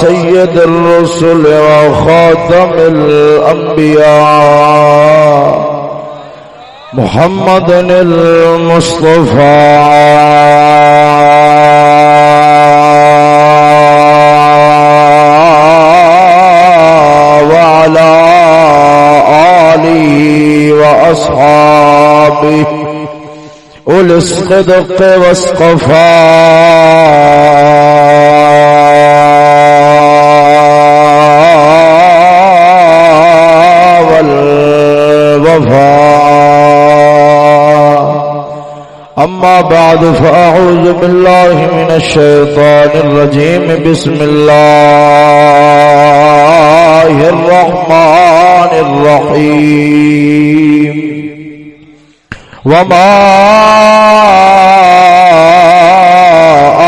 سيد الرسل وخاتم الأنبياء محمد المصطفى وعلى آله وأصحابه أولي الصدق واصطفى أما بعد، فأعوذ بالله من الشيطان الرجيم. بسم الله الرحمن الرحيم. وما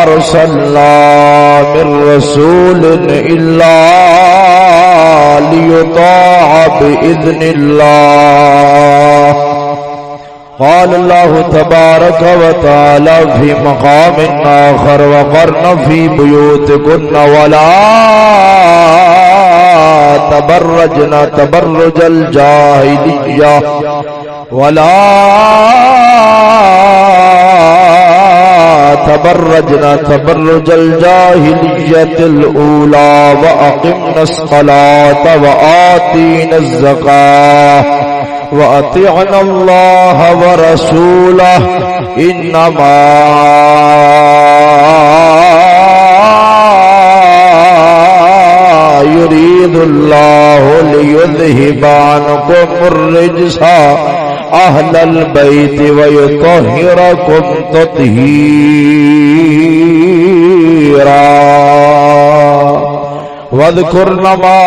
أرسلنا من رسول إلا ليطاع بإذن الله. قال الله تبارك وتعالى في مقام آخر وقرن في بيوتكن ولا تبرجنا تبرج الجاهلية ولا تبرجنا تبرج الجاهلية الأولى وأقمنا الصلاة وآتينا الزكاة وأطعنا الله ورسوله إنما يريد الله ليذهب عنكم الرجس أهل البيت ويطهركم تطهيرا. واذكرن ما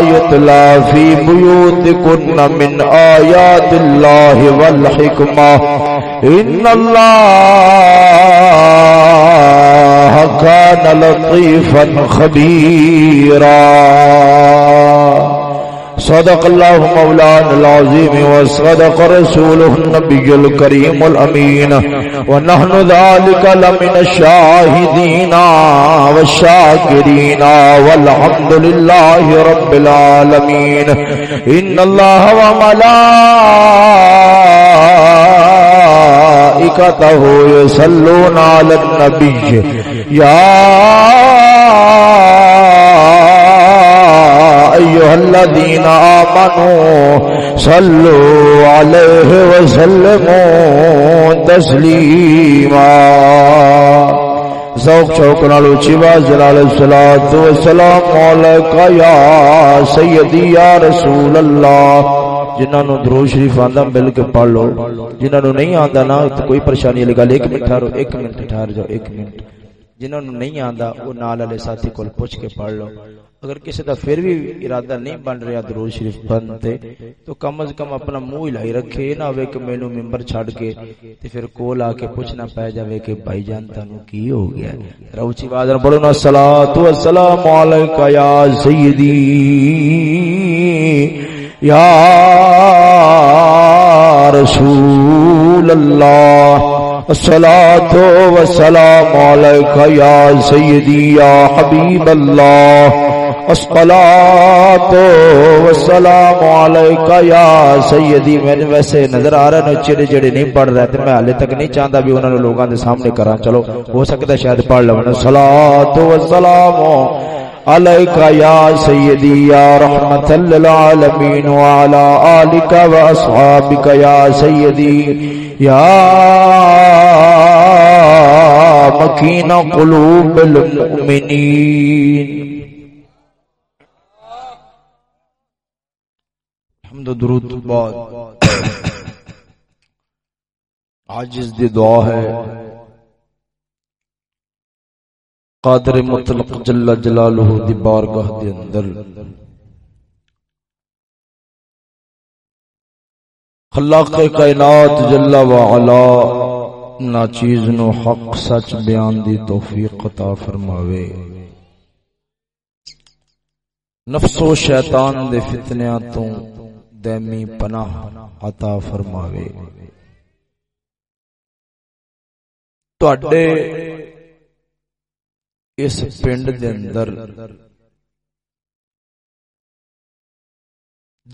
يتلى في بيوتكن من آيات الله والحكمة. إن الله كان لطيفا خبيرا. صدق الله مولانا العظيم وصدق رسوله النبي الكريم الأمين ونحن ذلك لمن الشاهدين والشاكرين والحمد لله رب العالمين إن الله وملائكته يسلون على النبي يا أيها الذين آمنوا صلوا عليه وسلموا تسليما. ذوق شوق نال اونچی آواز جلال الصلوات والسلام علیکہ یا سیدی یا رسول اللہ، جنہاں نو درود شریف آندا مل کے پڑھ لو، جنہاں نو نہیں آندا نا کوئی پریشانی والی گل، ایک منٹ ٹھہرو، ایک منٹ ٹھہر جاؤ، ایک منٹ۔ جنہاں نو نہیں آندا، او نال والے ساتھی کول پوچھ کے پڑھ لو۔ اگر کسی دا پھر بھی ارادہ نہیں بن رہا درود شریف بنتے تو کم از کم اپنا منہ ہلائی رکھے، نہ ہوئے کہ مینوں ممبر چھڈ کے تے پھر کول آ کے پوچھنا پے جاوے کہ بھائی جان تانوں کی ہو گیا؟ روچی جی، آواز نال بولو نا الصلوۃ والسلام علیکہ یا سیدی، یا رسول اللہ الصلاة والسلام عليك يا سيدي يا حبيب الله الصلاة والسلام عليك يا سيدي. میں ویسے نظر آ رہا چڑے جڑے نہیں پڑھ رہے تھے میں حالے تک نہیں بھی دے سامنے کراں۔ چلو، ہو سکتا ہے شاید پڑھ لو۔ الصلاة والسلام عليك يا سيدي، يا رحمة للعالمين، وعلى آلك وأصحابك يا قلوب المؤمنين۔ حمد و درود بعد۔ عاجز دی دعا ہے، قادر مطلق جل جلالہ دی بارگاہ دے اندر۔ خلاق کائنات جل و علا، نا چیز نو حق سچ بیان دی توفیق عطا فرماوے۔ نفس و شیطان دے فتنیاں تو دیمی پناہ عطا فرماوے۔ تواڈے اس پنڈ دے اندر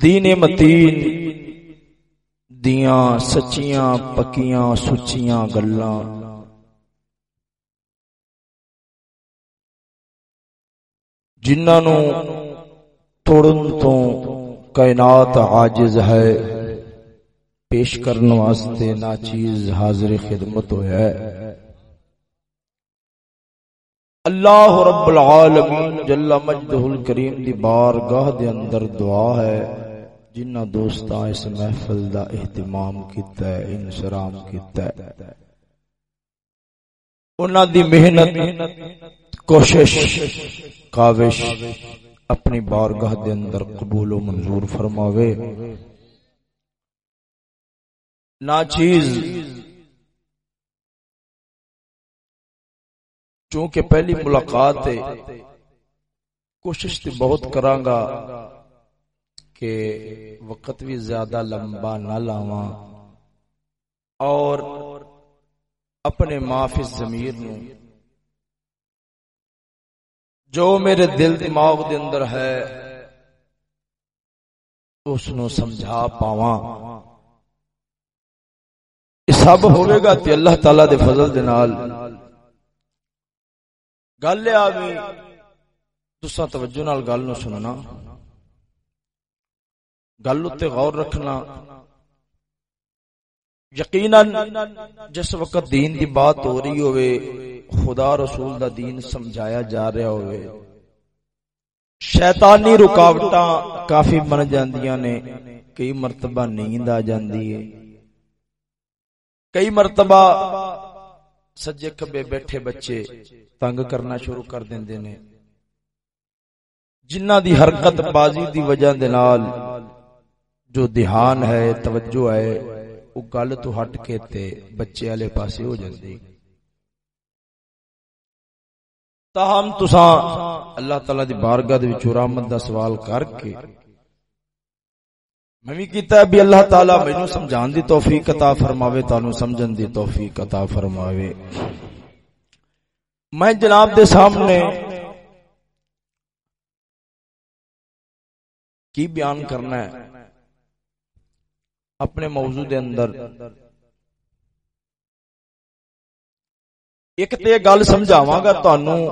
دین متین دیاں سچیاں، پکیاں، سچیاں گلاں جنہاں نو توڑن تو کائنات عاجز ہے۔ پیش کرنے واسطے نا چیز حاضر خدمت ہویا ہے۔ اللہ رب العالمین جل مجدہ الکریم دی بارگاہ دے اندر دعا ہے۔ جنہ دوستاں اس محفل دا اہتمام کیتا ہے انشرام کیتا ہے۔ انہاں دی محنت، کوشش، کاوش اپنی بارگاہ دے اندر قبول و منظور فرماوے۔ نا چیز چونکہ پہلی ملاقات ہے، کوشش تے بہت کراں گا کہ وقت بھی زیادہ لمبا نہ لاواں اور اپنے معافی ضمیر نو جو میرے دل دماغ دے اندر ہے، اس نو سمجھا پاواں۔ یہ سب ہوئے گا تے اللہ تعالی دے فضل دے نال۔ گل آ گئی تسا توجہ نال گل نو سننا۔ گل اتنے غور رکھنا۔ یقینا جس وقت دین دی بات ہو رہی ہوئے، خدا رسول دا دین سمجھایا جا رہا ہوئے۔ شیطانی رکاوٹاں کافی بن جاندیاں نے، کئی مرتبہ نیند آ جاندی ہے۔ کئی مرتبہ سجے کبے بیٹھے بچے تنگ کرنا شروع کر دیندے نے۔ جنہ دی حرکت بازی دی وجہ دے نال جو دھیان ہے، توجہ ہے وہ گل تو ہٹ کے تے بچے والے پاسے ہو جاندی تاہم تساں اللہ تعالی دی بارگاہ دے وچ رحمت دا سوال کر کے میں بھی کیتا ہے بھی اللہ تعالی مینوں سمجھان دی توفیق عطا فرماوے تانوں سمجھن دی توفیق عطا فرماوے میں جناب دے سامنے کی بیان کرنا ہے اپنے موضوع دے اندر۔ ایک تے گل سمجھاواں گا تانوں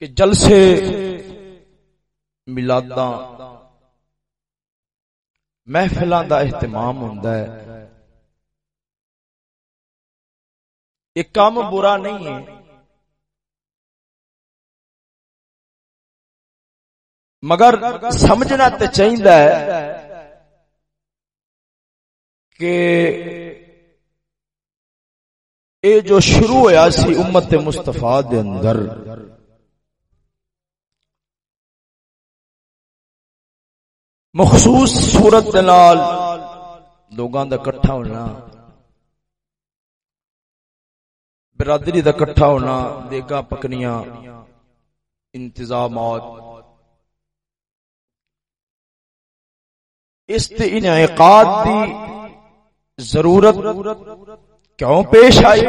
کہ جلسے ملاداں محفلاں دا اہتمام ہوندا ہے۔ ایک کام برا نہیں ہے۔ مگر سمجھنا تے چاہیے کہ اے جو شروع ہویا سی امت مصطفیٰ دے اندر، مخصوص صورت دلال لوگاں دا کٹھا ہونا، برادری دا کٹھا ہونا دیگا پکنیاں، انتظامات اس انعقاد دی ضرورت کیوں پیش آئی؟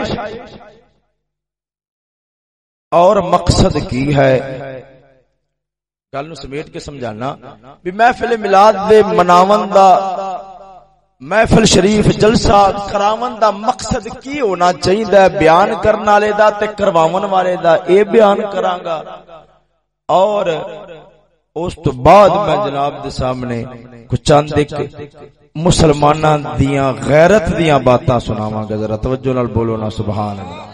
اور مقصد کی ہے؟ گل نو سمیٹ کے سمجھانا بھی محفل میلاد دے مناون دا محفل شریف جلسہ کراون دا مقصد کی ہونا چاہیے بیان کرنے والے دا تے کرواون والے دا اے بیان کراں گا۔ اور اس تو بعد میں جناب دے سامنے کچھ چند ایک مسلماناں دیاں غیرت دیاں باتاں سناواں گا۔ ذرا توجہ نال بولو نا، سبحان اللہ۔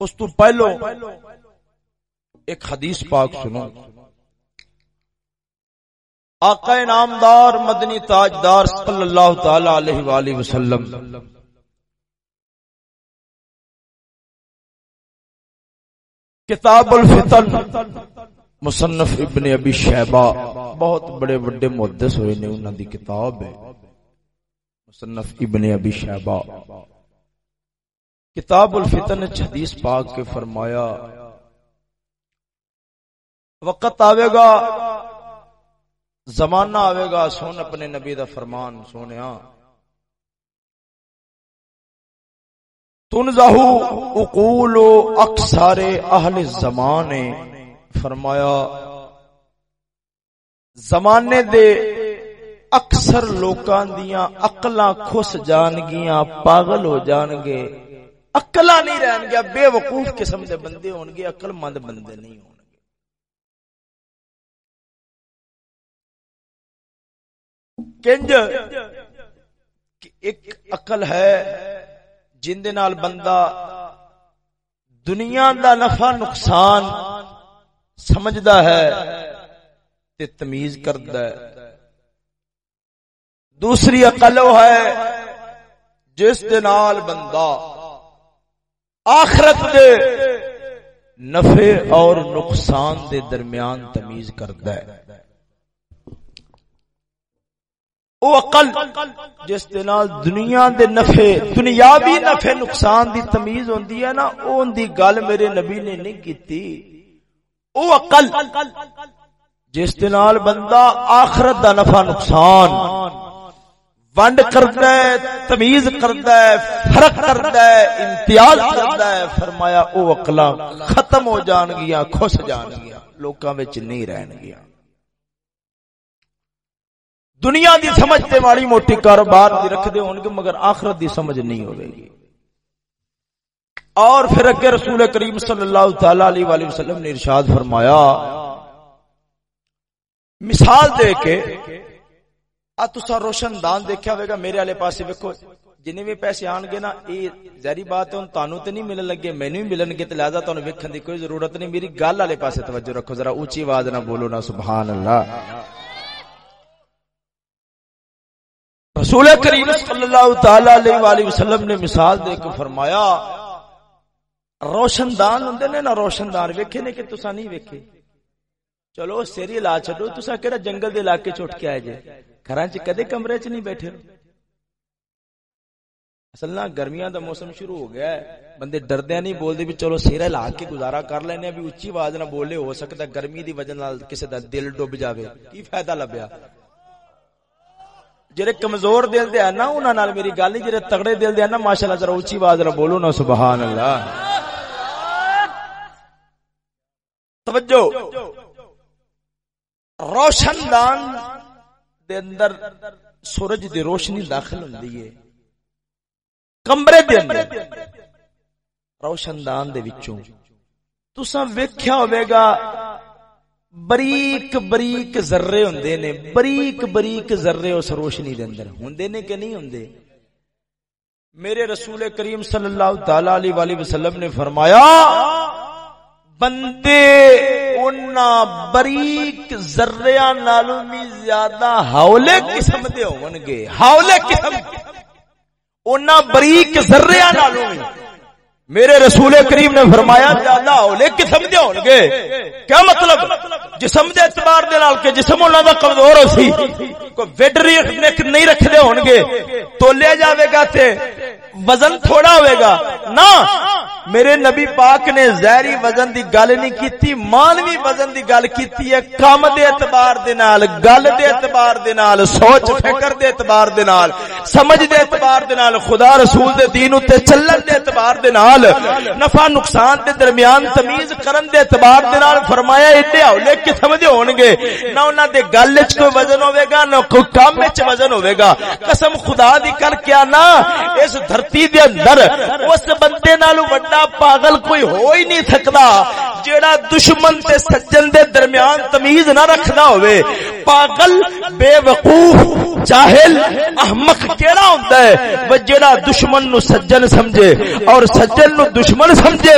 اس تو پہلو ایک حدیث پاک سنو۔ آقا نامدار مدنی تاجدار صلی اللہ تعالی علیہ وآلہ وسلم کتاب الفتن، مصنف ابن ابی شہبہ بہت بڑے بڑے محدث ہوئے نے، انہاں دی کتاب ہے۔ مصنف ابن ابی شہبہ کتاب الفتن حدیث پاک کے فرمایا، وقت آوے گا، زمانہ آوے گا، سن اپنے نبی دا فرمان سونیا تنزہو اقول اکثر اہل زمانے فرمایا، زمانے دے اکثر لوکاں دیاں اقلاں کھس جان گیاں پاگل ہو جان گے اقلاں نہیں رہن گیا بے وقوف قسم دے بندے ہون گے عقل مند بندے نہیں ہون گے۔ کنج ایک عقل ہے جن دے نال بندہ دنیا دا نفع نقصان سمجھدا ہے تے تمیز کردا ہے۔ دوسری عقل وہ ہے جس دے نال بندہ آخرت دے نفع اور نقصان دے درمیان تمیز کردا ہے۔ او عقل، جس دے نال دنیا دے نفع، دنیاوی نفع نقصان دی تمیز ہوندی ہے نا، اون دی گل میرے نبی نے نہیں کیتی۔ او عقل، جس دے نال بندہ آخرت دا نفع نقصان، ونڈ کرتا ہے، تمیز کرتا ہے، فرق کرتا ہے، امتیاز کرتا ہے، فرمایا او اقلا ختم ہو جان گیا خوش جان گیا لوکاں وچ نہیں رہن گیا دنیا دی سمجھتے والی موٹی کاروبار دی رکھ دے ہون گے مگر آخرت دی سمجھ نہیں ہوے گی۔ اور پھر اگے رسول کریم صلی اللہ تعالی علیہ وآلہ وسلم نے ارشاد فرمایا، مثال دے کے آ تسا روشن دان دیکھا ہوئے گا، میرے والے پاسے ویکھو جن بھی پیسے آن گے نا یہ ظاہری بات ہے تانوں تے نہیں ملن لگے، مینوں بھی ملن گے، تے لہذا تانوں ویکھن دی کوئی ضرورت نہیں، میری گل والے پاسے توجہ رکھو، ذرا اونچی آواز نہ بولو نا، سبحان اللہ۔ رسول کریم صلی اللہ تعالی علیہ والہ وسلم نے مثال دے کے فرمایا روشن دان ہوں نے نا روشن دان ویکھے نے کہ تسا نہیں ویکھے۔ چلو سیری لا چڈو تسا کہڑا جنگل دے علاقے چٹ کے آئے جے۔ گھر چ کدے کمرے چ نہیں بیٹھے؟ اصل نہ گرمیاں دا موسم شروع ہو گیا ہے۔ بندے ڈردے نہیں بولدے بھی چلو سیرا لا کے گزارا کر لینے بھی اچھی آواز نہ بولے، ہو سکتا گرمی دی وجہ نال کسے دا دل ڈوب جاوے۔ کی فائدہ لبیا؟ جڑے کمزور دل دے نا، انہاں نال میری گل نہیں جڑے تگڑے دل دے نا، ماشاءاللہ ذرا اونچی آواز نہ بولو نا، سبحان اللہ۔ توجہ۔ روشن دان دے اندر سورج دی روشنی داخل ہوندی ہے۔ کمرے دے اندر۔ روشن دان دے وچوں۔ تساں ویکھیا ہوے گا بریک بریک ذرے ہوندے نے، بریک بریک ذرے اس روشنی دے اندر۔ ہوندے نے کہ نہیں ہوندے؟ میرے رسول کریم صلی اللہ تعالی علیہ والہ وسلم نے فرمایا، بندے، اونا بریک ذریعہ نالوں بھی زیادہ ہاولے قسم دے ہون گے۔ ہاولے قسم۔ اونا بریک ذریعہ نالوں بھی۔ میرے رسول کریم نے فرمایا زیادہ ہاولے قسم دے ہون گے۔ کیا مطلب؟ جسم دے اعتبار دے نال کے جسم انہاں دا کمزور ہو سی، کوئی ویڈری نہیں رکھ دے ہون گے۔ تو لے جاوے گا تے وزن تھوڑا ہوئے گا۔ نا میرے نبی پاک نے زہری وزن دی گل نہیں کیتی، مانوی وزن دی گل کیتی ہے کام دے اعتبار دے نال، گل دے اعتبار دے نال، سوچ فکر دے اعتبار دے نال، سمجھ دے اعتبار دے نال، خدا رسول دے دین تے چلن دے اعتبار دے نال، نفع نقصان دے درمیان تمیز کرن دے اعتبار دے نال فرمایا، ایڈے اولے قسم دے ہون گے نہ انہاں دے گل وچ کوئی وزن ہوے گا، نہ کوئی کام وچ وزن ہوے گا۔ قسم خدا دی کر کیا نا اس دھرتی دے اندر، اس بندے نالوں بڑا پاگل کوئی ہو ہی نہیں سکتا جیڑا دشمن تے سجن دے درمیان تمیز نہ رکھدا ہوئے، پاگل، بے وقوف، جاہل، احمق کیڑا ہوندا ہے؟ وہ جیڑا دشمن نو سجن سمجھے اور سجن نو دشمن سمجھے،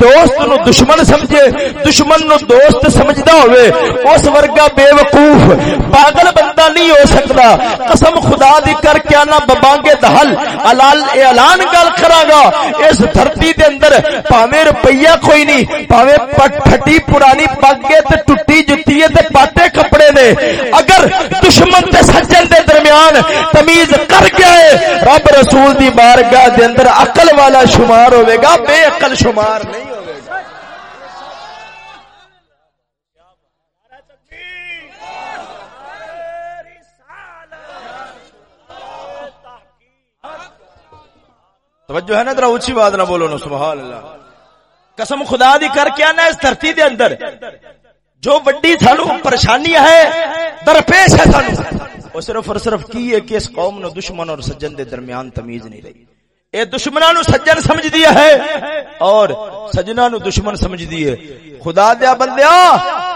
دوست نو دشمن سمجھے، دشمن نو دوست سمجھدا ہوئے، اس ورگا بے وقوف، پاگل بندہ نہیں ہو سکتا قسم خدا دی کر کے انا ببانگے دہل الال اعلان گل کراں گا اس دھرتی دے اندر پاوے روپیہ کوئی نہیں، پاوے پٹھٹی پرانی پگ تے ٹٹی جتی ہے تے پاٹے کپڑے نے۔ اگر دشمن تے سجن دے درمیان تمیز کر گیا ہے رب رسول دی بارگاہ دے اندر عقل والا شمار ہوے گا، بے عقل شمار نہیں ہوے توجہ ہے نا ذرا اونچی بات نہ بولو نا، سبحان اللہ۔ قسم خدا دی کر کے آنا اس دھرتی دے اندر۔ جو بڑی تھانو پریشانی ہے، درپیش ہے تھانو وہ صرف اور صرف کی ہے کہ اس قوم نو دشمن اور سجن دے درمیان تمیز نہیں رہی۔ اے دشمناں نو سجن سمجھ دیا ہے اور سجنا نو دشمن سمجھ دیے خدا دیا بندیا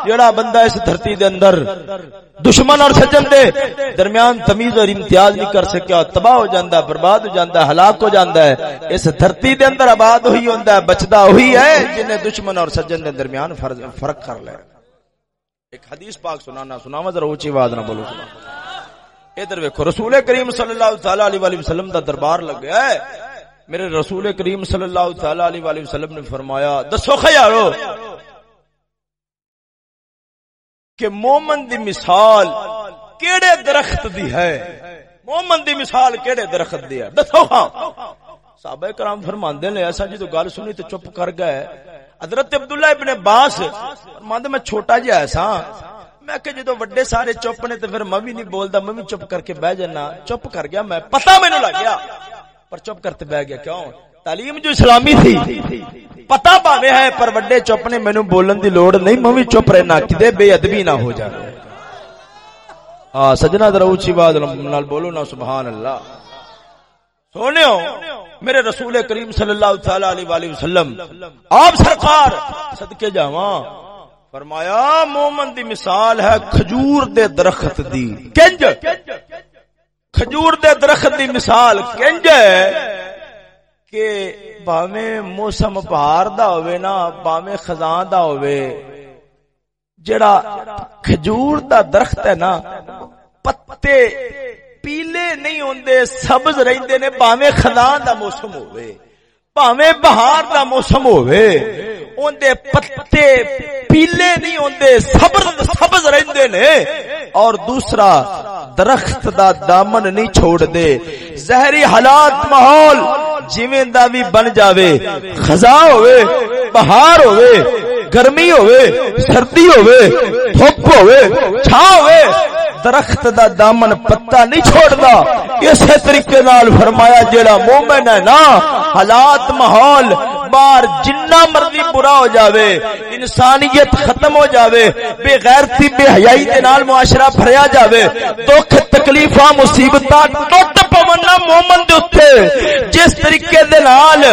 جڑا بندہ اس دھرتی دے اندر دشمن اور سجن دے درمیان تمیز اور امتیاز نہیں کر سکیا، تباہ ہو جاندا برباد ہو جاندا ہلاک ہو جاندا ہے۔ اس دھرتی دے اندر آباد ہوئی ہوندا ہے، بچدا ہوئی ہے جن دشمن اور سجن دے درمیان فرق کر لے۔ ایک حدیث پاک سنانا سناوا ذرا اونچی آواز نہ بولو۔ ادھر ویکھو، رسول کریم صلی اللہ تعالی علیہ وسلم دا دربار لگ گیا ہے۔ میرے رسول کریم صلی اللہ تعالی علیہ وسلم نے فرمایا، دسو خیارو کہ مومن دی مثال کیڑے درخت دی ہے؟ مومن دی مثال کیڑے درخت دی ہے؟ دسو ہاں۔ صحابہ کرام فرماندے نے، ایسا جی تو گل سنی تو چپ کر گئے۔ حضرت عبداللہ ابن باس فرماندے، میں چھوٹا جہا ایسا میں کہ جدو وڈے سارے چپ نے تو پھر میں بھی نہیں بولدا، میں بھی چپ کر کے بہ جانا۔ چپ کر گیا، میں پتہ مینوں لگ گیا، پر چپ کرتے بہ گیا۔ کیوں؟ تعلیم جو اسلامی تھی، پتا پاوے ہے، پر وڈے چپ نے مینو بولن دی لوڑ نہیں، میں بھی چپ رہنا، کدے بے ادبی نہ ہو جائے۔ ہاں سجنا ذرا اونچی بات نال بولو نا، سبحان اللہ۔ سونےو میرے رسول کریم صلی اللہ تعالی علیہ وسلم، آپ سرکار، صدقے جاواں۔ فرمایا، مومن دی مثال ہے کھجور دے درخت دی۔ کنج، کھجور دے درخت دی مثال کنج ہے۔ کہ باویں موسم بہار دا ہوئے نا باویں خزاں دا ہوئے جڑا کھجور دا درخت ہے نا، پتے پیلے نہیں ہوندے، سبز رہندے نے باویں خزاں دا موسم ہوئے باویں بہار دا موسم ہوئے اوندے پتے پیلے نہیں ہوندے، سبز سبز رہندے نے۔ اور دوسرا، درخت دا دامن نہیں چھوڑ دے زہری حالات ماحول جویں دا بھی بن جاوے خزا ہوے بہار ہوے گرمی ہوے سردی ہوے دھوپ ہوے چھا ہوے درخت دا دامن پتا نہیں چھوڑدا اسی طریقے نال فرمایا، جیڑا مومن ہے نا، حالات، ماحول بار جنہ مرضی برا ہو جاوے، انسانیت ختم ہو جاوے، بے غیرتی، بے حیائی دے نال معاشرہ بھریا جاوے، دکھ، تکلیفاں، مصیبتاں ٹوٹ پونا مومن دے اوتے جس طریقے دے نال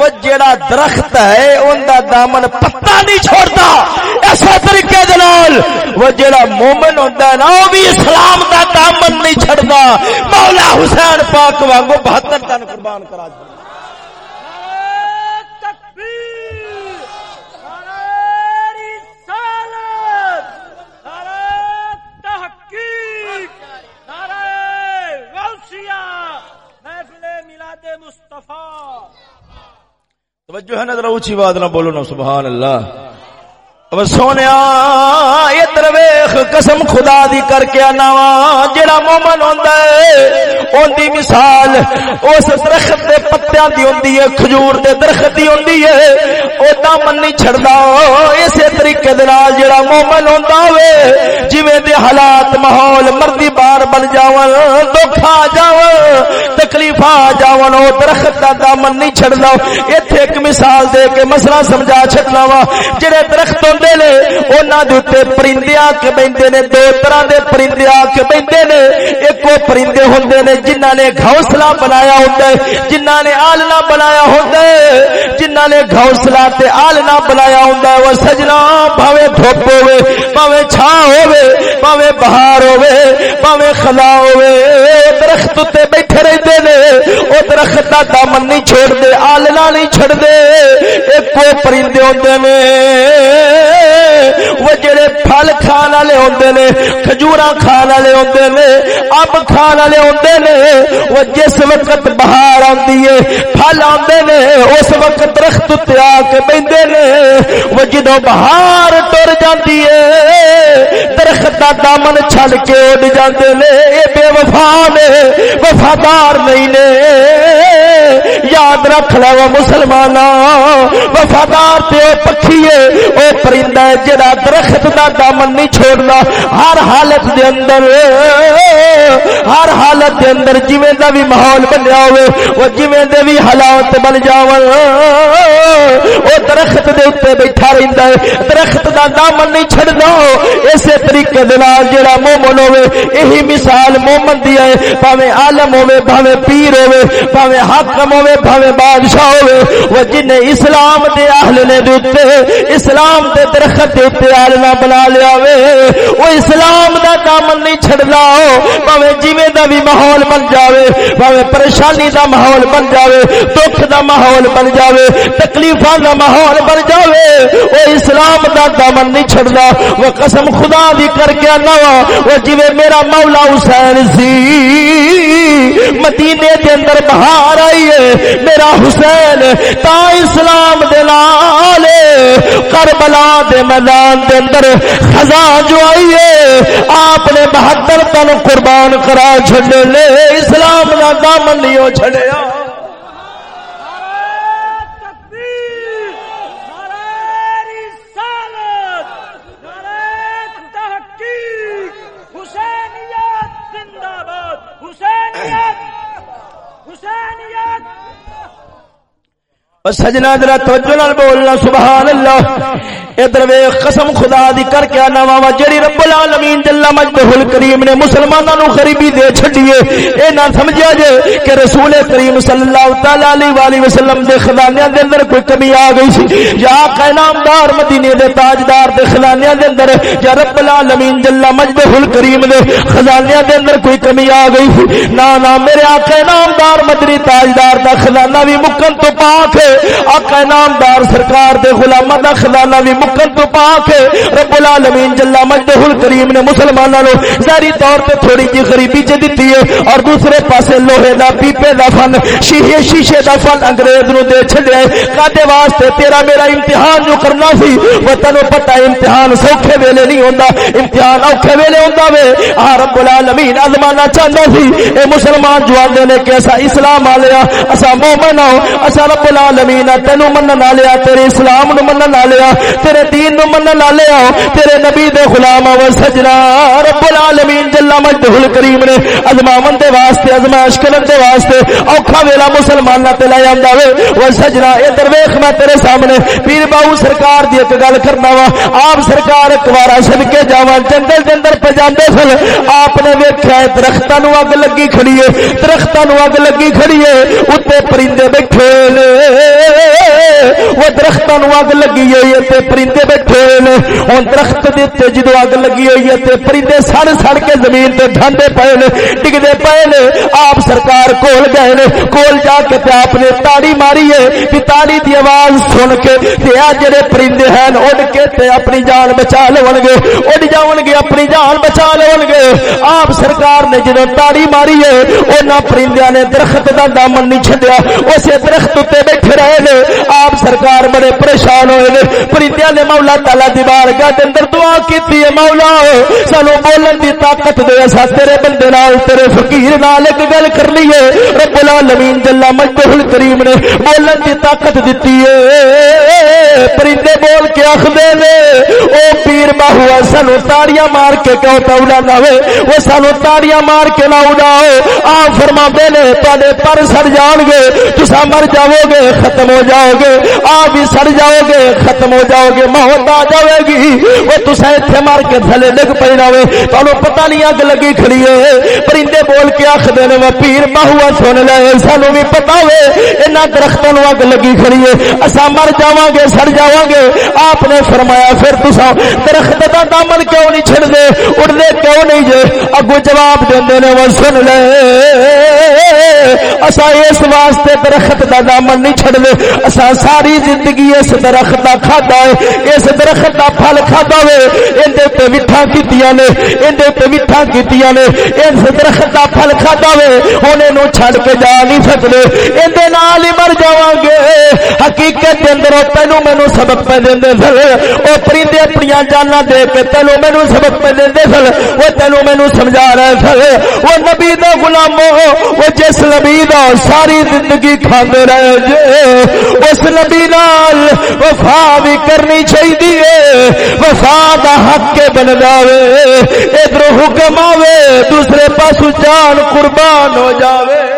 وہ جیڑا درخت ہے، اون دا دامن پتا نہیں چھوڑدا ایسا طریقے دے نال وہ جیڑا مومن ہوندا ہے نا، او بھی اسلام دا دامن نہیں چھڑدا۔ مولا حسین پاک وانگو 72 تن قربان کرا دے توجہ ہے نا ذرا اونچی بات نہ بولو نا سبحان اللہ۔ اب سونے ادھر ویخ قسم خدا دی کر کے آنا جڑا مومن ہوندا ہے، اون دی مثال، اس درخت دے پتیاں دی ہوندی ہے، کھجور دے درخت دی ہوندی ہے، او دامن نہیں چھڑدا۔ اسی طریقے دے نال جڑا مومن ہوندا ہوے جویں دے حالات، ماحول مرضی بار بن جاون، دکھ آ جاون، تکلیف آ جاون، او درخت دا دامن نہیں چھڑدا۔ ایتھے ایک مثال دے کے مسئلہ سمجھا چھڈنا وا جڑے درخت ہوندے نے انہاں دے اوتے پرندے آ کے بیندے نے دو طرح دے پرندے آ کے بیندے نے ایک وہ پرندے ہوندے نے جنہاں نے گھونسلہ بنایا ہوندا ہے جنہاں نے آلنا بنایا ہوندا ہے جنہاں نے گھونسلہ تے آلنا بنایا ہوندا ہے وہ سجنا بھاوے دھوپ ہوے بھاوے چھاں ہوے بھاوے بہار ہوے بھاوے خلا ہوے درخت تے بیٹھے رہندے نے او درخت دا دامن نہیں چھوڑ دے آلنا نہیں چھڑ دے ایک وہ پرندے ہوندے نے وہ جڑے پھل کھان والے ہوندے نے، کھجوراں کھان والے ہوندے نے اب کھان والے ہوندے نے، وہ جس وقت بہار آندی ہے، پھل آندے نے، اس وقت درخت تے آ کے بیندے نے، وہ جدوں بہار ٹر جاندی ہے، درخت دا دامن چھل کے اڑ جاندے نے، اے بے وفا نے، وفادار نہیں نے۔ یاد رکھ لو مسلمان وفادار تے پکھی ہے، او پرندہ ہے، جڑا درخت دا دامن نہیں چھوڑنا۔ ہر حالت دے اندر، ہر حالت دے اندر جویں دا بھی ماحول بنیا ہوئے، وہ جویں دے بھی حالات بن جاون۔ او درخت دے اوتے بیٹھا رہندا ہے، درخت دا دامن نہیں چھڑدا اسی طریقے دے نال جڑا مومن ہوے یہی مثال مومن دی ہے۔ بھاویں عالم ہوے بھاویں پیر ہوے بھاویں حاکم ہوے بھاویں بادشاہ ہوے وہ جن اسلام دے اہل نے دے اسلام دے درخت دے اوتے بنا لیا وے۔ او اسلام دا دامن نہیں چھڑدا بھاویں جویں دا بھی ماحول بن جاوے۔ بھاویں پریشانی دا ماحول بن جاوے۔ دکھ دا ماحول بن جاوے۔ تکلیفاں دا ماحول بن جاوے۔ او اسلام دا دامن نہیں چھڑدا وہ قسم خدا دی کر کے انا وہ جویں میرا مولا حسین سی۔ مدینے دے اندر بہار آئی ہے۔ میرا حسین تا اسلام دے نال کربلا دے میدان دے اندر خزا جو آئی ہے، آپ نے بہتر تن قربان کرا چھڑے لے۔ اسلام دا دامن نہیں ہو چھڑیا سجنا درا توجہ نال بولنا سبحان اللہ ادھر ویکھ، قسم خدا دی کر کے انا وا جڑی رب العالمین جل مجدہ الکریم نے مسلماناں نو غریبی دے چھڈیے۔ اے نہ سمجھیا جے کہ رسول کریم صلی اللہ تعالی علیہ والہ وسلم دے خزانے دے اندر کوئی کمی آ گئی سی۔ یا آقا نامدار مدینے دے تاجدار دے خزانے دے اندر، یا رب العالمین جل مجدہ الکریم دے خزانے دے اندر کوئی کمی آ گئی سی۔ نا نا میرے آقا نامدار مدری تاجدار دا خزانہ بھی مکن تو پاک ہے۔ آقا نامدار سرکار دے غلامہ دا خزانہ بھی مکن تو پاک ہے۔ رب العالمین جل مجدہ الکریم نے مسلمانوں نو ظاہری طور تے تھوڑی جی غریبی چ دتی ہے اور دوسرے پاسے لوہے دا پیپے دا فن، شیشے شیشے دا فن انگریز نو دے چھڈیا ہے۔ کادے واسطے تیرا میرا امتحان جو کرنا سی، وہ تینو پتہ امتحان سوکھے ویلے نہیں ہوندا۔ امتحان اوکھے ویلے ہوندا وے۔ آ رب العالمین ازمانا چاہندا سی۔ اے مسلمان جو آندے نے کہ اسا اسلام والے ہاں، اسا مومن ہو اسا رب العالمین العالمین تینو منن نہ لیا تیرے اسلام نو منن نہ لیا تیرے دین نو منن نہ لیا تیرے نبی دے غلام و سجنا، رب العالمین جل مجدہ الکریم نے ازماون دے واسطے، ازمائش کرن دے واسطے اوکھا ویلا مسلماناں تے لے آندا وے و سجنا، ادھر ویکھ میں تیرے سامنے، پیر باو سرکار دی ایک گل کرنا وا، آپ سرکار ایک وارا صدکے جاواں، جنگل دے اندر پہ جاندے سن، آپ نے ویکھیا درختاں نو اگ لگی کھڑی ہے، درختاں نو اگ لگی کھڑی ہے اوتے پرندے بیٹھے نے۔ وہ درختوں اگ لگی ہوئی ہے پرندے بیٹھے ہوئے ہوں درخت دیتے جدو اگ لگی ہوئی ہے پرندے سڑ سڑ کے زمین تے ڈھانڈے پے نے ڈگتے پے نے۔ آپ سرکار کول گئے نے، کول جا کے تے آپ نے تاڑی ماری ہے۔ کہ تاڑی دی آواز سن کے تے آ جڑے پرندے ہیں اڑ کے تے اپنی جان بچا لون گے۔ اڑ جاؤ گے، اپنی جان بچا لون گے۔ آپ سرکار نے جدو تاڑی ماری ہے، انہاں پرندیاں نے درخت دا دامن نہیں چھڈیا۔ اسے درخت تے بیٹھے رہے نے۔ آپ سرکار بڑے پریشان ہوئے نے۔ پرندیاں نے مولا تعالی دی بارگاہ دے اندر دعا کیتی ہے، مولا، سانو بولن دی طاقت دے اسا تیرے بندے نال، تیرے فقیر نال ایک گل کر لیے رب العالمین جل مجدہ الکریم نے بولن دی طاقت دتی ہے۔ پرندے بول کے اخدے نے، او پیر باہو، سانو تاڑیاں مار کے کیوں توڑا نہ ہوئے؟ وہ سانو تاڑیاں مار کے نہ اڑاؤ۔ آپ فرما دے نے تے پر سڑ جان گے تسا مر جاؤ گے ختم ہو جاؤ گے، آپ بھی سڑ جاؤ گے، ختم ہو جاؤ گے موت آ جائے گی۔ وہ تصا اتنے مار کے تھلے ڈگ پہ جاوے تمہیں پتا نہیں اگ لگی کھڑی ہے۔ پرندے بول کے آخر نے پیر باہوا سن لے، سانو بھی پتا ہوے یہاں درختوں اگ لگی کھڑی ہے۔ اصا مر جا گے سڑ جا گے آپ نے فرمایا، پھر تصا درخت کا دامن کیوں نہیں چڑ دے اڑتے کیوں نہیں جے؟ اگو جواب دے نے وہ سن لے۔ اصا اس واسطے درخت کا دامن نہیں چڑ دے اصا ساری زندگی اس درخت کا کھادا ہے، اس درخت کا پھل کھادا وے اندے تے مٹھا کیتیاں نے اندے تے مٹھا کیتیاں نے۔ اس درخت کا پھل کھادا وے ہن اینو چھڈ کے جا نہیں سکدے۔ اندے نال ہی مر جاواں گے۔ حقیقت دے اندر تینو مینوں سبق پہ دیندے سن۔ او پرندے اپنی جاناں دے کے تینو مینوں سبق پہ دیندے سن۔ او تینو مینوں سمجھا رہے سن۔ او نبی دا غلامو او جس نبی دا ساری زندگی کھاندے رہے جے۔ اس نبی نال وفا بھی کرنی چاہیے وفا دا حق کے بن جاوے. ادھر حکم آوے، دوسرے پاسو جان قربان ہو جاوے.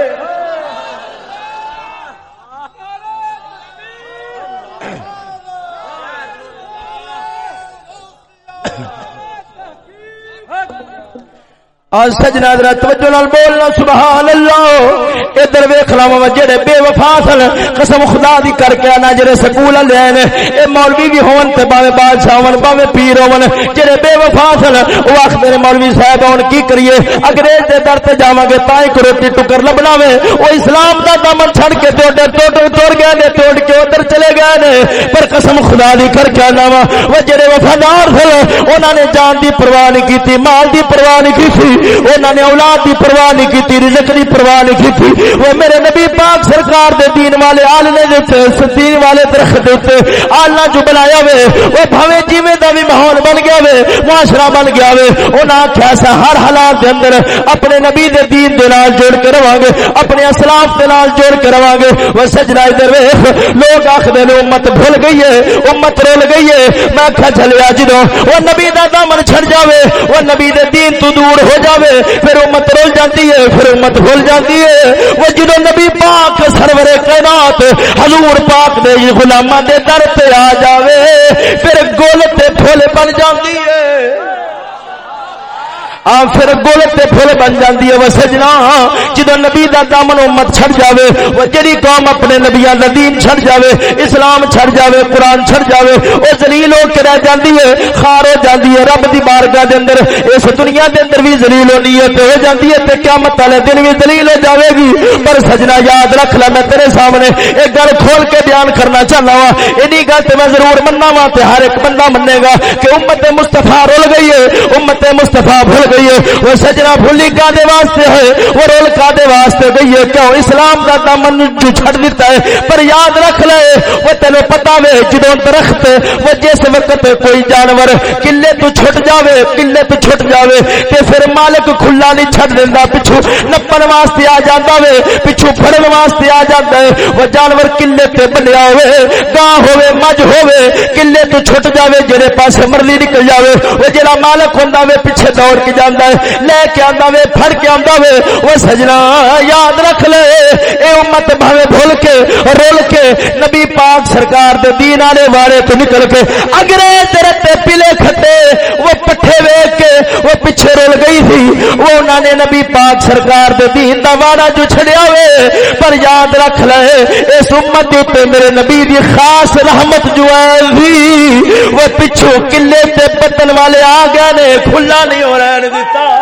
آج سجنا در توجہ نال بولنا سبحان اللہ ادھر ویکھ لاواں جڑے بے وفا سن، قسم خدا دی کر کے انا جڑے سکول والے ہیں اے مولوی بھی ہون تے باویں بادشاہ ہون باویں پیر ہون، جڑے بے وفا سن او آکھدے نے، مولوی صاحب ہن کی کریے؟ انگریز دے در تے جاواں گے، تاں ایک روٹی ٹکر لبنا وے۔ او اسلام دا دامن چھڑ کے تے ادھر ٹوٹ ٹوڑ گئے نے، توڑ کے ادھر چلے گئے نے۔ پر قسم خدا دی کر کے انا وا جڑے وفادار سن، انہاں نے جان دی پرواہ نہیں کیتی، مال دی پرواہ نہیں کیتی۔ انہوں نے اولاد دی پرواہ نہیں کی رزق دی پرواہ نہیں کی وہ میرے نبی پاک سرکار دے دین والے آلنے دے دین والے درخت دے آلنا جو بلایا وے وہ بھوے جیویں دا بھی ماحول بن گیا وے معاشرہ بن گیا وے انہاں آکھیا سا ہر حالات دے اندر اپنے نبی دے دین دے نال جوڑ کے رہواں گے اپنے اسلاف دے نال جوڑ کے رہواں گے وہ سجنا ادھر ویکھ، لوگ آکھدے نے، امت بھول گئی ہے، امت رول گئی ہے۔ میں کھا چلیا جدوں، وہ نبی دا دامن چھڑ جاوے، وہ نبی دے دین تو دور ہو جاوے پھر امت رول جاتی ہے، پھر امت بھول جاتی ہے۔ وہ جدو نبی پاک سرور کائنات، حضور پاک دے جی غلامہ دے در پہ آ جاوے، پھر گول تے پھول بن جاتی ہے۔ پھر گل تے پھل بن جاندی ہے۔ وہ سجنا جدو نبی دا دامن امت چھڑ جاوے، وہ جڑی قوم اپنے نبیاں دا دین چھڑ جاوے، اسلام چھڑ جاوے، قرآن چھڑ جاوے او ذلیل ہو کے رہ جاندی ہے، خار ہو جاندی ہے۔ رب دی بارگاہ دے اندر، اس دنیا دے اندر بھی ذلیل ہونی ہے تے ہو جاندی ہے، تے قیامت والے دن بھی ذلیل ہو جاوے گی۔ پر سجنا یاد رکھ لے، میں تیرے سامنے ایک گل کھول کے بیان کرنا چاہنا وا۔ اینی گل تے میں ضرور مننا وا تے ہر ایک بندہ مننے گا کہ امت مصطفی رول گئی ہے، امت مصطفی بھول گئی ہے۔ وہ سجنا بھولی کا دے واسطے ہے۔ وہ رول کا دے واسطے گئی ہے۔ کیوں؟ اسلام کا دامن جو چھڑ دیتا ہے، پر یاد رکھ لے۔ وہ تینو پتا وے، جدوں درخت، وہ جس وقت کوئی جانور کلے تو چھٹ جاوے کلے تو چھٹ جاوے، تے پھر مالک کھلا نہیں چھڑ دیندا پچھو نپن واسطے آ جاندا وے، پچھو پھڑن واسطے آ جاندا ہے۔ وہ جانور کلے تے بنیا ہوئے گاں ہوئے مجھ ہوئے کلے تو چھٹ جاوے جڑے پاسے مرضی نکل جاوے۔ وہ جڑا مالک ہوندا وے، پیچھے دوڑ کے جاندا ہے، لے کے آندا وے، پھڑ کے آندا وے۔ وہ سجنا یاد رکھ لے۔ اے امت بھاوے بھول کے، رول کے۔ نبی پاک سرکار دے دین والے والے تو نکل کے اگرے تیرے تے پلے کھٹے، وہ پٹھے وے کے وہ پیچھے رول گئی تھی۔ وہ انہاں نے نبی پاک سرکار دے دین دا وعدہ جو چھڑیا ہوئے پر یاد رکھ لے، اس امت تے میرے نبی دی خاص رحمت جو ہے وہ پچھو قلے تے پتن والے آ گئے نے، کھلا نہیں ہو رہن دیتا۔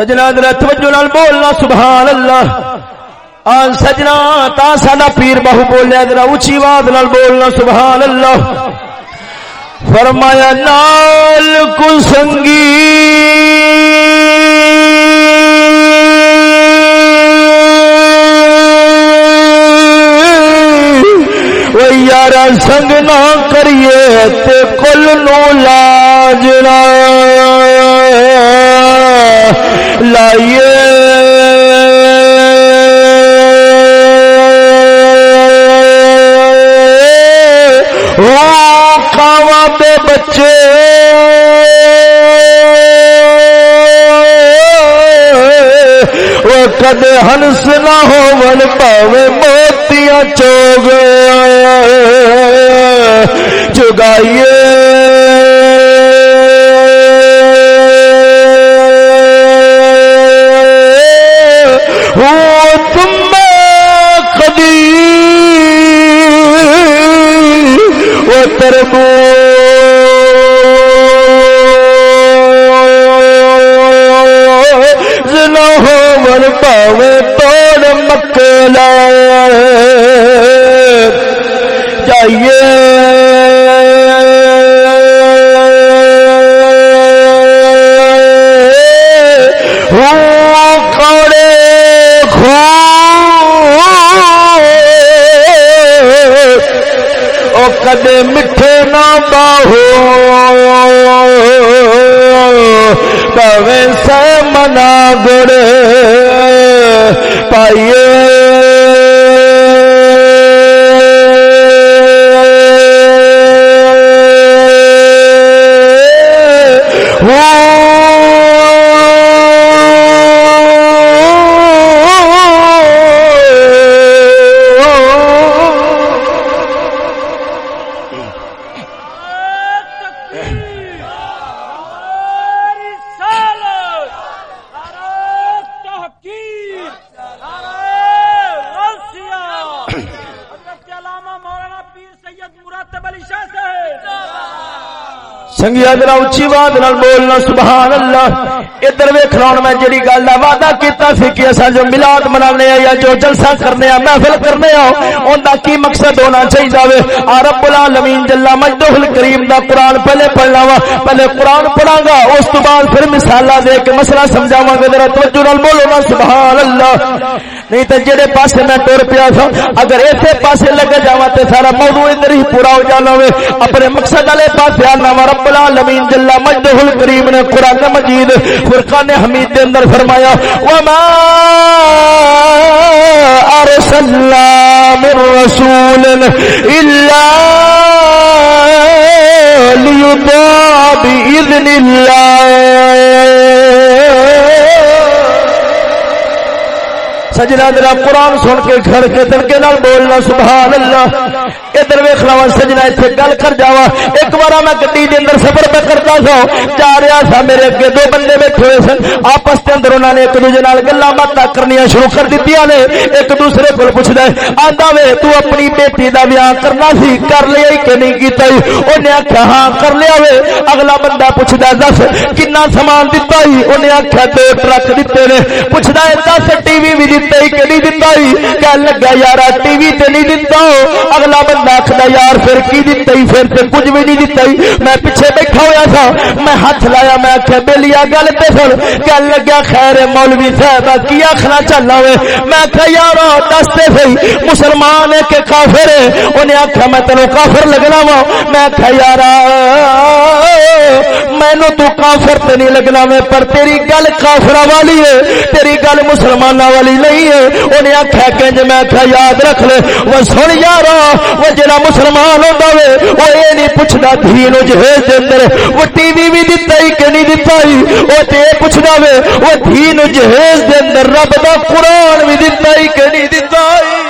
سجنا در توجہ نال بولنا سبحان اللہ آن سجنا، تا ساڈا پیر بہو بولیا ذرا اونچی آواز نال بولنا سبحان اللہ فرمایا، نال کو سنگی۔ یار، سنگ نہ کریے تے کل نو لاجنا۔ لائیے۔ کھاوا دے بچے۔ وہ کدے ہنس نہ ہو پاوے موتیاں چوگ چگائیے توڑ مکلا جائیے۔ کدے میٹھے نہ باہو۔ سے منا گڑ پائیے۔ سنگیا ذرا اچھی بات نال بولنا سبحان اللہ ادھر ویکھنا ہن میں جڑی گل دا وعدہ کیتا سی کہ اسا جو میلاد منانے یا جو جلسہ کرنے آ محفل کرنے آ اون دا کی مقصد ہونا چاہیے وے رب العالمین جل مجدہ الکریم دا قران پہلے پڑھنا وا پہلے قران پڑھاں گا اس تو بعد پھر مثالاں دے کے مسئلہ سمجھاواں گا ذرا توجہ نال بولو نا سبحان اللہ نہیں تے جڑے پاسے میں ٹر پیا تھا اگر ایسے پاسے لگے جاواں تے سارا موضوع ادھر ہی پورا ہو جانا وے اپنے مقصد والے پاسے آنا وا رب العالمین جل مجدہ الکریم نے قران مجید فرقان حمید دے اندر فرمایا، وما ارسلنا من رسول الا ليطاع باذن الله سجنا دلا قرآن سن کے گھر کے تڑکے بولنا سبحان اللہ۔ ادھر ویخ لوا سجنا اتنے گل کر جاوا ایک بار میں گڈی کے اندر سفر پہ کرتا سا جا رہا تھا میرے اگے، دو بندے بیٹھے ہوئے سن۔ آپس کے اندر انہوں نے ایک دوسرے نال گلا باتیں کرنی شروع کر دیتی نے۔ ایک دوسرے کو پوچھتا ہے آتا وے، تو اپنی بیٹی کا بیاہ کرنا سی، کر لیا کہ نہیں کیتا انہیں آخیا ہاں کر لیا وے۔ اگلا بندہ پوچھتا دس، کنا سامان دتا ہی انہیں آخیا دو ٹرک دیتے نے۔ پوچھتا ہے، دس، ٹی وی بھی دتا ہی کہ نہیں دتا ہی کہ لگا یار ٹی وی تے نہیں دتا۔ اگلا بندہ آخر یار پھر کی دتا پھر تے کچھ بھی نہیں دتا میں پیچھے بیٹھا ہوا تھا۔ میں ہاتھ لایا، میں آخیا بلیا گل پہ سن۔ کہ لگا خیر مولوی صاحب کی آخنا چل ہوئے؟ میں آخیا یار دستے سی مسلمان ہے کہ کافر ہے؟ انہیں آخیا میں تینوں کافر لگنا وا۔ میں آخیا یار مینو تو کافر تے نہیں لگنا میں پر تیری گل کافر والی ہے، تیری گل مسلمانوں والی نہیں ہے۔ انہیں آخیا کہ میں آخیا یاد رکھ لے۔ وہ سن، یار وہ جڑا مسلمان ہوتا وے وہ یہ نہیں پوچھتا دھی نو جہیز دے اندر، وہ ٹی وی بھی دتا ہی کہ نہیں دتا ہی وہ تے پوچھتا وے، وہ دھی نو جہیز دے اندر رب دا قران بھی دتا ہی کہ نہیں دتا ہی۔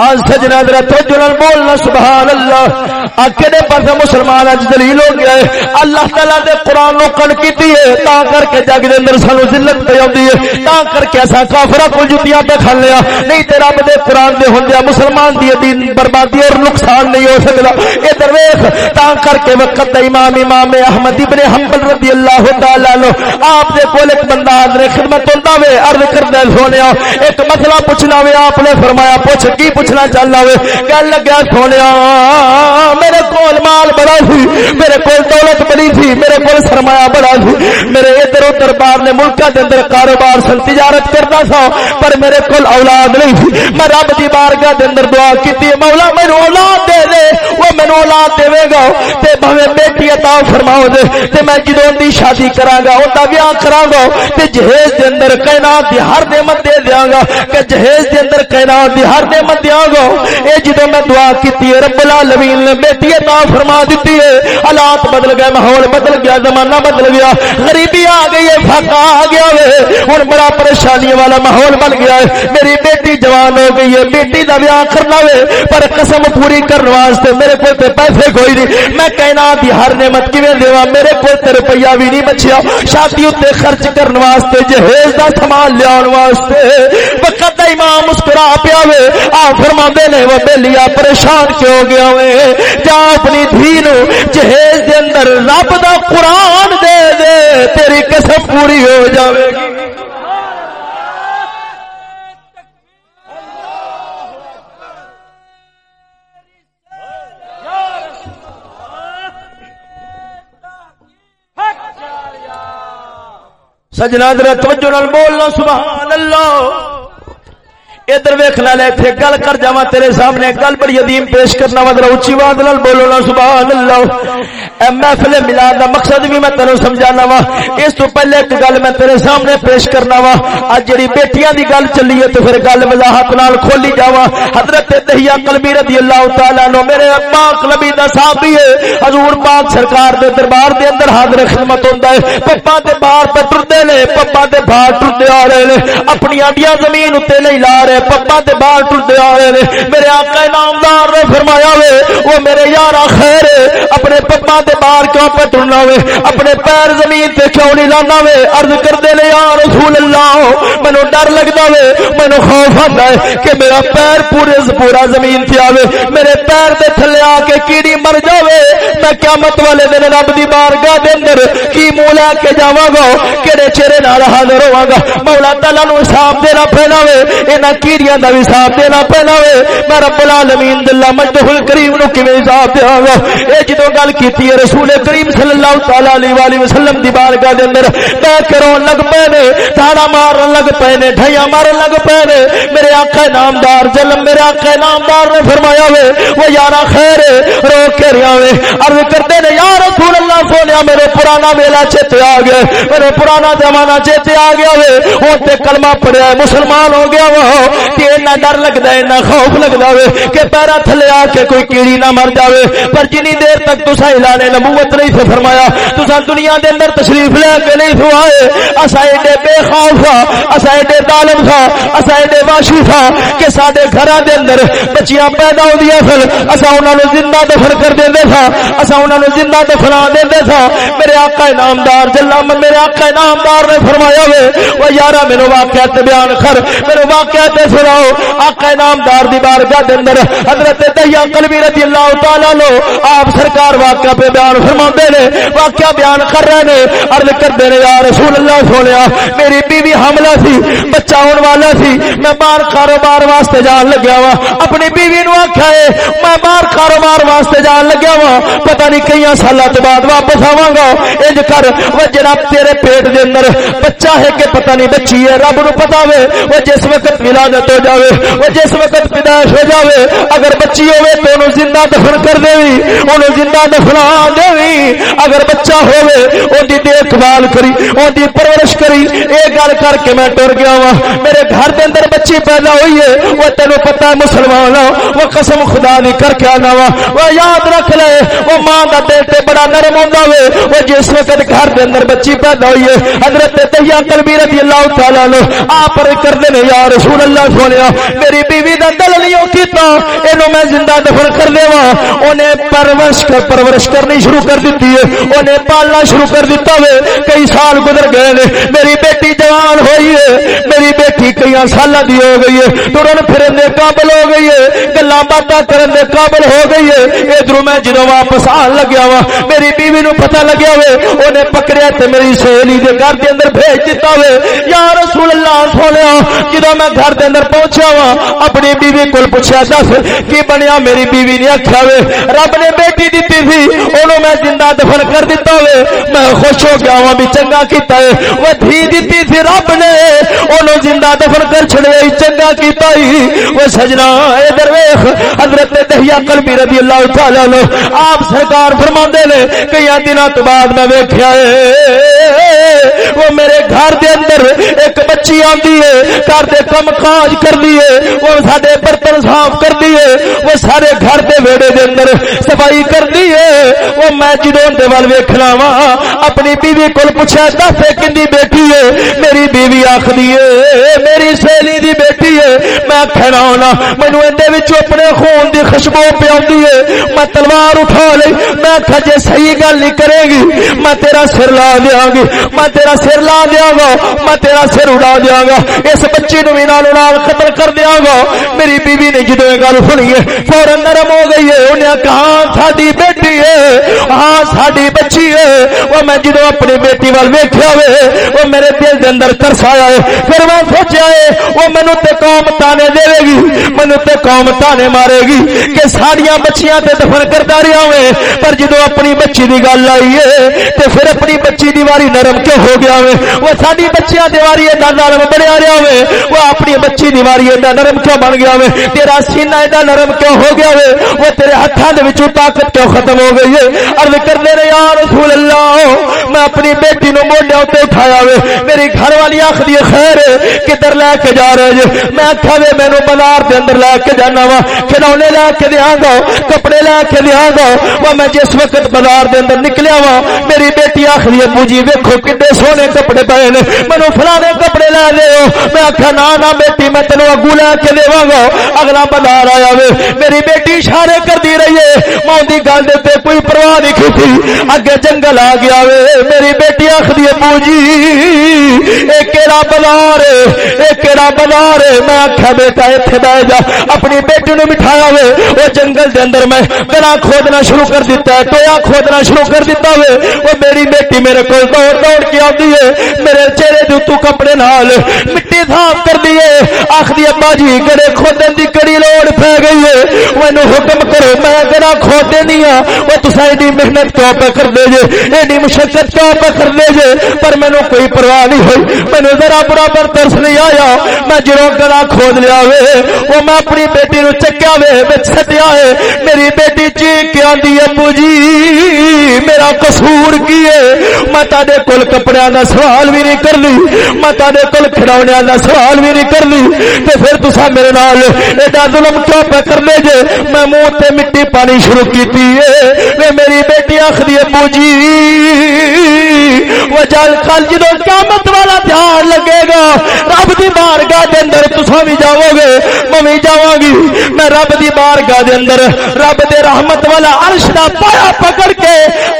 آج سجنا درا توجہ بولنا سبحان اللہ کہڑے پاس مسلمان اج دلیل ہو گیا ہے۔ اللہ تعالی دے قران نو کن کیتی ہے، تا کر کے جگ دے اندر سانو ذلت پہ اوندی ہے، تا کر کے اسا کافرہ کو جتیاں پہ کھا لیا۔ نہیں تے رب دے قران دے ہوندیا مسلمان دی دین بربادی اور نقصان نہیں ہو سکدا۔ اے درویش تا کر کے وقت امام امام احمد ابن حنبل رضی اللہ تعالی عنہ، آپ دے کول ایک بندہ حاضر خدمت ہوندا وے، عرض کردا سونیا، ایک مسئلہ پوچھنا وے، آپ نے فرمایا، پوچھ، کی پوچھ پوچھنا چاہنا وے گل لگیا سونیا، میرے کول مال بڑا سی، میرے کول دولت بڑی تھی میرے کول سرمایہ بڑا سی۔ میرے ادھر ادھر باہر نے ملکہ دے اندر کاروبار سن تجارت کرتا سا، پر میرے کول اولاد نہیں تھی میں رب دی بارگاہ دے اندر دعا کیتی مولا مینوں اولاد دے دے، وہ مینوں اولاد دے گا۔ تے بھویں بیٹی عطا فرماؤ دے، تے میں جدوں دی شادی کراں گا اوندا بیاہ کراں گا۔ تے جہیز دے اندر کائنات دی ہر نعمت دے دیاں گا۔ کہ جہیز دے اندر کائنات دی ہر نعمت دیاں گا۔ اے جدوں میں دعا کیتی ہے، رب العالمین نے بیٹی عطا فرما دیتی ہے۔ حالات بدل گئے، ماحول بدل گیا، زمانہ بدل گیا۔ غریبی آ گئی ہے فقہ آ گیا ہے۔ ہن بڑا پریشانی والا ماحول بن گیا ہے۔ میری بیٹی جوان ہو گئی ہے، بیٹی دا بیاہ کرنا وے۔ پر قسم پوری کرنے واسطے میرے کول تے پیسے کوئی نہیں۔ میں کہنا دی ہر نعمت کیویں دیواں؟ میرے کول تے روپیہ بھی نہیں بچیا۔ شادی تے خرچ کرنے واسطے، جہیز دا سامان لیاون واسطے۔ وقت دا امام مسکرا پیا وے۔ آ فرما نے، وہ بہلیا پریشان کیوں گیا ہوئے جا اپنی دھی نو جہیز دے اندر رب دا قرآن دے دے، تیری قسم پوری ہو جاوے گی۔ سجنا در توجہ نال بولنا، سبحان اللہ۔ ادھر ویخ لے تھے گل کر جاواں تیرے سامنے، گل بڑی عظیم پیش کرنا وا اونچی آواز نال بولو نا، سبحان اللہ۔ محفل ملاد دا مقصد بھی میں تینوں سمجھانا وا۔ اس تو پہلے ایک گل میں تیرے سامنے پیش کرنا وا۔ اج جڑی بیٹیاں دی گل چلی ہے تو پھر گل وضاحت نال کھولی جاوا حضرت دہیا قلبی رضی اللہ تعالی عنہ میرے پاک نبی دا صحابی ہے۔ حضور پاک سرکار دے دربار دے اندر حاضر خدمت ہوندا ہے۔ پپا دے باہر تے ٹردے نے پپا دے باہر ٹردے آ رہے نے اپنی اڈیاں زمین تے نہیں لا رہے۔ پپا دے باہر ٹردے آ رہے نے میرے آقا نامدار نے فرمایا وے، وہ میرے یارا خیر اپنے پپا دے باہر کیوں پہ ٹرنا وے؟ اپنے پیر زمین تے کیوں نہیں لانا وے؟ عرض کر دے لے یا رسول اللہ، مینوں ڈر لگدا وے، مینوں خوف آندا ہے کہ میرا پیر پورے پورا زمین تے آوے۔ میرے پیر دے تھلے آ کے کیڑی مر جاوے۔ میں قیامت والے دن رب دی بارگاہ دے اندر کی منہ لے کے جاواں گا، کیڑے چہرے نال حاضر ہوواں گا۔ مولا تعالی نو حساب دینا پینا وے، انہاں کیڑیاں دا بھی حساب دینا پینا وے۔ میں رب العالمین دلہ مجدہ الکریم نو کیویں حساب دیاں گا؟ اے جدوں گل کیتی ہے رسول کریم صلی اللہ تعالی علیہ والہ وسلم دی بارگاہ دے اندر میں کروں لگ پے نے، تاڑا مارن لگ پے نے ڈھیاں مارن لگ پے نے۔ میرے آقا نامدار جلم، میرے آقا نامدار نے فرمایا وے وہ یارا خیر رو کے رہیا وے عرض کرتے نے یا رسول اللہ سونیا میرے پرانا میلا چیتے آ گیا۔ میرے پرانا زمانہ چیتے آ گیا وے ہن تے کلمہ پڑھیا مسلمان ہو گیا وہ، کہ اتنا ڈر لگتا ہے اتنا خوف لگتا ہے کہ پیرا تھلے آ کے کوئی کیڑی نہ مر جائے پر جنی دیر تک تسا اعلان نبوت نہیں سے فرمایا۔ تسا دنیا دے اندر تشریف لے کے نہیں سو آئے۔ اسا ایڈے بے خوف ہاں، تھا اسا ایڈے ظالم ہاں، تھا اسا ایڈے واشی تھا ہاں کہ سارے گھراں دے اندر بچیاں پیدا ہوندیاں سن۔ اسا انہاں نو زندہ دفن کر دیندے تھا اسا انہاں نو زندہ دفنا دیندے تھا میرے آقا انعامدار جلا میرے آقا انعامدار نے فرمایا وے او یارا مینوں واقعات بیان کر۔ میرے واقعات سناؤ۔ آقا نامدار دی بارگاہ دے اندر حضرت دہیا قلبی رضی اللہ تعالی لو آپ سرکار واقعہ پہ بیان فرماندے نے، واقعہ بیان کر رہے نے، عرض کردے نے، یا رسول اللہ سونیا میری بیوی حاملہ سی بچہ ہون والا سی میں باہر کاروبار واسطے جان لگیا وا اپنی بیوی نو آکھیا ہے، میں باہر کاروبار واسطے جان لگیا وا پتہ نہیں کئی سالاں تو بعد واپس آواں گا۔ انج کر، وہ جناب تیرے پیٹ دے اندر بچہ ہے کہ پتہ نہیں بچی ہے، رب نو پتہ وے، وہ جس وقت ولادت ہو جاوے، وہ جس وقت پیدائش ہو جاوے، اگر بچی ہوے تو انہوں زندہ دفن کر دے انہوں زندہ دفنا۔ دے اگر بچہ ہوے ان دی دیکھ بھال کری ان دی پرورش کری، اے گل کر کے میں ٹر گیا وا میرے گھر دے اندر بچی پیدا ہوئی ہے، وہ تینو پتہ ہے مسلمان وہ قسم خدا نہیں کر کے آنا وا وہ یاد رکھ لے، وہ ماں دا بیٹے بڑا نرم ہوندا وے۔ وہ جس وقت گھر دے اندر بچی پیدا ہوئی ہے، حضرت تہیا قلبی رضی اللہ تعالی عنہ، آپ کر دے نے، یا رسول اللہ سونیا میری بیوی دا دل نہیں کیتا اینو میں زندہ دفن کر دیواں اونے پرورش کر، پرورش کرنی شروع کر دیتی ہے۔ اونے پالنا شروع کر دیتا وے۔ کئی سال گزر گئے نے۔ میری بیٹی جوان ہوئی ہے۔ میری بیٹی کئی سال دی ہو گئی ہے۔ ٹرن پھرن دے قابل ہو گئی ہے۔ گلاں باتاں کرن دے قابل ہو گئی ہے۔ ادھر میں جدوں واپس آن لگیا وا میری بیوی نو پتہ لگیا وے۔ اونے پکڑیا تے میری سہیلی دے گھر دے اندر بھیج دیتا وے۔ یا رسول اللہ سونیا جدوں میں گھر دے اندر پہنچا وا اپنی بیوی کو پوچھا دس، کی بنیا؟ میری بیوی نے آخیا وے، رب نے بیٹی دیتی تھی انہوں میں زندہ دفن کر دیتا وے میں خوش ہو گیا وا بھی چنگا کیتا ہے۔ وہ دھی دیتی تھی رب نے، انہوں زندہ دفن کر چھڑے چنگا کیتا ہی۔ وہ سجنا، اے درویش، حضرت دہیا قلبی رضی اللہ تعالی عنہ، آپ سرکار فرماندے نے کئی دنوں تو بعد میں ویکھیا ہے۔ وہ میرے گھر دے اندر ایک بچی آندی ہے، گھر دے کم کاج کر دیے وہ سارے برتن صاف کر دیے وہ سارے گھر دے ویڑے دے اندر صفائی کر دیے وہ میں جدوں دے وال ویکھنا وا اپنی بیوی کول پوچھا، دس کندی بیٹی ہے میری بیوی آکھدی ہے میری سہیلی دی بیٹی ہے میں کھڑا ہونا، مینوں اندے وچ اپنے خون دی خوشبو رو پیا میں تلوار اٹھا لی میں آخا جی صحیح گل نہیں کرے گی، میں تیرا سر لا دیا گی، میں تیرا سر لا دیا گا، میں تیرا سر اڑا دیا گا۔ اس بچی نو بھی نال قتل کر دیا گا۔ میری بیوی نے جدو گل سنی ہے فورن نرم ہو گئی ہے انہیں کہا ساری بیٹی ہے ہاں ساری بچی ہے۔ وہ میں جدو اپنی بیٹی وال ویکیا ہوئے وہ میرے دل دے اندر ترس آیا ہے۔ پھر میں سوچا ہے، وہ مینو تے قوم تانے دے گی مینو تے قوم تانے مارے گی کہ ساڑیاں بچیاں تے دفن کرتا رہا ہوئے پر جدو اپنی بچی دی گل آئی ہے، تے پھر اپنی بچی دیواری نرم کیوں ہو گیا ہوئے وہ ساری بچیاں دیواری ایڈا نرم بنیا رہا ہوئے وہ اپنی بچی دیواری ایڈا نرم کیوں بن گیا ہوئے تیرا سینہ ایڈا نرم کیوں ہو گیا ہوئے وہ تیرے ہاتھوں دے وچوں طاقت کیوں ختم ہو گئی ہے؟ عرض کر دے رہے، یا رسول اللہ، میں اپنی بیٹی نو موڈے اوتے اٹھایا ہوئے میری گھر والی آخری خیر، کدھر لے کے جا رہے جی؟ میں آخا وے مینو بازار دے اندر لے کے جانا وا۔ کھلونے لے کے دیا گا کپڑے لے کے دیا گا وہ میں جس وقت بازار دے اندر نکلیا وا، میری بیٹی آخری ابو جی ویکھو کڈے سونے کپڑے پے نے۔ مینو فلانے کپڑے لے دے میں آخا نہ نہ بیٹی، میں تینو اگو لے کے دے گا۔ اگلا بازار آیا وے۔ میری بیٹی اشارے کر دی رہی ہے۔ ماں گل دے کوئی پرواہ نہیں کی اگے جنگل آ گیا وے۔ میری بیٹی آخری ابو جی کہڑا بازار کہڑا بازار میں آخیا بیٹا اتنے بہ جا۔ اپنی بیٹی نے بٹھایا وے۔ وہ جنگل دے اندر میں گلا کھودنا شروع کر دیتا ہے ٹویا کھودنا شروع کر دیتا وے۔ وہ میری بیٹی میرے کو دوڑ دوڑ کے آتی ہے۔ میرے چہرے دو کپڑے نال مٹی صاف کر دیے آخری ابا جی گڑے کھودن دی کڑی لوڑ پی گئی ہے۔ وہ حکم کرو، میں گڑا کھودے نہیں ہوں وہ تصا ایڈی محنت کیوں پہ کر دے جے، ایڈی مشقت کیوں پہ کر دے جے، پر مینو کوئی پرواہ نہیں ہوئی۔ مینو ذرا برابر ترس نہیں آیا۔ میں جرو گلا کھود لیا وے وہ میں اپنی بیٹی نو چکیا وے بچ سٹیا ہے میری بیٹی جی کیا دی ابو جی؟ میرا قصور کی ہے؟ میں تاڈے کول کپڑیاں دا سوال بھی نہیں کر لی۔ میں تاڈے کول کھڑاونیاں دا سوال بھی نہیں کر لی۔ تے پھر تسا میرے نال ایڈا ظلم کیوں پہ کرنے جے؟ میں منہ تے مٹی پانی شروع کیتی ہے۔ میری بیٹی آخری ابو جی وہ جل کل جدو قیامت والا دھیان لگے گا، رب دی بارگاہ دے اندر تسا بھی جاؤ گے، میں بھی جاواں گی۔ میں رب دی بارگاہ دے اندر رب دے رحمت والا عرش دا پایا پکڑ کے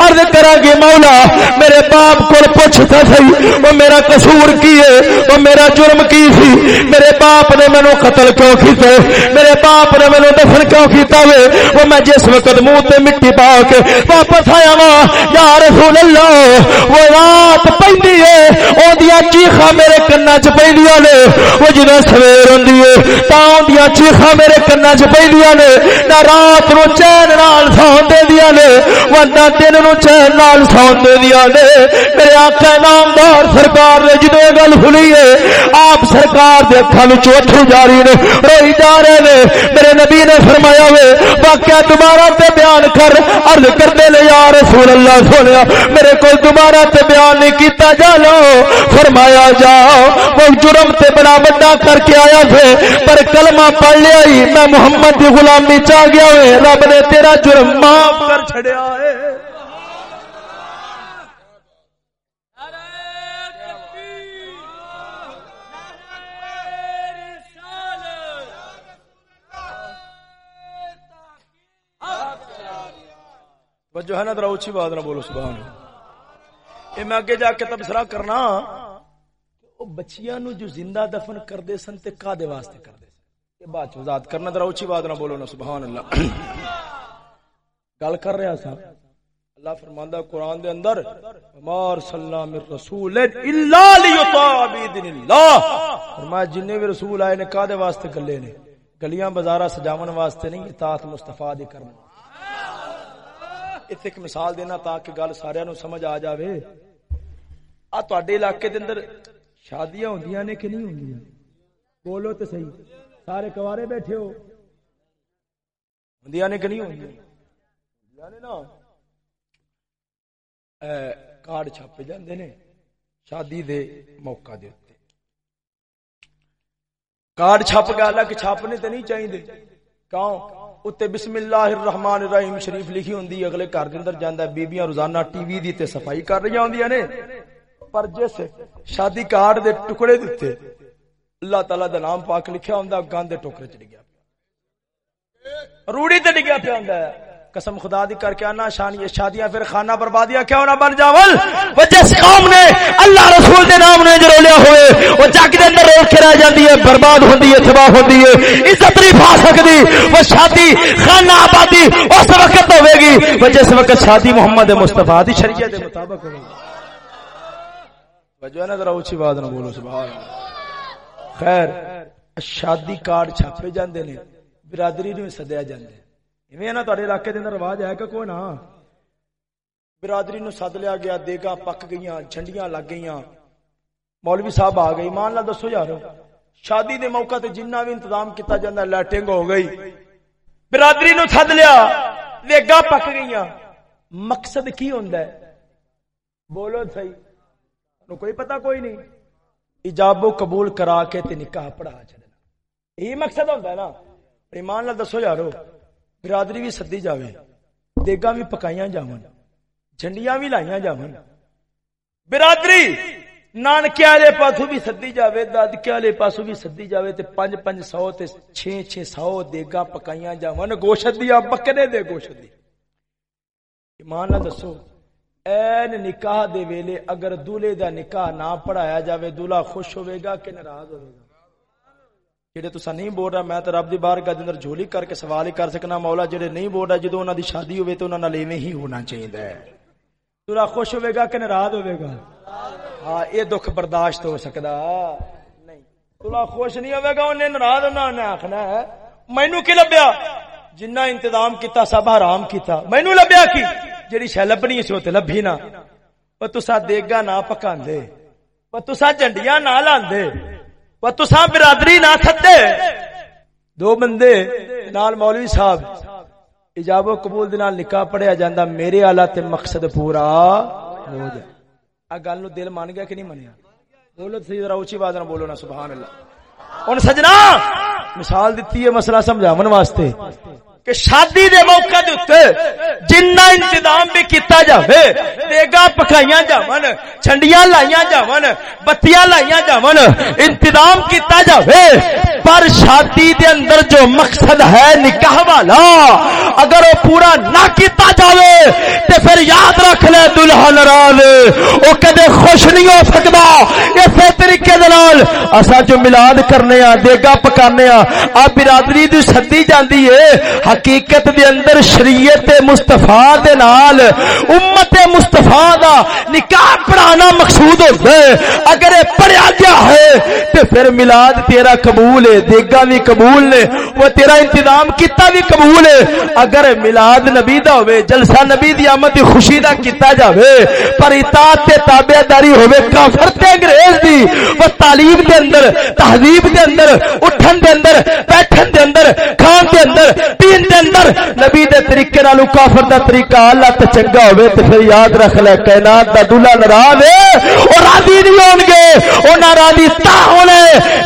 عرض کراں گی، مولا، میرے باپ کو پوچھتا سی، وہ میرا قصور کی ہے؟ وہ میرا جرم کی سی؟ میرے باپ نے مینو قتل کیوں کیتے؟ میرے باپ نے مینو دفن کیوں کیتا وے؟ وہ میں جس وقت منہ تے مٹی پا کے واپس آیا وا۔ یا رسول اللہ، وہ رات پیندی ہے۔ اودیاں چیخا میرے کنا چ پیندیاں نے۔ وہ جدوں سویر ہوندی ہے، تا اودیاں چیخا میرے کنا چ پیندیاں نے۔ نہ رات نو چین نال سون دیندیاں نے وہ نہ دن نو چین نال سون دیندیاں نے۔ میرے آقا نامدار سرکار نے جدوں گل سنی ہے، آپ سرکار دے اکھاں وچ اٹھو جاری نے، روئی جا رہے نے۔ میرے نبی نے فرمایا وے، واقعہ دوبارہ تے بیان کر۔ عرض کرتے نے، یا رسول اللہ، سنیا، میرے کو دوبارہ تے بیان نہیں کیتا، جا لو، فرمایا جاؤ، وہ جرم تے بڑا بڑا کر کے آیا تھے، پر کلمہ پڑھ لیا ہی، میں محمد کی غلامی چاہ گیا ہوئے، رب نے تیرا جرم معاف کر چھڑیا ہے۔ جو ہے نا ذرا اچھی بات نہ بولو، سبحان یہ میں اگے جا کے تبصرہ کرنا او بچیاں نو جو زندہ دفن کردے سن تے کا دے واسطے کردے سن۔ یہ بات وضاحت کرنا، ذرا اچھی بات نہ بولو نا، سبحان اللہ۔ گل کر رہا سا اللہ فرماندا قرآن دے اندر مار سلام الرسول الا لیطاع باذن اللہ فرمایا، جننے بھی رسول آئے نے کا دے واسطے گلے نے؟ گلیاں بازاراں سجاون واسطے نہیں، اطاعت مصطفی دی کرنا اتنے ایک مثال دینا تاکہ گل سارے نو سمجھ آ جاوے آ تے علاقے دے اندر شادیاں ہوندیاں نے کہ نہیں ہوندیاں بولو تو صحیح سارے کوارے بیٹھے ہو ہوندیاں نے کہ نہیں ہوندیاں نے نا کارڈ چھاپے جاندے نے شادی دے موقع دے اوتے کارڈ چھپ کے الگ چھاپنے تے نہیں چاہیے کیوں اتنے بسم اللہ الرحمن الرحیم شریف لکھی ہوں اگلے گھر کے اندر جانا بیبیاں روزانہ ٹی وی دی تے صفائی کر رہی ہوں نے پر جس شادی کارڈ دے ٹکڑے دتے اللہ تعالی دا نام پاک لکھیا ہوں گند ٹوکرے چ ڈگیا روڑی تے ڈگیا پیا ہوندا قسم خدا دی کر کے آنا شانی شادیاں پھر خانہ بربادیاں کیوں نہ بن جاول وہ جس قوم نے، اللہ رسول دے نام نے جرولیا ہوئے، وہ جگ دے اندر روک کے رہ جاندی ہے، برباد ہوندی ہے، تباہ ہوندی ہے، عزت نہیں پا سکدی وہ شادی خانہ آبادی اس وقت ہوے گی وہ جس وقت شادی محمد مصطفی دی شریعت دے مطابق ہوے گی۔ وجہ نہ ذرا اونچی آواز نہ بولو، سبحان اللہ۔ خیر، شادی کارڈ چھاپے جاندے نے، برادری نو سدیا جاندے۔ علاقے اندر رواج ہے کہ کوئی نہ برادری نو سد لیا گیا دیگا پک گئی جھنڈیاں لگ گئی مولوی صاحب آ گئی مان لا دسو یار شادی دے موقع تے جنہ بھی انتظام کیتا جاندہ لیٹنگ ہو گئی برادری نو سد لیا دیگا پک گئی مقصد کی ہوندا ہے بولو صحیح نو کوئی پتہ کوئی نہیں ایجاب و قبول کرا کے تے نکاح پڑھا چھڑنا یہی مقصد ہوندا ہے نا ایمان نال دسو یارو برادری بھی سدی جاوے دیگا بھی پکائیاں جاون، جھنڈیاں بھی لائیاں جاون۔ برادری، نانکے والے پاسو بھی سدی جاوے، دادکے والے پاسو بھی سدی جاوے تے پنج پنج سو تے چھ چھ سو دیگا پکائیاں جاون۔ گوشت دی بکرے دے گوشت دی۔ ایمان نہ دسو، این نکاح دے ویلے اگر دولے دا نکاح نہ پڑھایا جاوے دولا خوش ہوے گا کہ ناراض ہوے گا؟ جڑے تسا نہیں بول رہا، میں تے رب دی بارگاہ دے اندر جھولی کر کے سوال ہی کر سکنا مولا، جڑے نہیں بول رہا، جدوں انہاں دی شادی ہوے تے انہاں نال ایویں ہی ہونا چاہیے تورا خوش ہوے گا کہ ناراض ہوے گا؟ ہاں اے دکھ برداشت ہو سکدا۔ نہیں، تورا خوش نہیں ہوے گا اونے ناراض ہونا نے آکھنا ہے، مینوں کی لبیا؟ جنہ انتظام کیتا، سب حرام کیتا۔ مینوں لبیا کی؟ جڑی شے لبنی سی او تے لبھی نہ او تسا دیگا نہ پکاندے او تسا جھنڈیاں نہ لاندے۔ وہ تسا برادری نہ تھتے دو بندے نال مولوی صاحب ایجاب و قبول دے نال نکاح پڑھیا جاندا میرے اعلی تے مقصد پورا ہو جائے ا گل نو دل مان گیا کہ نہیں منیا بولو صحیح ذرا اونچی آواز نہ بولو نا سبحان اللہ ہن سجنا مثال دتی ہے مسئلہ سمجھاون واسطے کہ شادی دے موقع دے اوتے جنہ انتظام بھی کیتا جاوے دیگا پکائیاں جاون، چھنڈیاں لائیاں جاون، بتیاں لائیاں جاون، انتظام کیتا جاوے۔ پر شادی دے اندر جو مقصد ہے نکاح والا، اگر وہ پورا نہ کیتا جاوے، تے پھر یاد رکھ لے دلہا ناراض او کدے خوش نہیں ہو سکدا۔ اسی طریقے دے نال اسا جو میلاد کرنے ہاں دیگا پکانے ہاں آ برادری دی سدی جاندی ہے حقیقت دے اندر شریعت مصطفی دے نال، امت مصطفی دا نکاح پڑھانا مقصود ہوتا ہے۔ اگر یہ پڑھیا گیا ہے تو پھر میلاد تیرا قبول ہے دیگا بھی قبول نے، وہ تیرا انتظام کیتا بھی قبول ہے۔ اگر میلاد نبی دا ہوئے، جلسہ نبی دی آمد دی خوشی دا کیتا جاوے، پر اطاعت تے تابعداری ہوئے، کافر تے انگریز دی، وہ تعلیم دے اندر، تہذیب دے اندر، اٹھن دے اندر، بیٹھن دے اندر، کھان دے اندر پین دے اندر نبی دے طریقے نالو کافر دا طریقہ اللہ تے چنگا ہوئے تے پھر یاد رکھ لے، کائنات دا دولا ناراض ہے او راضی نہیں ہون گے، او ناراضی تا ہونے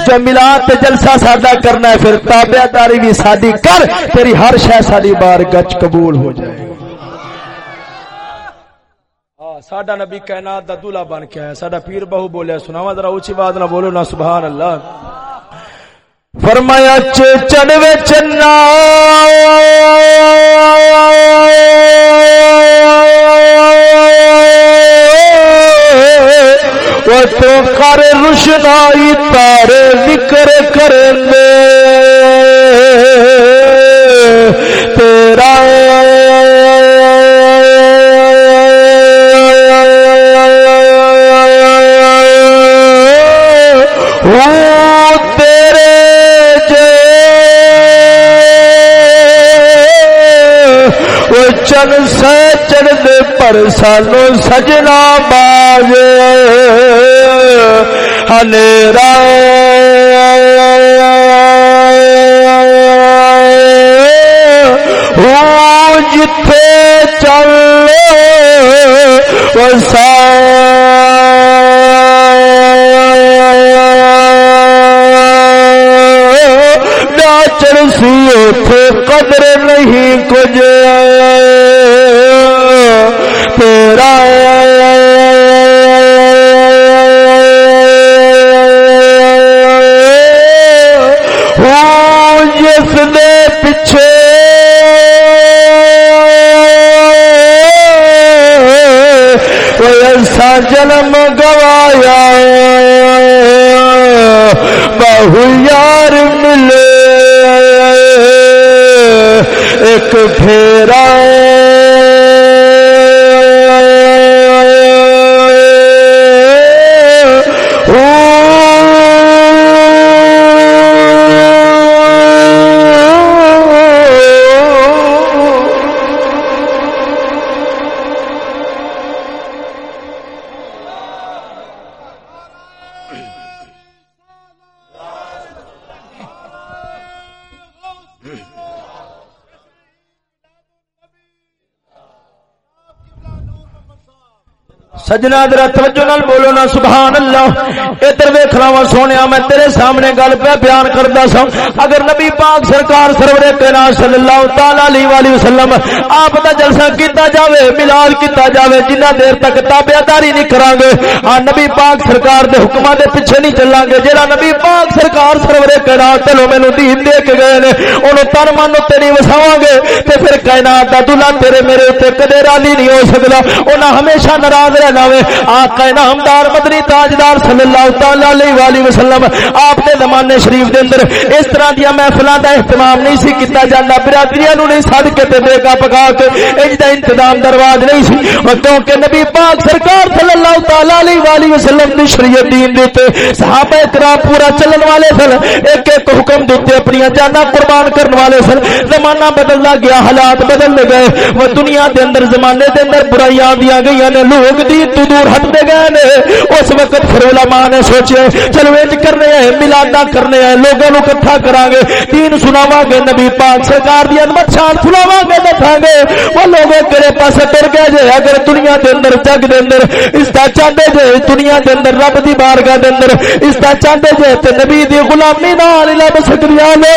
جو ملاد تے جلسہ ساڈا کرنا ہے، پھر تابعداری بھی ساڈی کر، تیری ہر شے ساڈی بار گچ قبول ہو جائے۔ ہاں، ساڈا نبی کائنات دا دولا بن کے آیا، ساڈا پیر بہو بولیا، سناواں ذرا اونچی بات نہ بولو نا، سبحان اللہ۔ فرمایا چڑوے چنا۔ وہ تو کر روشنائی تارے ذکر کریں تیرا چن سے چڑھ پر سانو سجنا باز ہنیرا جتھے چل سا چڑ سی اتے قدر نہیں کچھ میرا سجنا در توجہ نال بولو نا سبحان اللہ ادھر ویکھنا وا سونیا، میں تیرے سامنے گل پہ بیان کردا سا اگر نبی پاک سرکار سرور کائنات صلی اللہ تعالی علیہ والہ وسلم آپ دا جلسہ کیتا جاوے میلاد کیتا جاوے، جنہ دیر تک تابعداری نہیں کران گے ہاں نبی پاک سرکار دے حکماں دے پیچھے نہیں چلان گے جڑا نبی پاک سرکار سرور کائنات تینو مینوں دین دے کے گئے نے، اونوں تن من تے نہیں وساواں گے، تے پھر کائنات دا دلہا تیرے میرے تے کدے راضی نہیں ہو سکدا۔ انہاں ہمیشہ ناراض رہنا وے آقا نامدار، مدنی تاجدار صلی اللہ تعالی علیہ والہ وسلم، آپ دے زمانے شریف دے اندر اس طرح دی محفلاں دا اہتمام نہیں سی کیتا جاندا، برادریاں نو نہیں سد کے تے بیگا پکا کے اج دا انتظام درواز نہیں سی۔ کیونکہ نبی پاک سرکار صلی اللہ تعالی علیہ والہ وسلم دی شریعت دین دے تے صحابہ کرام پورا چلن والے سن، ایک ایک حکم دے اپنی جاناں قربان کرن والے سن۔ زمانہ بدلدا گیا، حالات بدل گئے۔ وہ دنیا دے اندر، زمانے دے اندر برائیاں آندیاں گئیاں نے، لوگ دی دین تو دور ہٹتے گئے نے، اس وقت پھر علماء نے سوچے، چلو انج کرنے ہیں ملادا کرنے ہیں، لوگوں نو اکٹھا کرا گے دین سناواں گے نبی پاک سرکار دی عظمت شان سناواں گے دکھاں گے وہ لوگ کہڑے پاسے ٹر گئے جے، اگر دنیا دے اندر، جگ دے اندر، اس دا چاہندے جے، دنیا دے اندر، رب دی بارگاہ دے اندر، اس دا چاہندے جے، تے نبی دی غلامی نال لب سکدیاں نے،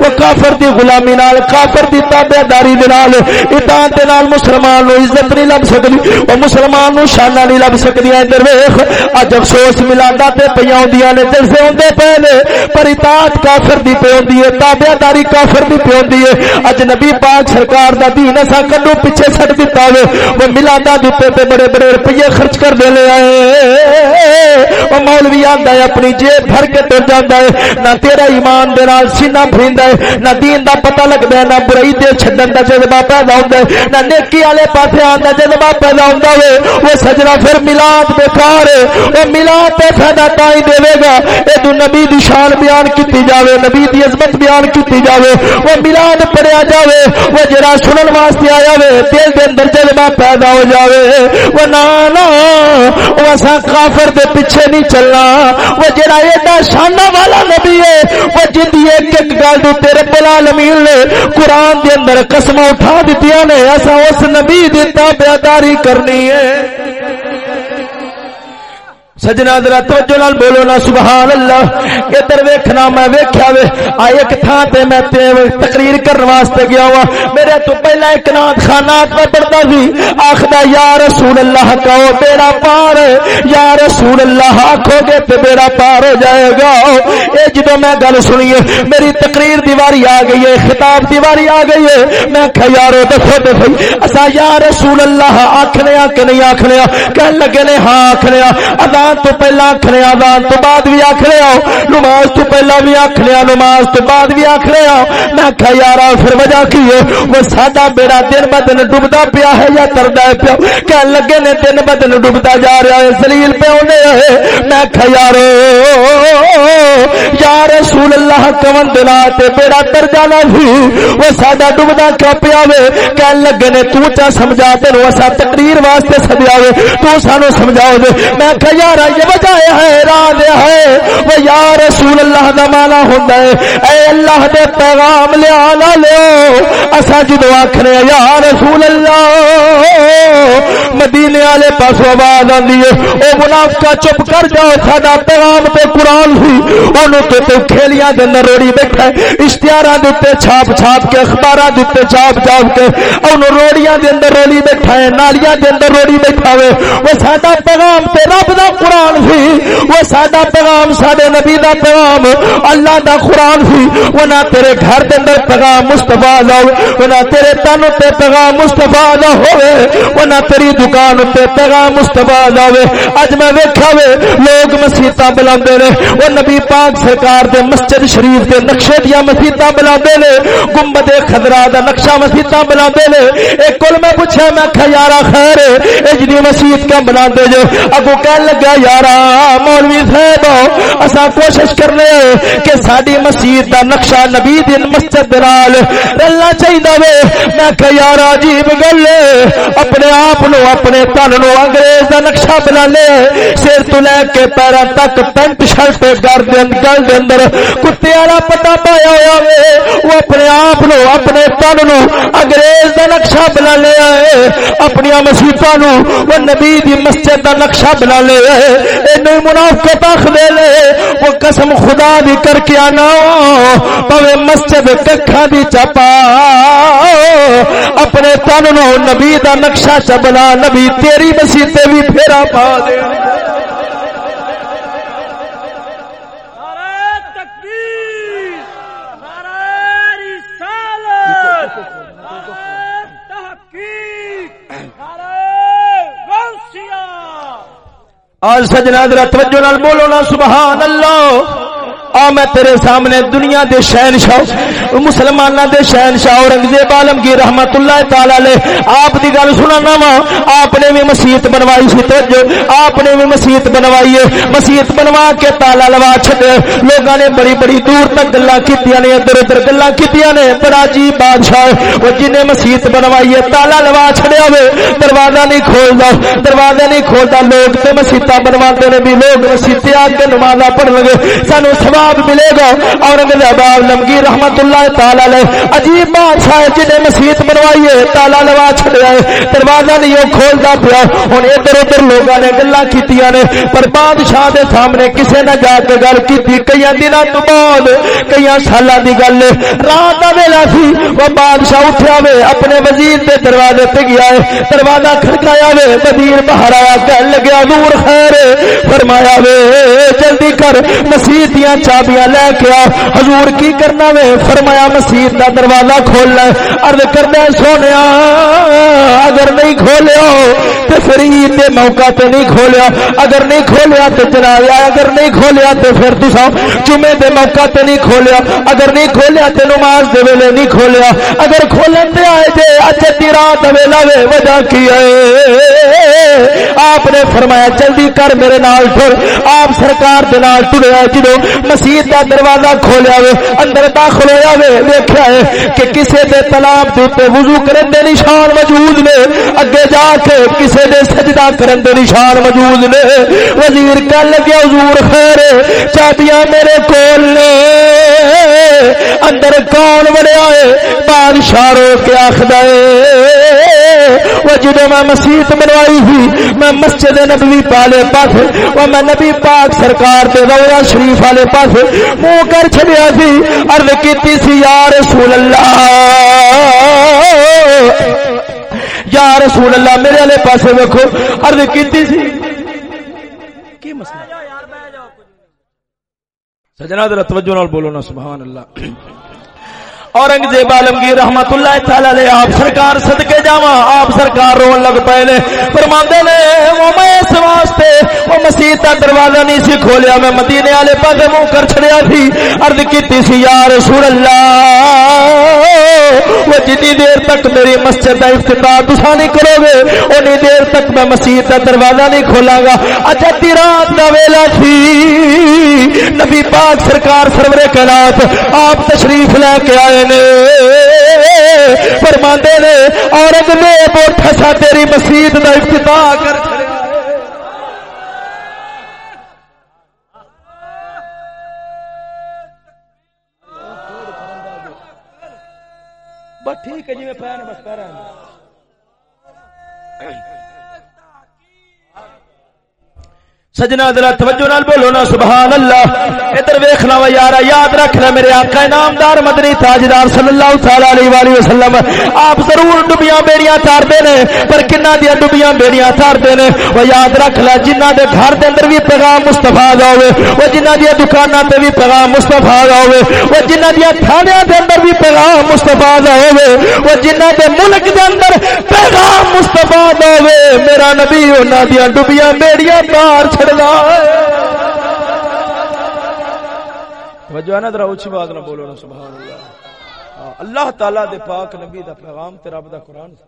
وہ کافر دی غلامی نال، کافر دی تابعداری دے نال، اطاعت دے نال مسلمان نو عزت نہیں لب سکدی، وہ مسلمان نو شان نہیں لب سکتی ادھر ویخ اج افسوس ملادا تے پہ آدیاں نے جلسے آدھے پے نے پر اطاعت کافر دی پہ آدھی ہے تابع داری کافر دی پہ آدھی ہے اج نبی پاک سرکار دا دین اسا کڈو پیچھے چھڈ دیتا ہوے وہ ملادا دتے تے بڑے بڑے روپیے خرچ کر دے لے آئے وہ مولوی آندا ہے اپنی جیب بھر کے ٹر جاندا ہے نہ تیرا ایمان دے نال سینہ بھریندا ہے نہ دین دا پتہ لگدا ہے نہ برائی دے چھڈن دا جذبہ پیدا ہوندا ہے نہ نیکی والے پاسے آن دا جذبہ پیدا ہوندا ہے وہ سجنا پھر ملاد بیکار وہ ملاد تے فائدہ تائی دے گا۔ اے تو نبی دی شان بیان کیتی جاوے، نبی دی عظمت بیان کیتی جاوے، وہ ملاد پڑھیا جاوے، وہ جڑا سنن واسطے آیا وے دل دے اندر جذبہ پیدا ہو جاوے۔ وہ نا نا، وہ اسا کافر دے پیچھے نہیں چلنا۔ وہ جڑا ایڈا شانہ والا نبی ہے، وہ جندی ایک ایک گل دے تیرے بلا العالمین نے قرآن دے اندر قسم اٹھا دتیاں نے اسا اس نبی دی تابعداری کرنی ہے۔ سجنا درا توجہ نال بولو نا سبحان اللہ ادھر ویکھنا میں ویکھیا وے، آ ایک تھان تے میں تے تقریر کرن واسطے گیا ہوا میرے تو پہلا ایک نات خانات میں پڑھتا سی۔ آخدا، یا رسول اللہ، کہو تیرا پار۔ یا رسول اللہ آکھو گے تے میرا پار ہو جائے گا۔ اے جدو میں گل سنیے، میری تقریر دیواری آ گئی ہے، خطاب دیواری آ گئی ہے۔ میں کہ یارو دکھو تے سی اسا یا رسول اللہ آکھنے آ کہ نہیں آکھنے کہن لگے نے ہاں آکھنے ادا آزان تو پہلا آخر آزان تو بعد بھی آخر آؤ نماز تو پہلا بھی آخر نماز تو بعد بھی آخر آؤ میں آخیا یار پھر وجہ کی ہے؟ وہ ساڈا بیڑا دن ب دن ڈبدا پیا ہے یا کردا پیا؟ کہ لگے نے دن ب دن ڈبدا جا رہا ہے زلیل پہ ہونے ہے میں آخیا یار یا رسول اللہ، کون دلا تے بیڑا تر جانا سی وہ ساڈا ڈبدا کیوں پیا وے؟ کہ لگے نے تو چا سمجھا، تینوں اسا تقریر واسطے سدیا وے تو سانو سمجھاؤ دے میں آخیا یار یہ وجہ ہے، راز ہے۔ وہ یا رسول اللہ دا مانا ہوندا ہے، اے اللہ دے پیغام لیا نہ لیو۔ اسا جدو آکھنے یا رسول اللہ، مدینے والے پاس آواز آندی ہے۔ او منافقہ چپ کر جاؤ، ساڈا پیغام تے قرآن سی اونوں تے تے کھیلیاں دے اندر روڑی بیٹھا ہے۔ اشتہاراں دے تے چھاپ چھاپ کے، اخباراں دے تے چھاپ چھاپ کے، اونوں روڑیاں دے اندر روڑی بیٹھا ہے، نالیاں دے اندر روڑی بیٹھا ہے وہ ساڈا پیغام تے رب دا قرآن سی وہ ساڈا پیغام ساڈے نبی دا پیغام، اللہ دا قرآن سی وہ نہ تیرے گھر دے اندر پیغام مستفا دا وہ نہ تیرے تن تے پیغام مستفا دا ہوے وہ نہ تیری دکان تے پیغام مستفا دا ہوے اج میں ویکھا وے، لوگ مسیتاں بلاندے نے، وہ نبی پاک سرکار دے مسجد شریف دے نقشے دیاں مسیتاں بلاندے نے، گنبد خضرا دا نقشہ مسیتاں بلاندے نے۔ اے کل میں پوچھا میں کہ یارا خیر، اے جدی مسجد کیوں بلاندے جو؟ اگو کہن لگا یارا مولوی صاحب اسا کوشش کرنے کہ ساڈی مسجد دا نقشہ نبی دی مسجد نال رلنا چاہیے وے۔ میں کہ یار عجیب گل اپنے آپ نو، اپنے تن نو انگریز دا نقشہ بنا لے۔ سر تو لے کے پیرا تک پینٹ شرٹ گھر دے گل دے اندر کتے والا پتا پایا ہوا وے۔ وہ اپنے آپ نو، اپنے تن نو انگریز دا نقشہ بنا لے۔ اپنی مسیطا نو، وہ نبی دی مسجد دا نقشہ بنا لے۔ اینو منافقت آخ دے لے وہ قسم خدا دی کر کے آنا۔ پوے مسجد ککھا دی چپا۔ اپنے تن نو نبی دا نقشہ چبلا نبی تیری مسیح بھی پھیرا پا دے۔ آج سجنا توجہ نال بولو نا سبحان اللہ۔ آ میں تیرے سامنے دنیا دے شہنشاہ مسلمانہ دے شہنشاہ اورنگزیب عالمگیر رحمت اللہ تعالی علیہ آپ دی گل سنانا وا، آپ نے بھی مسیت بنوائی سی توجہ آپ نے بھی مسیت بنوائی ہے۔ مسیت بنوا کے تالا لوا چھڈے لوگاں نے بڑی بڑی دور تک گلاں کیتیاں نے، ادھر ادھر گلاں کیتیاں نے۔ بڑا عجیب بادشاہ وہ جن نے مسیت بنوائی ہے، تالا لوا چھڈیا ہوے دروازہ نہیں کھولدا دروازہ نہیں کھولدا لوگ تے مسیتاں بنواندے نے بھی، لوگ مسیتے آ کے نمازاں پڑھن گے سانو ثواب ملے گا۔ اورنگزیب عالمگیر رحمت اللہ تعالی علیہ، عجیب بادشاہ جن نے مسیت بنوائی ہے تالا لوا چھڈیا ہے دروازہ نہیں وہ کھولدا پیا۔ ہن ادھر ادھر لوگاں نے گلاں کیتیاں نے، پر بادشاہ دے سامنے کسے نہ جا کے گل کیتی۔ کئی دنوں تو بعد کئی سالاں دی گل۔ رات دا ویلا سی، وہ بادشاہ اٹھیا وے، اپنے وزیر دے دروازے تے گیا ہے۔ دروازہ کھڑکایا وے، وزیر باہر آیا، کہن لگیا، نور خیر فرمایا وے، جلدی کر مسیح دیاں چابیاں لے کے آ۔ حضور کی کرنا وے؟ فرمایا مسیح دا دروازہ کھولنا عرض کرنا سونیا، اگر نہیں کھولیا تے پھر عید دے موقع تے نہیں کھولیا۔ اگر نہیں کھولیا تے چلایا اگر نہیں کھولیا تے پھر تسا جمعے دے موقع تے نہیں کھولیا۔ اگر نہیں کھولیا تے نماز دے ویلے نہیں کھولیا۔ اگر کھولن تے آئے جے اچھے دی رات ویلا وے، وجہ کی ہے؟ آپ نے فرمایا، جلدی کر میرے نال ٹر۔ آپ سرکار دے نال ٹریا جدو مسیح دا دروازہ کھولیا وے اندر داخل ہویا وے دیکھیا ہے کہ کسے دے تلاب دے تے وضو کرن دے نشان موجود نے، اگے جا کے کسے دے سجدہ کرن دے نشان موجود نے۔ وزیر کہن لگیا، حضور خیر، چابیاں میرے کول نے۔ اندر کون بڑیا ہے؟ بادشاہ رو کے آخدا ہے۔ وہ جدو میں مسیت بنوائی تھی میں مسجد نبوی پالے پاس وہ میں نبی پاک سرکار دے رویا شریف والے پاس منہ کر چھڑیا سی، عرض کیتی سی، یا رسول اللہ۔ یا رسول اللہ، میرے والے پاسے ویکھو، عرض کیتی سی۔ کی مسئلہ؟ سجنا توجہ نال بولو نا، سبحان اللہ۔ اورنگزیب عالمگیر رحمت اللہ تعالی علیہ، آپ سرکار صدقے جاواں، آپ سرکار رون لگ پئے نے۔ فرماندے نے، وہ میں اس واسطے، وہ مسیح دا دروازہ نہیں سی کھولیا، میں مدینے والے پاسے منہ کر چھڑیا تھی۔ عرض کیتی سی، یا رسول اللہ، وہ جتنی دیر تک میری مسجد کا افتتاح تسا نہیں کرو گے اونی دیر تک میں مسیح کا دروازہ نہیں کھولا گا۔ اچھا رات کا ویلا تھی۔ نبی پاک سرکار سرور کلات آپ تشریف لے کے آئے نے۔ فرماندے نے عورت میں بوٹھا تیری مسیح کا افتتاح کر بس ٹھیک ہے جی میں پیر بس پہ پیر سجنا ذرا توجہ نال بولو نا سبحان اللہ ادھر ویکھنا وا یارا، یاد رکھ لے میرے آقا انعامدار، مدنی تاجدار صلی اللہ تعالی علیہ والہ وسلم۔ آپ ضرور ڈبیاں بیڑیاں تارتے نے، پر کنا دی ڈبیاں بیڑیاں تارتے نے؟ او یاد رکھ لے جنہاں دے گھر دے اندر بھی پیغام مصطفی دا ہوے او جنہاں دی دکاناں تے بھی پیغام مصطفی دا ہوے او جنہاں دی تھانیاں دے اندر بھی پیغام مصطفی دا ہوے او جنہاں دے ملک دے اندر پیغام مصطفی دا ہوے میرا نبی، انہاں دی ڈبیاں بیڑیاں تار چھڑدا وجہ ہے نا ذرا اونچی بات نہ بولو نا سبحان اللہ اللہ تعالی دے پاک نبی دا پیغام تے رب دا قرآن سی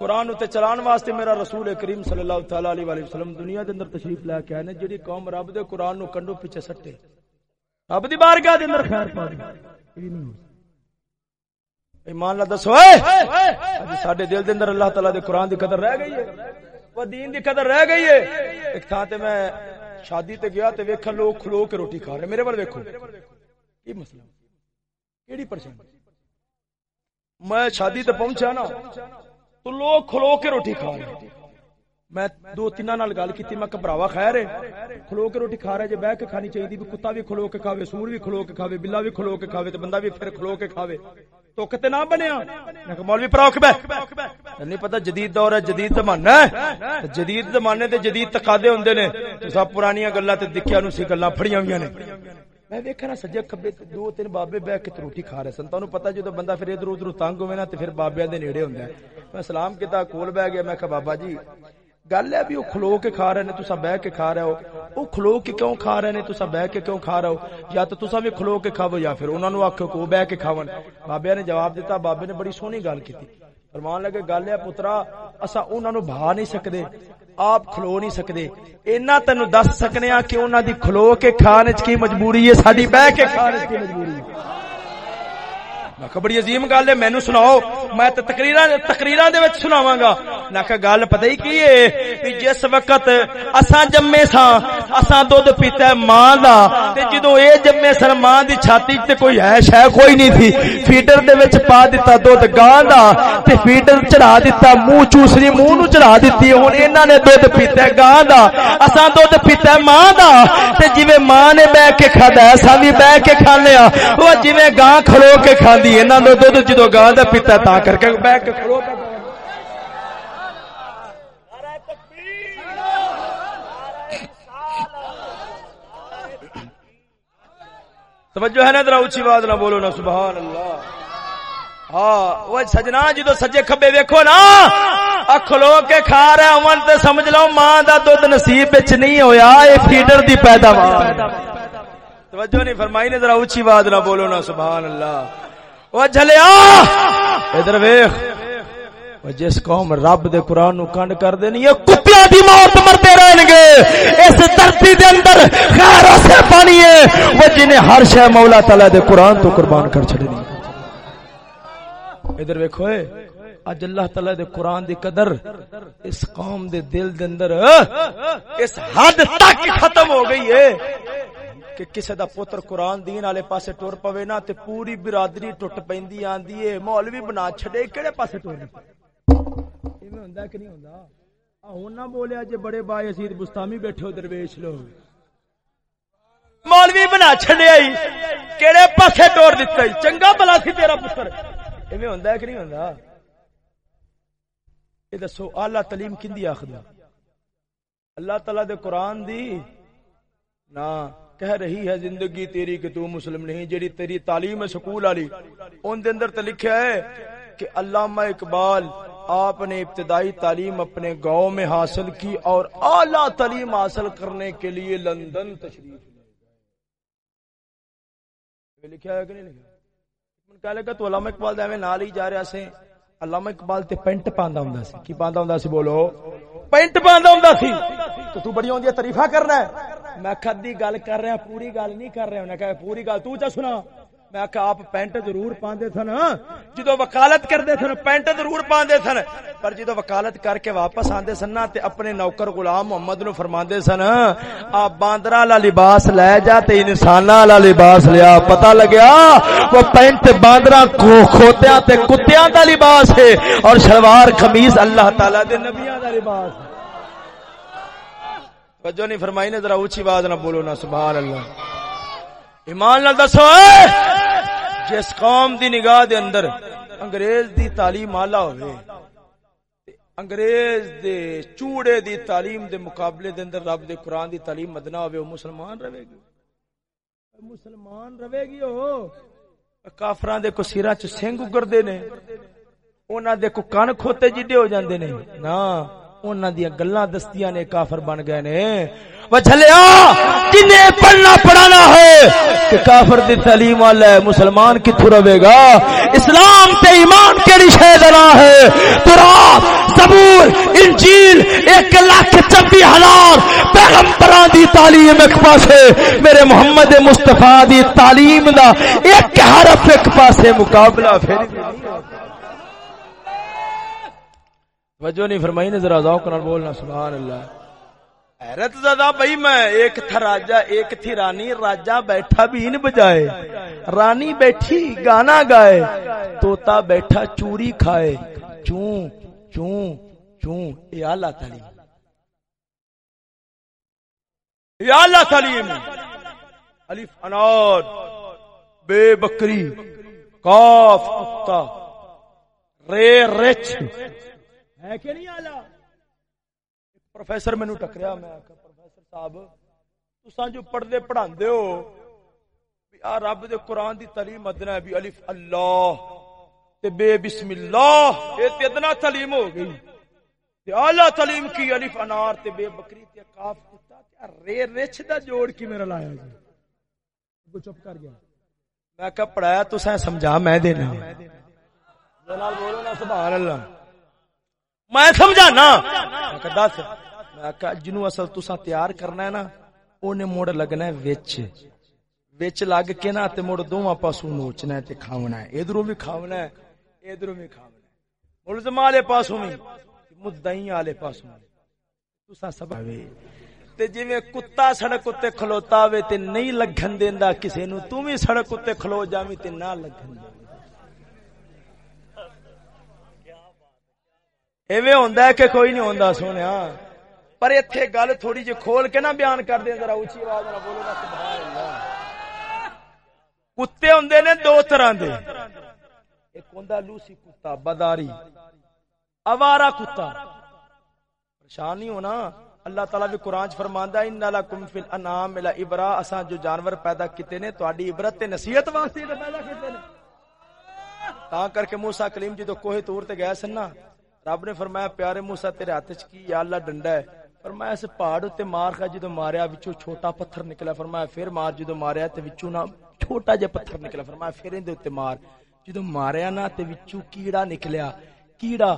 قرآن تے چلان واسطے میرا رسول کریم صلی اللہ تعالی علیہ وآلہ وسلم دنیا دے اندر تشریف لے کے آئے نے جڑی قوم رب دے قرآن نو کنڈو پیچھے سٹے رب دی بارگاہ دے اندر خیر پا دی ایمان اللہ دسو اے ساڈے دل دے اندر اللہ تعالی دے قرآن دی قدر رہ گئی ہے وہ دین دی قدر رہ گئی ہے۔ ایک تھا تے میں شادی تے گیا تے ویکھن لوگ کھلو کے روٹی کھا رہے میرے ول ویکھو۔ کی مسئلہ؟ کیڑی پریشانی؟ میں شادی تے پہنچا نا، تو لوگ کھلو کے روٹی کھا رہے میں دو تین نال گل کی میں گھبراوا خیر ہے۔ کھلو کے روٹی کھا رہے جے بہ کے کھانی چاہیے بھی، کتا بھی کھلو کے کھاوے، سور بھی کھلو کے کھاوے، بلا بھی کھلو کے کھاوے، تے بندہ بھی پھر کھلو کے کھاوے۔ تو کتے نہ بنیا۔ میں کہ مولوی پراخ بہ نہیں پتہ، جدید دور ہے، جدید زمانہ ہے۔ جدید زمانے تے جدید تقاضے ہوندے نے۔ تو سب پرانیاں گلاں تے دکھیا نو سی گلاں پھڑیاں ہویاں نے۔ میں ویکھنا سجے کھبے دو تین بابے بہ کے روٹی کھا رہے سن۔ تانوں پتہ جدوں بندہ پھر ادھر ادھر تنگ ہوے نا، تے پھر بابیاں دے نیڑے ہوندا ہے میں سلام کیتا، کول بہ گیا، میں کہ بابا جی گل ہے بھی وہ کھلو کے کھا رہے نے تسا بہ کے کھا رہے ہو۔ وہ کھلو کے کیوں کھا رہے نے؟ تسا بہ کے کیوں کھا رہے ہو؟ یا تو تسا بھی کھلو کے کھاو یا پھر انہاں نو آکھو کو بہ کے کھاون۔ بابے نے جواب دیتا بابے نے بڑی سونی گل کیتی۔ فرمان لگے، گل ہے پترا اسا انہاں نو بھا نہیں سکدے، آپ کھلو نہیں سکدے۔ اینا تینو دس سکنے ہاں کہ انہاں دی کھلو کے کھانے کی مجبوری ہے، ساڈی بہ کے کھانے کی مجبوری ہے۔ میں بڑی عظیم گل ہے مینوں سناؤ میں تے تقریراں تقریراں دے وچ سناواں گا میں گل پتہ ہی کی ہے کہ جس وقت اساں جمے ساں اساں دودھ پیتا ہے ماں دا تے جدوں اے جمے سن ماں دی چھاتی تے کوئی ہے شے کوئی نہیں تھی فیڈر دے وچ پا دتا دودھ گاں دا تے فیڈر چڑھا دتا منہ چوسری منہ نو چڑھا دتی ہن انہاں نے دودھ پیتا ہے گاں دا اساں دودھ پیتا ہے ماں دا تے جویں ماں نے بہ کے کھادا ہے اساں بہ کے کھانے ہاں او جویں گاں کھلو کے کھاندی انہاں دا دودھ جدوں گاں دا پیتا تا کر کے بہ کے کھلو کے توجہ ہے نا ذرا اونچی آواز نہ بولو نا سبحان اللہ ہاں وہ سجنا جدو سجے کھبے ویکھو نا کھلو کے کھا رہے ہون تے سمجھ لو ماں دا دودھ نصیب وچ نہیں ہویا اے فیڈر دی پیداوار توجہ نہیں فرمائی نے ذرا اونچی آواز نہ بولو نا سبحان اللہ وہ جھلیا ادھر ویکھ جس قوم رب دے قرآن نو کنڈ کر دینی یہ کتیاں دی موت مرتے رہن گے اس دھرتی دے اندر خیر اسے پانی ہے وہ جنہیں ہر شے مولا تعالی دے قرآن تو قربان کر چھڑنی ادھر ویکھو اے اج اللہ تعالی دے قرآن دی قدر اس قوم دے دل دے اندر اس حد تک ختم ہو گئی ہے کہ کسے دا پتر قرآن دین والے پاسے ٹر پوے نا تے پوری برادری ٹوٹ پیندی آندی ہے، مولوی بنا چھڑے کیڑے پاسے ٹر ایویں ہوندا کہ نہیں ہوندا؟ ہن نہ بولیا جے بڑے با یزید بستامی بیٹھے ہو درویش لوگ مولوی بنا چھڑیا ہی کیڑے پاسے ٹور دتا ہی چنگا بلا سی تیرا پتر۔ ایویں ہوندا ہے کہ نہیں ہوندا؟ اے دسو، اعلی تعلیم کیندی آکھدا اللہ تعالی دے قرآن دی نا کہہ رہی ہے، زندگی تیری کہ تو مسلم نہیں، جیڑی تیری تعلیم ہے سکول والی ان دے اندر تے لکھیا ہے کہ علامہ اقبال آپ نے ابتدائی تعلیم اپنے گاؤں میں حاصل کی اور اعلی تعلیم حاصل کرنے کے لیے لندن تشریف لے لکھا ہے کہ نہیں لکھا کہہ لگا تو علامہ اقبال دے نال ہی جا رہا سے علامہ اقبال تے پینٹ پاندا ہوندا سی۔ کی پاندا ہوندا سی؟ بولو۔ پینٹ پاندا ہوندا سی۔ تو تو بڑی ہوندی تعریفاں کرنا ہے۔ میں کھدی گل کر رہا پوری گل نہیں کر رہا انہاں کہا پوری گل تو چا سنا۔ میں کہ آپ پینٹ ضرور پاندے سن ہاں؟ جدو وکالت کرتے سن، پینٹ ضرور پاندے سن۔ پر جدو وکالت کر کے واپس آندے سن تے اپنے نوکر غلام محمد نو فرماندے سن ہاں؟ آ باندرا والا لباس لے جا تے انساناں والا لباس لیا۔ پتہ لگیا؟ وہ پینٹ باندرا کھوتیاں تے کتیاں دا لباس ہے۔ اور شلوار، قمیض اللہ تعالی دے نبیاں دا لباس ہے۔ توجہ نہیں فرمائی نے ذرا اونچی آواز نہ بولو نا، سبحان اللہ۔ ایمان نہ دسو ہاں؟ جس قوم دی نگاہ دے اندر انگریز دی تعلیم آلہ ہوئے انگریز دے چوڑے دی تعلیم دے مقابلے دے اندر رب دے قرآن دی تعلیم مدنہ ہوئے، وہ مسلمان رہے گی۔ مسلمان رہے گی ہو کافران دے کو سیرہ چ سنگ اگر دے نے۔ اونا دے کو کان کھوتے جیڈے ہو جاندے نے۔ نا اونا دیا گلہ دستیاں نے کافر بن گئے نے۔ وچھلیا جنہیں پڑھنا پڑھانا ہے، کہ کافر دی تعلیم والا ہے، مسلمان کی رہے گا؟ اسلام تے ایمان کے رشے دنا ہے؟ تراب زبور، انجیل، ایک لاکھ چبی ہزار پیغمبران دی تعلیم ایک پاسے، میرے محمد مصطفیٰ دی تعلیم دا ایک حرف ایک پاسے مقابلہ پھر وجہ نہیں فرمائی نے، ذرا ذوق نال بولنا، سبحان اللہ۔ حیرت زدہ بھائی میں، ایک تھا راجا، ایک تھی رانی، راجا بیٹھا بھی ان بجائے۔ رانی بیٹھی، گانا گائے۔ توتا بیٹھا، چوری کھائے۔ چون چون چون یہ اعلی تعلیم۔ یہ اعلی تعلیم۔ الف انار بے بکری۔ کاف کتا۔ رے رچ ہے کہ نہیں اعلی پروفیسر مینو ٹکریا میں پروفیسر صاحب، تساں جو پڑھدے پڑھاندے ہو آ رب دے قرآن دی تعلیم ادنا ہے، بھی الف اللہ تے بے بسم اللہ، اے تے ادنا تعلیم ہو گئی۔ تے اعلی تعلیم کی، الف انار تے بے بکری تے کاف کتا تے رے رچ دا جوڑ کی میرا لایا جی۔ کو چپ کر گیا۔ میں کہ پڑھایا تساں سمجھا میں دینا جناب بولو نا، سبحان اللہ۔ میں سمجھانا۔ کہ دس۔ جنو اصل تسا تیار کرنا ہے نا اونے مڑ لگنا ہے وچ وچ لگ کے نا تے مڑ دوواں پاسوں نوچنا ہے تے کھاونا ہے ادھروں بھی کھاونا ہے ادھروں بھی کھاونا ہے ملزم والے پاسوں بھی مدعی والے پاسوں تسا سب تے جویں کتا سڑک تے کھلوتا وے تے نہیں لگن دیندا کسے نو تو بھی سڑک تے کھلو جاویں تے نہ لگن دے ایویں ہوندا ہے کہ کوئی نہیں ہوندا سونیا پر ایتھے گل تھوڑی جی کھول کے نہ بیان کر دیں، ذرا اونچی آواز نہ بولو نا، سبحان اللہ۔ کتے ہوندے نے دو طرح دے۔ ایک ہوندا لوسی کتا، بداری۔ اوارا کتا۔ پریشان نہیں ہونا۔ اللہ تعالی بھی قرآن چ فرماندا ہے، ان لکم فی الانام الا ابرا اساں جو جانور پیدا کیتے نے، تہاڈی عبرت تے نصیحت واسطے پیدا کیتے نے۔ تا کر کے موسی کلیم جی تو کوہ تور تے گئے سن نا، رب نے فرمایا، پیارے موسی، تیرے ہاتھ چ کی یا اللہ ڈنڈا ہے؟ فرمایا اس پہاڑ تے مار کھا جدو ماریا وچوں چھوٹا پتھر نکلا، فرمایا پھر مار، جدو ماریا تے وچوں نا چھوٹا جے پتھر نکلا، فرمایا پھر این دے اوتے مار۔ جدو ماریا نا تے وچوں کیڑا نکلیا، کیڑا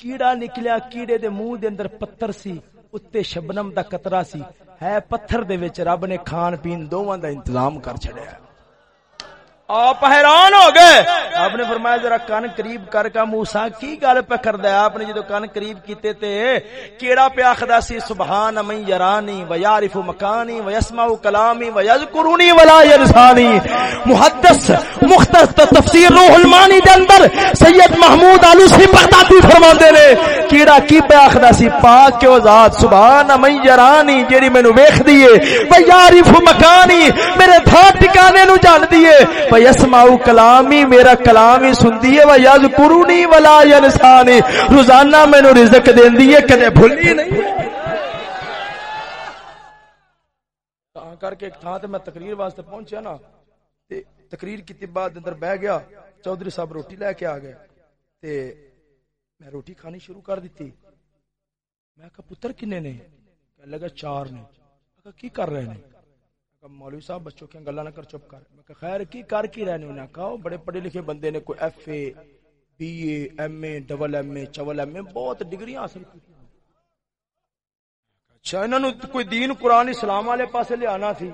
کیڑا نکلیا، کیڑے دے منہ دے اندر پتھر سی اتے شبنم دا قطرہ سی۔ ہے پتھر دے وچ رب نے کھان پین دوواں دا انتظام کر چھڑیا آپ حیران ہو گئے۔ آپ نے فرمایا ذرا کان قریب کر کا۔ موسا کی گل پہ کر دیا۔ آپ نے جدو کان قریب کیتے تے کیڑا پہ آخدا سی سبحان من یرانی و یعرف مکانی و یسمع کلامی و یذکرونی ولا ینسانی محدث مختصر تفسیر روح المانی دے اندر سید محمود آلوسی بغدادی فرماندے نے، کیڑا کی پہ آخدا سی؟ پاک کیو ذات سبحان من یرانی، جیڑی مینوں ویکھ دیے و یعرف مکانی، میرے تھا ٹھکانے نو جان دیے یسماؤ کلامی، میرا کلام ہی سنتی ہے وہ یاد قرونی ولا ینسانی روزانہ مینو رزق دیندی ہے، کدے بھولی نہیں۔ کر کے ایک تھان تے میں تقریر واسطے پہنچیا نا، تے تقریر کی بعد اندر بہ گیا، چودھری صاحب روٹی لے کے آ گئے، تے میں روٹی کھانی شروع کر دیتی۔ میں کہا، پتر کنے نے؟ کہنے لگا، چار نے۔ کہا، کی کر رہے ہیں اب مولوی صاحب، بچوں کی گلا نہ کر، چپ کر۔ میں کہ خیر، کی کر کی رہنے انہیں کہا؟ بڑے پڑھے لکھے بندے نے کوئی F A B A M A double M A Chola M A بہت ڈگری حاصل کی۔ اچھا انہوں نے کوئی دین، قرآن، اسلام والے پاسے لے آنا تھی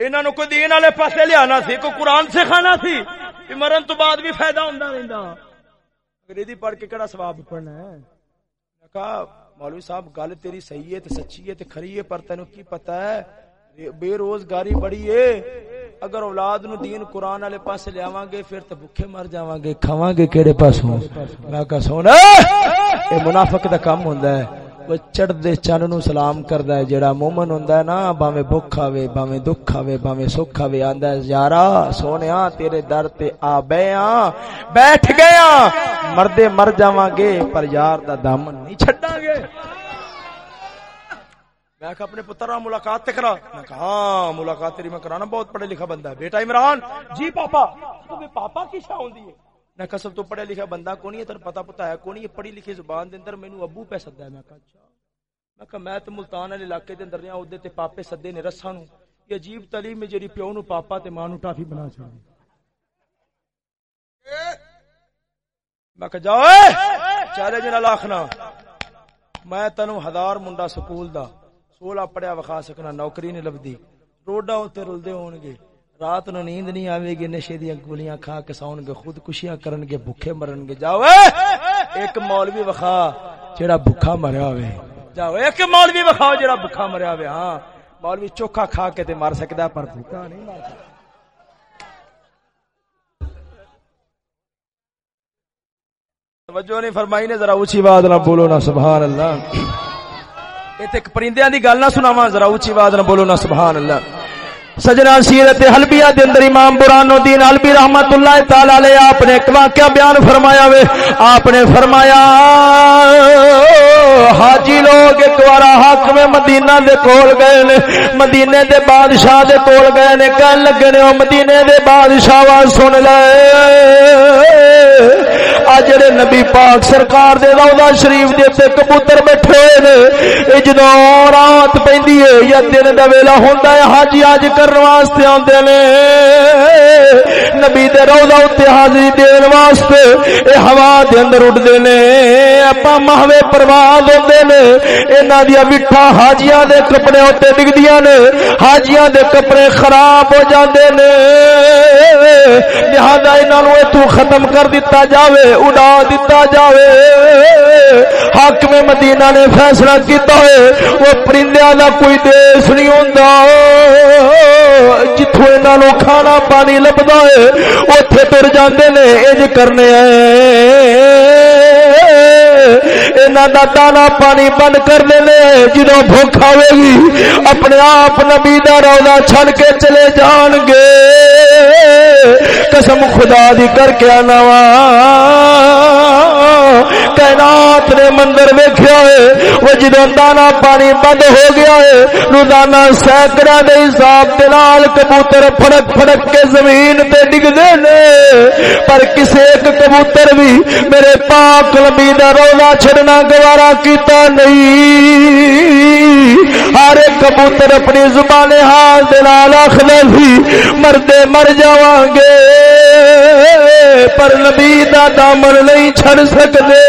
انہوں نے کوئی دین والے پاسے لے آنا تھی کوئی قرآن سکھانا تھی مرن تو بعد بھی فائدہ ہوندا رہندا۔ انگریزی پڑھ کے کہڑا ثواب پڑھنا ہے؟ کہا، مولوی صاحب، گل تیری صحیح ہے تے سچی ہے تے کھری ہے، پر تینوں کی پتہ ہے؟ بے روزگاری بڑی ہے۔ اگر اولاد نو دین قرآن والے پاس لیا گے پھر تو بھوکے مر جا گے کھاوا گے کہڑے پاسوں؟ میں کہ سونا، یہ منافق دا کام ہوندا ہے۔ وہ چڑھدے چن نو سلام کردا ہے۔ جیڑا مومن ہوندا ہے نا، باویں بھوک آوے باویں دکھ آوے باویں سکھ آوے آندا ہے، یارا سونیا تیرے در تے آ بیاں بیٹھ گیا مردے مر جاواں گے پر یار دا دامن نہیں چھڈاں گے۔ میں کہا اپنے پتر ملاقات تے کرا۔ میں کہا ہاں ملاقات تیری میں کرانا، بہت پڑھے لکھا بندہ ہے۔ بیٹا عمران جی پاپا تمہیں پاپا کی شاہ ہوندی ہے۔ میں کہا سب تو پڑھے لکھا بندہ کونی ہے؟ تن پتہ پتہ ہے کونی ہے؟ پڑھی لکھی زبان دے اندر مینوں ابو پہ سدا ہے۔ میں کہا اچھا۔ میں کہا میں تے ملتان والے علاقے دے اندر رہیا، اودے تے پاپے سدے نے رساں نو یہ عجیب تعلیم ہے جڑی پیو نو پاپا تے ماں نو ٹافی بنا چھڑی میں کہا جاؤ چلے جنا لاکھنا میں تینو ہزار منڈا سکول دا۔ سولہ پڑھیا وکھا سکنا نوکری نہیں لبدی روڈا اتنے رلدے ہون گے رات نو نیند نہیں آوے گی نشے دیا گولیاں کھا کے ساؤن گے خود کشیاں کرن گے بھوکے مرن گے جاؤ ایک مولوی وکھا جیڑا بھوکا مریا ہوئے جاؤ ایک مولوی وکھاؤ جیڑا بھوکا مریا ہوئے ہاں مولوی چوکھا کھا کے تے مار سکدا پر بھوکا نہیں مار سکدا توجہ نہیں فرمائی نے ذرا اونچی آواز نہ بولو نا سبحان اللہ ایک پرندے دی گل نہ سناواں ذرا اونچی آواز نہ بولو نا سبحان اللہ سجنا سیرت حلبیہ دے اندر امام بران الدین حلبی رحمت اللہ تعالی علیہ آپ نے ایک واقعہ بیان فرمایا وے آپ نے فرمایا حاجی لوگ ایک بار حاکم مدینہ دے کول گئے نے مدینے دے بادشاہ دے کول گئے نے کہن لگے نے او مدینے دے بادشاہ وا سن لے جڑے نبی پاک سرکار دے روضہ شریف دے تے کبوتر بیٹھے ہوئے نے جدوں رات پیندی ہے یا دن دا ویلا ہوندا ہے، حاجی اج کرن واسطے آندے نے۔ نبی دے روضہ تے حاضری دین واسطے اے ہوا دے اندر اڑدے نے۔ اپا مہوے پرواز ہوندے نے۔ انہاں دی وٹھا حاجیاں دے کپڑے اوتے ڈگدیاں نے۔ حاجیاں دے کپڑے خراب ہو جاندے نے۔ لہذا انہاں نو ایتھوں ختم کر دتا جاوے۔ اڑا دتا جاوے۔ حق میں مدینہ نے فیصلہ کیتا ہے وہ پرندیاں دا کوئی دیس نہیں ہوندا۔ جتھوں انہاں نو کھانا پانی لبدا ہے اوتھے تر جاندے نے انج کرنے ہیں انہاں دا دانا پانی بند کر دینے جدوں بھوک آوے گی اپنے آپ نبی دا روضہ چھڑ کے چلے جان گے قسم خدا دی کر کے آنا کائنات نے مندر ویکھیا ہے، وہ جدوں دانا پانی بند ہو گیا ہے، روزانہ سینکڑا دے حساب دے نال کبوتر پھڑک پھڑک کے زمین تے ڈگدے نے۔ پر کسے ایک کبوتر بھی میرے پاک نبی دا روزہ چھڑنا گوارا کیتا نہیں۔ ہر ایک کبوتر اپنی زبان حال دے نال آخدا سی مردے مر جاواں گے، پر نبی دا دامن نہیں چھڑ سکدے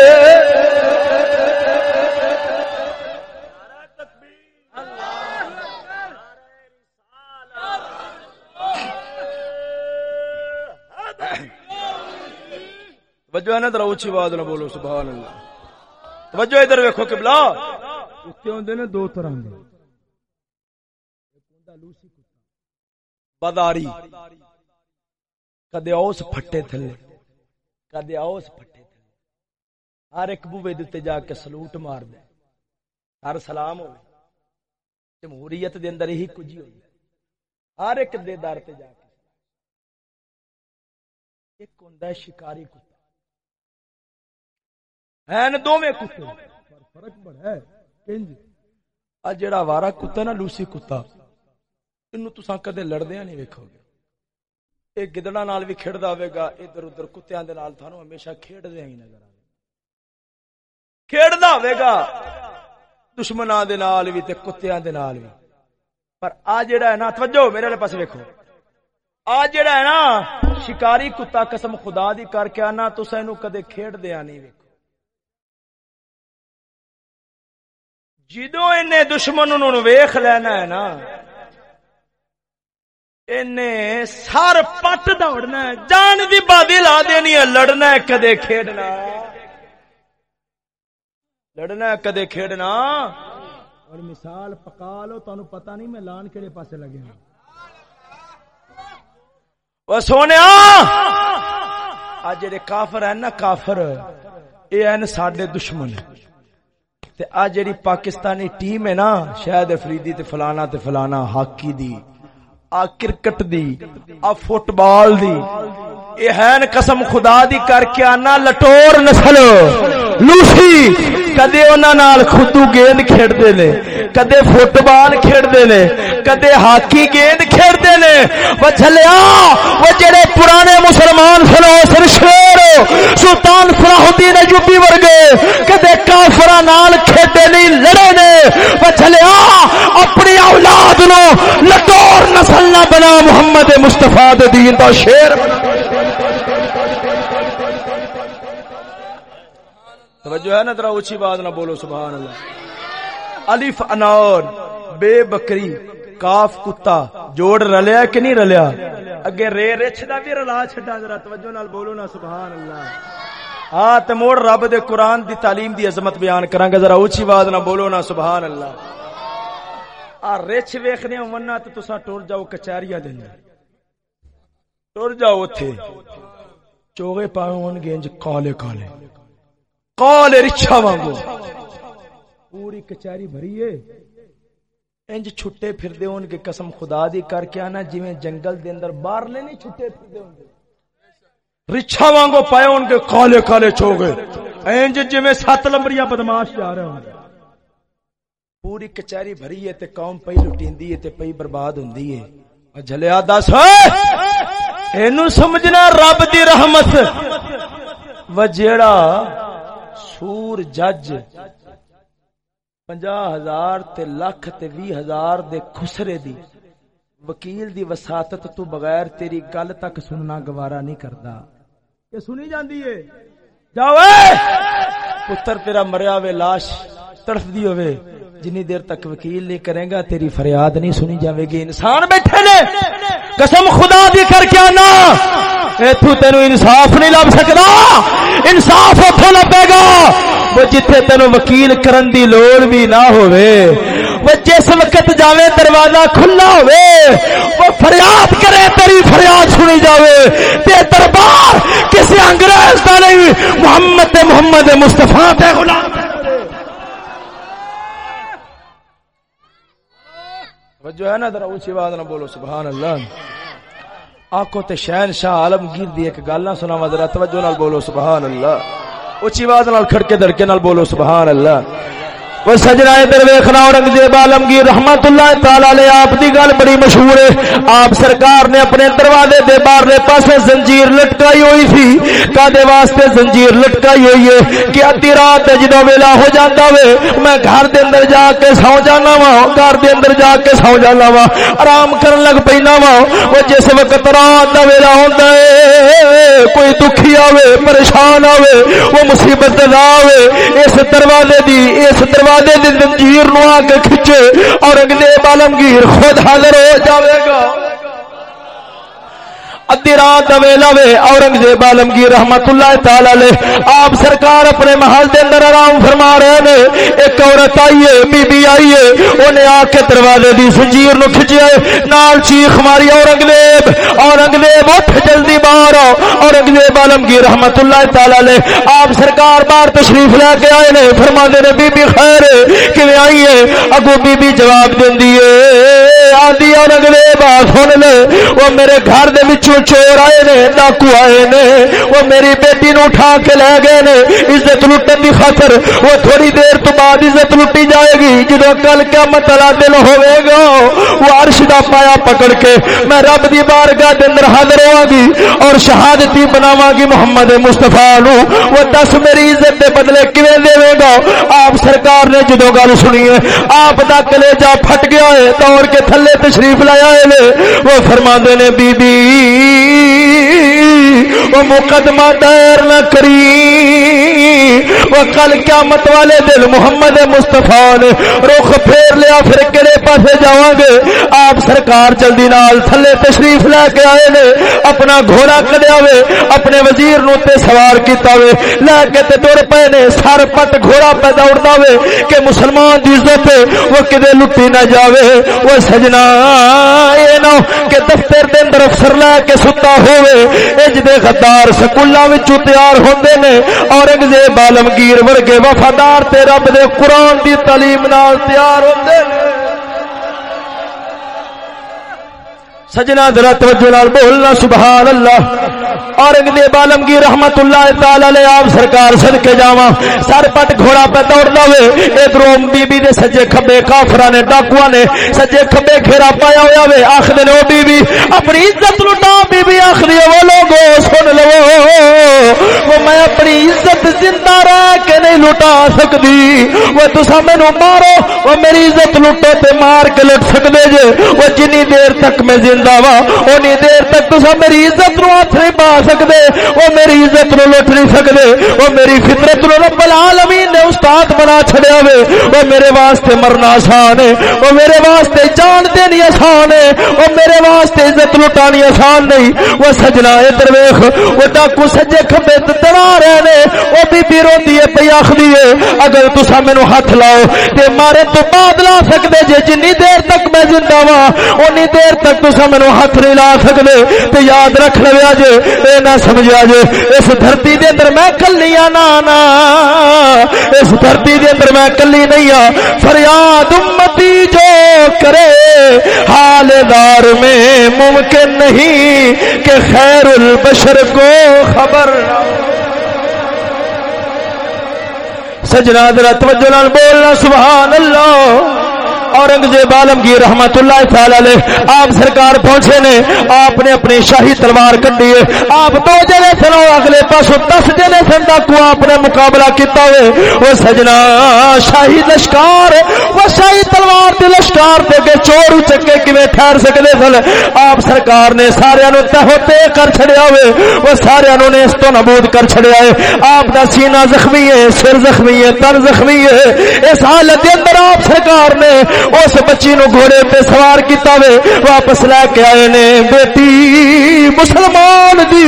توجہ ہے نا ذرا اونچی آواز نہ بولو سبحان اللہ۔ توجہ ادھر ویکھو قبلہ۔ کتے ہوندے نے دو طرح دے بداری کدے اوس پھٹے تھلے کدے اوس پھٹے۔ ہر ایک بوے دے جا کے سلوٹ مار دے۔ ہر سلام ہو جمہوریت دے اندر ہی کچھ ہوئی ہر ایک دے دار تے جا کے۔ ایک ہوندا ہے شکاری کتا۔ ہیں دوویں کتے۔ فرق بڑا ہے۔ کنج۔ ا جڑا وارا کتا نا لوسی کتا۔ اینو تساں کدے لڑدیاں نہیں ویکھو گے اے گدڑا نال بھی کھڑدا ہوے گا ادھر ادھر کتےاں دے نال تھانو ہمیشہ کھیڑدے ہی نظر آوے کھیڑدا ہوے گا۔ دشمناں دے نال بھی تے کتےاں دے نال بھی پر آ جڑا ہے نا، توجہ، میرے والے پاس ویکھو۔ آ جڑا ہے نا، شکاری کتا قسم خدا دی کر کے آنا، تساں اینو کدے کھیڑدیاں نہیں ویکھو۔ جدو ان دشمن ویخ لینا ہے نا سر پٹ دوڑنا ہے، جان دی بادی لا دینی ہے، لڑنا ہے، کدے کھیڈنا لڑنا کدے کھیڈنا؟ اور مثال پکا لو تہن پتا نہیں میں لان کہڑے پاسے لگے وہ سونے آ جڑے کافر ہیں نا کافر یہ ہیں سڈے دشمن۔ تے آ جیڑی پاکستانی ٹیم ہے نا شاید افریدی تے فلانا تے فلانا ہاکی دی آ کرکٹ دی آ فٹ بال دی۔ اے ہین قسم خدا دی کر کے آنا لٹور نسل۔ لوسی کدے انہاں نال خودو گیند کھیڈدے نے کدے فٹ بال کھیڈدے نے کدے ہاکی گیند کھیڈدے نے وہ جھلیا وہ جڑے پرانے مسلمان سن سر شیر سلطان فلاح الدین ایوبی ورگے کدے کافراں نال کھیڈے نہیں لڑے نے وہ جھلیا اپنی اولاد نو لٹور نسل نہ بنا محمد مصطفی دے دین دا شیر بنا توجہ ہے نا ذرا اونچی بات نہ بولو سبحان اللہ الف انور بے بکری، کاف کتا، جوڑ رلیا کہ نہیں رلیا؟ اگے رے رچ دا بھی رلا چھڈا ذرا، توجہ نال بولو نا سبحان اللہ ہاں تے موڑ رب دے قرآن دی تعلیم دی عظمت بیان کراں گا ذرا اونچی بات نہ بولو نا سبحان اللہ آ رچ ویکھنے وننا تے تساں ٹر جاؤ کچہریاں دے ٹر جاؤ اوتھے۔ چوغے پاویں ہون گے کالے کالے۔ کال رچھا وانگو۔ پوری کچہری بھری ہے۔ انج چھٹے پھر دے ان کے قسم خدا دی کر کے آنا، جویں جنگل دے اندر باہر لے نہیں چھٹے پھر دے ان کے رچھا وانگو پائے ان کے کالے کالے چوگے انج جویں سات لمبریاں بدماش جا رہے ہوں پوری کچہری بھری ہے تے قوم پئی لٹیندی ہے تے پئی برباد ہوندی ہے۔ اور جھلیا دس اینو سمجھنا رب دی رحمت۔ و جیڑا سور جج پنجا ہزار تے لکھ تے وی ہزار دے خسرے دی وکیل دی وساطت تو بغیر تیری گل تک سننا گوارا نہیں کردا یہ سنی جاندی ہے۔ جاؤ پتر تیرا مریا وے لاش تڑف دی ہوئے۔ جنی دیر تک وکیل نہیں کرے گا، تیری فریاد نہیں سنی جاوے گی۔ انسان بیٹھے نے۔ قسم خدا دی کر کے آنا۔ ایتھو تینو انصاف نہیں لب سکتا انصاف اتو لبے گا۔ وہ جتھے تینو وکیل کرن دی لوڑ بھی نہ ہوئے وہ جس وقت جاوے دروازہ کھلا ہوئے وہ فریاد کرے تیری فریاد سنی جاوے۔ تے دربار کسی انگریز دا نہیں، محمد محمد مصطفیٰ تے غلام جو ہے نا ذرا، اونچی بات نہ بولو، سبحان اللہ۔ آکو تے شہن شاہ عالمگیر دی ایک گل نہ سنا ذرا توجہ نال بولو سبحان اللہ۔ اونچی آواز نال کھڑکے دھڑکے نال بولو سبحان اللہ۔ وہ سجنا ادھر ویخنا اورنگزیب عالمگیر رحمت اللہ تعالی علیہ، آپ دی گل بڑی مشہور ہے۔ آپ سرکار نے اپنے دروازے دے باہرلے پاسے زنجیر لٹکائی ہوئی تھی کادے واسطے زنجیر لٹکائی ہوئی ہے کہ ادھی رات جدو ویلا ہو جاتا وے، میں گھر دے اندر جا کے سو جانا وا، گھر دے اندر جا کے سو جانا وا، آرام کرن لگ پینا وا۔ وہ جس وقت رات دا ویلا ہوندا ہے کوئی دکھی آوے، پریشان آوے، وہ مصیبت دا آوے، اس دروازے دی، اس دروازے دی زنجیر نو آ کے کھچے اور اگزیب عالمگیر خود حاضر ہو جاوے گا۔ ادی رات ویلا وے اورنگزیب عالمگیر رحمت اللہ تعالی علیہ، آپ سرکار اپنے محل دے اندر آرام فرما رہے نے، ایک عورت آئی ہے بی بی آئی ہے اونے آ کے دروازے دی زنجیر نو کھچیا نال چیخ ماری اورنگزیب اورنگزیب اٹھ جلدی باہر آؤ، اورنگزیب عالمگیر رحمت اللہ تعالی علیہ، آپ سرکار باہر تشریف لے کے آئے نے فرما دے نے بی بی خیر کیویں آئی ہے؟ اگو بی بی جواب دیندی ہے آندی اورنگزیب سن لے، وہ میرے گھر دے وچوں چور آئے نے، ڈاکو آئے نے، وہ میری بیٹی نو اٹھا کے لے گئے نے، عزت لٹن کی خاطر وہ تھوڑی دیر تو بعد عزت لٹی جائے گی جدو کل کیا متلا دل ہوئے گا، وہ عرش دا پایا پکڑ کے میں رب دی بارگاہ دے اندر حاضر ہوا گی اور شہادتی بناواں گی محمد مصطفیٰ نو۔ وہ دس میری عزت دے بدلے کیویں دے گا؟ آپ سرکار نے جدو گل سنی ہے، آپ دا کلیجا پھٹ گیا ہے، دوڑ کے تھلے تشریف لایا ہے وہ فرما نے، بی بی وہ مقدمہ دائر نہ کری۔ وہ کل قیامت والے دل محمد مصطفیٰ نے رخ پھیر لیا، پھر کہڑے پاسے جاواں گے؟ آپ سرکار جلدی نال تھلے تشریف لے کے آئے نے، اپنا گھوڑا کڈیا وے، اپنے وزیر نو تے سوار کیتا وے، لے کے تے ٹر پے نے، سر پٹ گھوڑا پہ دوڑدا وے، کہ مسلمان دی عزت وہ کدے لٹی نہ جاوے۔ وہ سجنا، اے نو، کہ دفتر دے اندر افسر لے کے ستا ہوئے اج دے غدار سکولاں وچوں تیار ہوندے نے، اورنگزیب بالمگیر ورگے وفادار تے رب دے قرآن دی تعلیم نال تیار ہوندے۔ سجنا ذرا توجہ نال بولنا سبحان اللہ اورنگزیب عالمگیر رحمت اللہ تعالی علیہ آپ سرکار صدقے جاواں۔ سر پٹ گھوڑا پہ دوڑ لاوے ادھروں بی بی دے سجے کھبے، کافراں نے، ڈاکواں نے سجے کھبے گھیرا پایا ہویا وے آکھدے نے، او بی بی اپنی عزت لٹا بی بی آکھدی وہ لوگو، سن لو۔ وہ میں اپنی عزت زندہ رہ کے نہیں لٹا سکدی وہ تساں مینوں مارو۔ وہ میری عزت لٹو تے مار کے لٹ سکدے جے۔ وہ جنی دیر تک میں زندہ وا اونی دیر تک تسا میری عزت نو ہاتھ نہیں پا سکدے او میری عزت نو لٹ نہیں سکدے او میری فطرت نو رب العالمین نے استاد بنا چھڑیا وے او میرے واسطے مرنا آسان ہے او میرے واسطے جان دینی آسان ہے او میرے واسطے عزت لٹانی آسان نہیں وہ سجنا ادھر ویکھ او ڈاکو سجے کھبے تڑا رہے نے او بی بی روندی ہے پئی آکھدی ہے اگر تسا مینوں ہاتھ لاؤ تے مارے تو بعد لا سکدے جے جنی دیر تک میں زندہ وا اونی دیر تک تسا مینو ہاتھ نہیں لا سکتے تو یاد رکھ لیا جے اے نہ سمجھا جے اس دھرتی دے اندر میں کلی نا اس دھرتی دے اندر میں کلی نہیں ہاں فریاد امتی جو کرے، حال دار میں ممکن نہیں کہ خیر البشر کو خبر سجنا در توجہ بولنا، سبحان اللہ۔ اورنگزیب عالمگیر رحمت اللہ تعالی علیہ، آپ سرکار پہنچے نے، آپ نے اپنی شاہی تلوار کٹی ہے۔ آپ دو جنے سنو اگلے پاسو دس جنے سن کو آپ نے مقابلہ کیتا ہوئے۔ وہ سجنا شاہی لشکار، وہ شاہی تلوار دی لشکار دے کے چور چکے کیویں ٹھہر سکدے سن۔ آپ سرکار نے سارے نو تہو تے کر چھڑیا ہوئے، وہ سارے نو نے اس تو نبود کر چھڑیا ہے۔ آپ دا سینہ زخمی ہے، سر زخمی ہے تن زخمی ہے۔ اس حالت اندر آپ سرکار نے اس بچی نو گھوڑے پہ سوار کیتا وے، واپس لے کے آئے نے، بیٹی مسلمان دی۔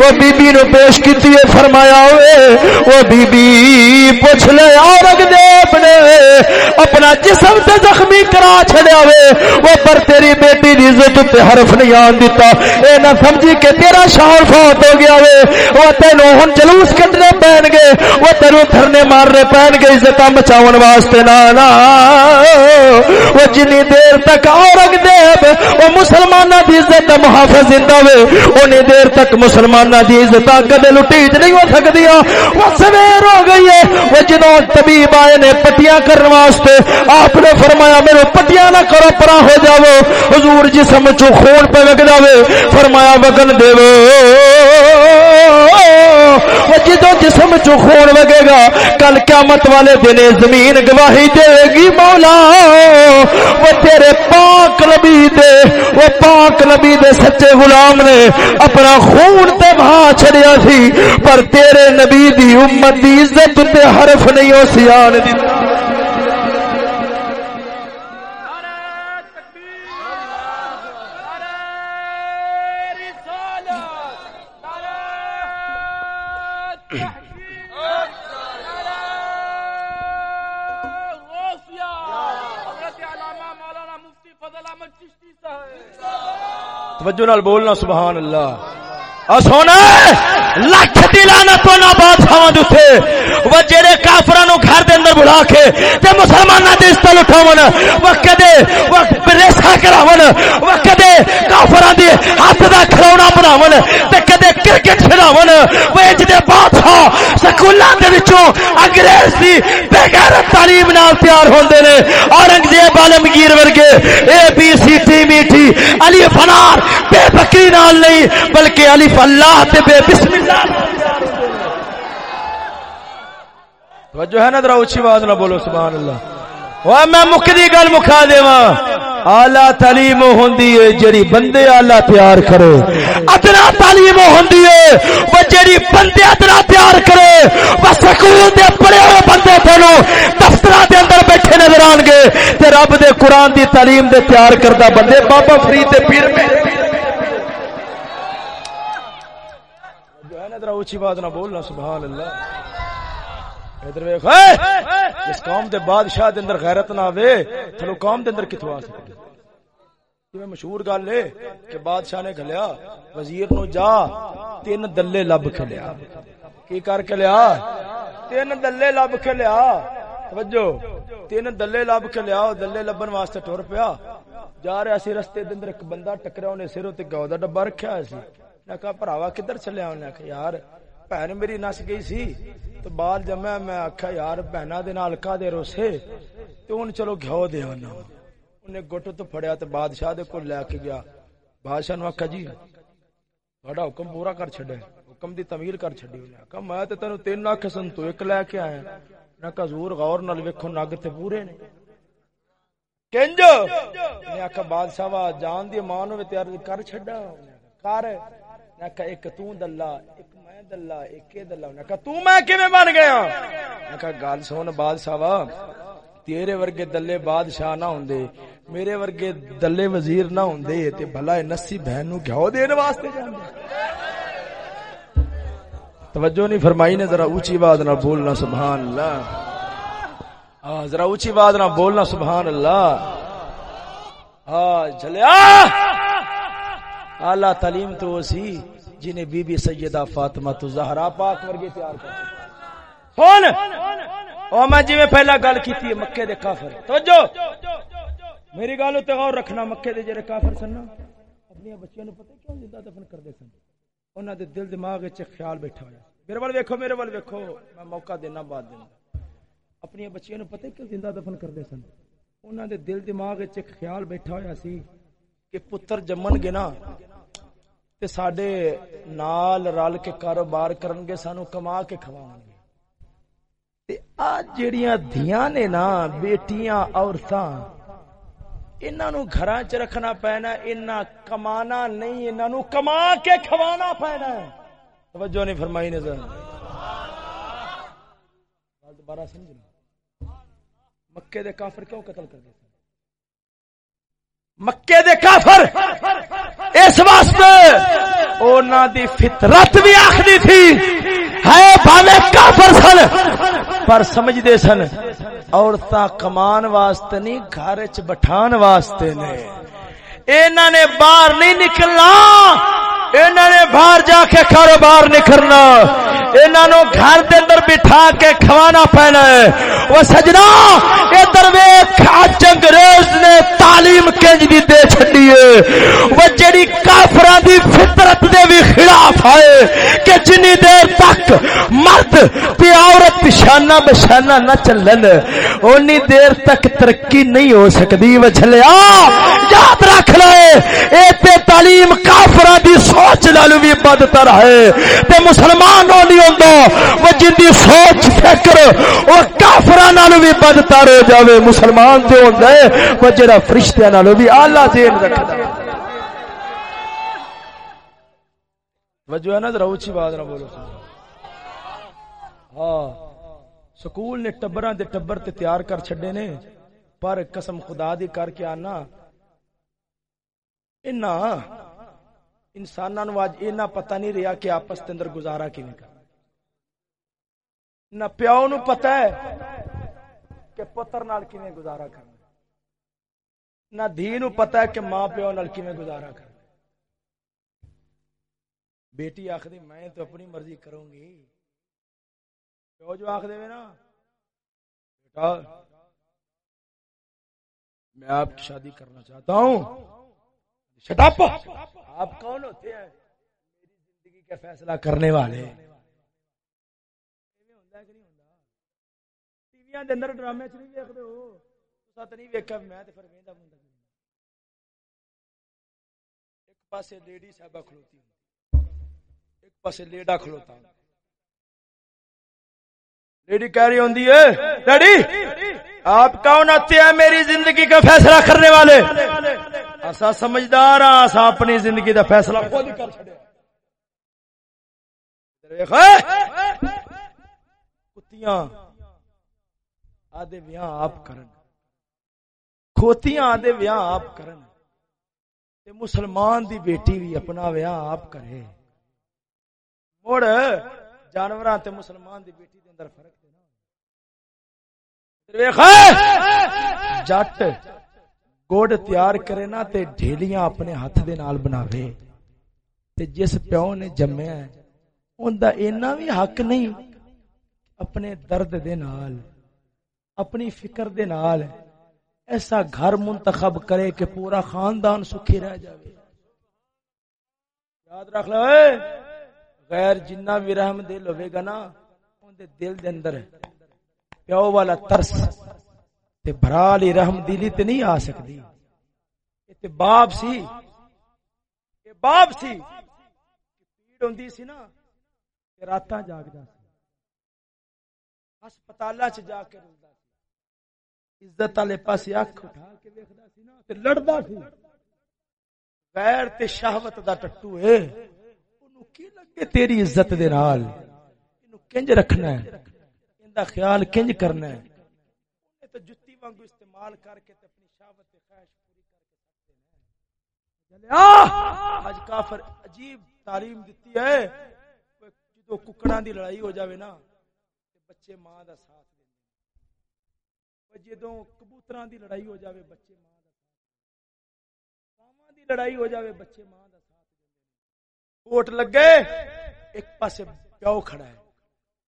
وہ بی بی نو پیش کیتی ہے، فرمایا ہوئے وہ بی بی پوچھ لے اورنگزیب نے اپنا جسم تے زخمی کرا چھڑیا وے۔ وہ پر تیری بیٹی دی عزت تے حرف نہیں آن دیتا۔ اے نہ سمجھی کہ تیرا شوہر فوت ہو گیا وے۔ وہ تینو ہن جلوس کڈنے پین گے۔ وہ تینو دھرنے مارنے پین گے عزت بچاون واسطے۔ نا نا۔ وہ جنی دیر تک اورنگزیب وہ مسلمانہ دی عزت محافظ زندہ وے۔ اونی دیر تک مسلمانہ دی عزت کدے لٹیج نہیں ہو سکتی وہ سویر ہو گئی ہے۔ وہ جنوں طبیب آئے نے پٹیاں کرنے واسطے، آپ نے فرمایا، میرے پٹیاں نہ کرو پرا ہو جاؤ۔ حضور جسم چو خون پہ وگ جاوے فرمایا، وگن دیو جدو جسم چو خون وگے گا، کل قیامت والے دن زمین گواہی دے گی، مولا۔ وہ تیرے پاک نبی دے، وہ پاک نبی دے سچے غلام نے اپنا خون تے بہا چھڑیا سی، پر تیرے نبی دی امت دی عزت تے حرف نہیں ہو سیان دیتا توجہ نال بولنا سبحان اللہ۔ آ سونا لکھ دلانا تو نہ بادشاہ دے وہ جڑے کافراں نو گھر دے اندر بلا کے تے مسلماناں دی عزت اٹھاون، وہ کدے وہ ریسا کراون، وہ کدے کافراں دی ہاتھ دا کھلونا بناون، تے کدے کرکٹ کھلاون۔ وہ اج دے بادشاہ سکولاں دے وچوں انگریز دی بے غیرت تعلیم نال تیار ہوندے نے۔ اورنگزیب عالمگیر ورگے اے بی سی ٹی میٹھی علی فنار بے بکری نال نہیں، بلکہ علی اللہ تے بے بسم توجہ ہے نا ذرا اچھی بات نہ بولو سبحان اللہ وہ میں مکدی گل مکھا دیوا اعلی تعلیم ہوندی ہے جڑی بندے اعلی تیار کرے۔ ادنا تعلیم ہوندی ہے، وہ جڑی بندے ادنا تیار کرے۔ وہ سکول دے پڑھے ہوئے بندے تھانو دفتراں دے اندر بیٹھے نظر آن گے تے رب دے قرآن دی تعلیم دے تیار کردا بندے، بابا فرید دے پیر میں۔ جو ہے اونچی بات نہ بولنا سبحان اللہ ادھر ویکھ اس قوم دے بادشاہ دے اندر غیرت نہ آوے چلو قوم دے اندر کتھوں آ سکدی میں مشہور گل ہے کہ بادشاہ نے کھلیا وزیر نو جا، تین دلے لب کھلیا کی کر کے لیا؟ تین دلے لب کے لیا۔ توجہ، تین دلے لب کے لیا دلے لبن واسطے ٹر پیا۔ جا رہا سی رستے دے اندر، ایک بندہ ٹکرا انہیں سر تے گاؤ دا ڈبا رکھیا سی۔ میں کہا بھراوا کدھر چلیا انہیں کہا یار بہن میری نس گئی سی تو بال جمع میں آخیا یار بہنا دے نال کا دے روسے تو ان چلو گھو دے آنا انہیں گٹ تو پھڑیا تو بادشاہ دے کو لے کے گیا بادشاہ نو آخا جی تھوڑا حکم پورا کر چڈے حکم دی تعمیر کر چڈی انہیں کہا میں تے تینوں تین آخ سن تو ایک لے کے آیا میں کہا زور غور نال ویکھو نگ تے پورے نے کنج نے آخا بادشاہ جان دی مان ہوے تیار کر چھڈا کر ایک تو دلہ، ایک میں دلہ، ایک اے دلہ تو میں کیویں بن گیا؟ گل سن بادشاہ تیرے ورگے دلے بادشاہ نہ ہوندے، میرے ورگے دلے وزیر نہ ہوندے، تے بھلا نسی بہن نو گھو دین واسطے جاندے۔ توجہ نہیں فرمائی نے، ذرا اونچی آواز نہ بولنا، سبحان اللہ۔ ہاں ذرا اونچی آواز نہ بولنا، سبحان اللہ۔ ہاں چلیا اعلی تعلیم تو وہ سی جنہیں بی بی سیدہ فاطمہ تو زہرا پاک ورگے تیار کر سن او میں جی میں پہلا گل کیتی ہے مکے دے کافر۔ توجہ! میری گل تے غور رکھنا، مکے دے جڑے کافر سن نا اپنی بچیاں نو پتہ کیوں زندہ دفن کردے سن؟ انہاں دے دل دماغ وچ خیال بیٹھا ہوا میرے ول ویکھو، میرے ول ویکھو، میں موقع دینا بعد دینا۔ اپنی بچیاں نو پتہ کیوں زندہ دفن کردے سن؟ انہاں دے دل دماغ وچ خیال بیٹھا ہوا سی کہ پتر جمن گے نا تے ساڈے نال رل کے کاروبار کرن گے سانو کما کے کھواون گے تے آج جڑیاں دھیاں نے نا، بیٹیاں، عورتاں، انہاں نو گھراں چ رکھنا پینا، انہاں کمانا نہیں، انہاں نو کما کے کھوانا پینا۔ ہے توجہ نہیں فرمائی نے نظر دوبارہ سمجھنا۔ مکے دے کافر کیوں قتل کر دیتے مکے دے کافر! اس واسطے اونا دی فطرت بھی آخری تھی۔ ہے بھاوے کافر سن۔ پر سمجھ دے سن، عورتاں کمان واسطے نہیں، گھر چ بٹھان واسطے نے۔ انہوں نے باہر نہیں نکلنا۔ انہوں نے باہر جا کے کاروبار نہیں کرنا۔ انہوں گھر دے اندر بٹھا کے کھوانا پینا ہے۔ وہ سجنا ادھر ویکھ اج انگریز نے تعلیم کنج دی دے چھڈی ہے۔ وہ جڑی کافراں دی فطرت دے بھی خلاف ہے کہ جنی دیر تک مرد تے عورت شانہ بشانہ نہ چلن۔ اونی دیر تک ترقی نہیں ہو سکدی۔ وجھلیا یاد رکھ لے، اے تے تعلیم کافراں دی سو سوچ نال بھی بدتر ہے۔ تے مسلمان نہیں ہوندا۔ وہ جن دی سوچ، فکر او کافراں نال بھی بدتر ہو جاوے۔ مسلمان تے ہوندا ہے، وہ جڑا فرشتیاں نال بھی اعلی ذہن رکھدا۔ ہے وجہ ہے نا، ذرا اونچی بات نہ بولو۔ ہاں۔ سکول نے ٹبراں دے ٹبر تے تیار کر چھڈے نے۔ پر قسم خدا دی کر کے آنا۔ اینا انساناں نو اج اینا پتہ نہیں رہیا کہ آپس دے اندر گزارا کیویں کرنا نہ پیو نو پتہ ہے کہ پتر نال کیویں گزارا کرنا نہ دھی نو پتہ ہے کہ ماں پیو نال کیویں گزارا کرنا بیٹی آخری میں تو اپنی مرضی کروں گی۔ پیو جو آخ دے نا، بیٹا، میں آپ کی شادی کرنا چاہتا ہوں۔ شٹاپ آپ کون ہوتے ہیں؟ میری زندگی کا فیصلہ کرنے والے۔ اندر ڈرامے چ نہیں ہو۔ نہیں میں پھر ایک پاسے لیڈی صاحبہ کھلوتی ایک پاسے لیڈا کھلوتا لیڈی کہہ رہی ہوندی ہے، ڈیڈی، آپ کون ہوتے ہیں میری زندگی کا فیصلہ کرنے والے؟ ایسا سمجھدار ہاں ایسا اپنی زندگی کا فیصلہ خود کر چھڑے کتیاں آدھے ویاہ آپ کرن۔ کھوتیاں آدھے ویاہ آپ کرن۔ تے مسلمان دی بیٹی بھی اپنا ویاہ آپ کرے۔ مڑ جانوراں تے مسلمان دی بیٹی دے اندر فرق جٹ گوڑ تیار کرے نا تے ڈھیلیاں اپنے ہاتھ دے نال بناوے۔ تے جس پیو نے جمیا ہے اوندا اینا بھی حق نہیں۔ اپنے درد دے نال، اپنی فکر دے نال ایسا گھر منتخب کرے کہ پورا خاندان سکھی رہ جائے یاد رکھ لو غیر جنہ بھی رحم دل ہوئے گا نا دے دل دے اندر پیو والا ترس۔ تے بھرا لی رحم دلی تے نہیں آ سکتی۔ تے باپ سی اے باپ سی پیڑ ہوندی سی نا، تے راتاں جاگدا سی۔ ہسپتالاں چ جا کے روندا سی۔ عزت والے پاسے اکھ اٹھا کے ویکھدا سی نا، تے لڑدا سی۔ غیر تے شہوت دا ٹٹو اے اونوں کی لگے تیری عزت دے نال؟ اینو کنج رکھنا ہے۔ ایندا خیال کنج کرنا ہے۔ تو جتی وانگو استعمال کر کے تے اپنی شہوت تے خواہش پوری کر کے سکتے ہیں۔ اج کافر عجیب تعلیم دتی ہے۔ جدو ککڑاں دی لڑائی ہو جاوے نا، تے بچے ماں دا ساتھ دے جدو کبوتراں دی لڑائی ہو جاوے، بچے ماں دا ساتھ کاواں دی لڑائی ہو جاوے، بچے ماں دا ساتھ دے۔ کوٹ لگے، ایک پاسے پیو کھڑا ہے۔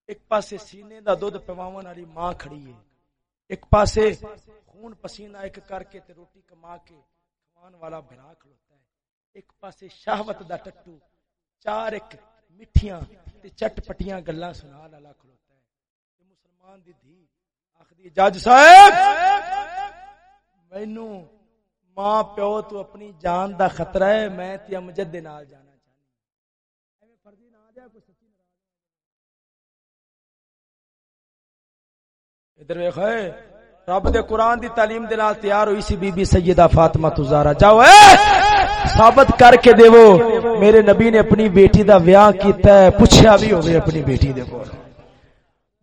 ایک پاسے سینے دا دودھ پواون والی ماں کھڑی ہے۔ ایک پاسے خون پسینہ ایک کر کے تے روٹی کما کے کھوان والا بھرا کھڑوتا ہے۔ ایک پاسے شہوت دا ٹٹو، چار ایک مٹھیاں تے چٹ پٹیاں گلاں سنا والا کھڑوتا ہے۔ تے مسلمان دی دھی۔ آخدی جج صاحب، مینوں ماں پیو تو اپنی جان دا خطرہ ہے، میں تے امجد دے نال جانا چاہنی۔ ایویں فرضی نہ دیا کوئی ادھر ویخ رب دے قرآن دی تعلیم دے نال تیار ہوئی سی بی بی سیدہ فاطمہ تزارا جاؤ، اے، ثابت کر کے دیو، میرے نبی نے اپنی بیٹی دا ویاہ کیتا ہے پوچھا بھی ہوئے اپنی بیٹی دے کول۔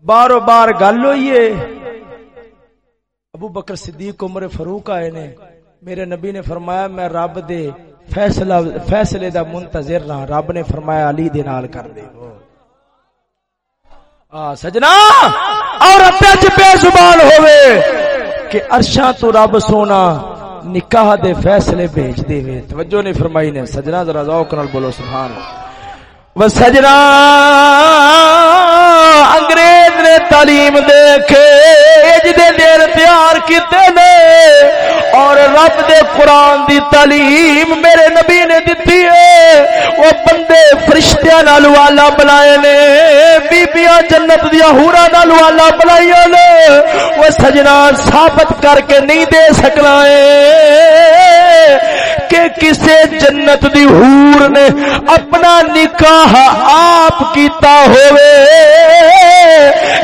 بارو بار گل ہوئی ہے۔ ابو بکر صدیق عمر فاروق آئے نے۔ میرے نبی نے فرمایا، میں رب دے فیصلہ، فیصلے دا منتظر رہا۔ رب نے فرمایا، علی دے نال کر دے سجنا! اور بے زبان ہوئے کہ ارشاں تو رب سونا نکاح دے فیصلے بھیج دے توجہ نہیں فرمائی نے، سجنا ذرا ذوق نال بولو، سبحان وہ سجنا انگریز نے تعلیم دے کے دے دیر تیار کیتے نے اور رب دے قرآن دی تعلیم میرے نبی نے دتی ہے وہ بندے فرشتیاں نال والا بنائے نے بیبیاں جنت دیا ہورا نال والا بنائی نے وہ سجنا ثابت کر کے نہیں دے سکنا ہے کہ کسے جنت دی ہور نے اپنا نکاح نکاح آپ کیتا ہوئے،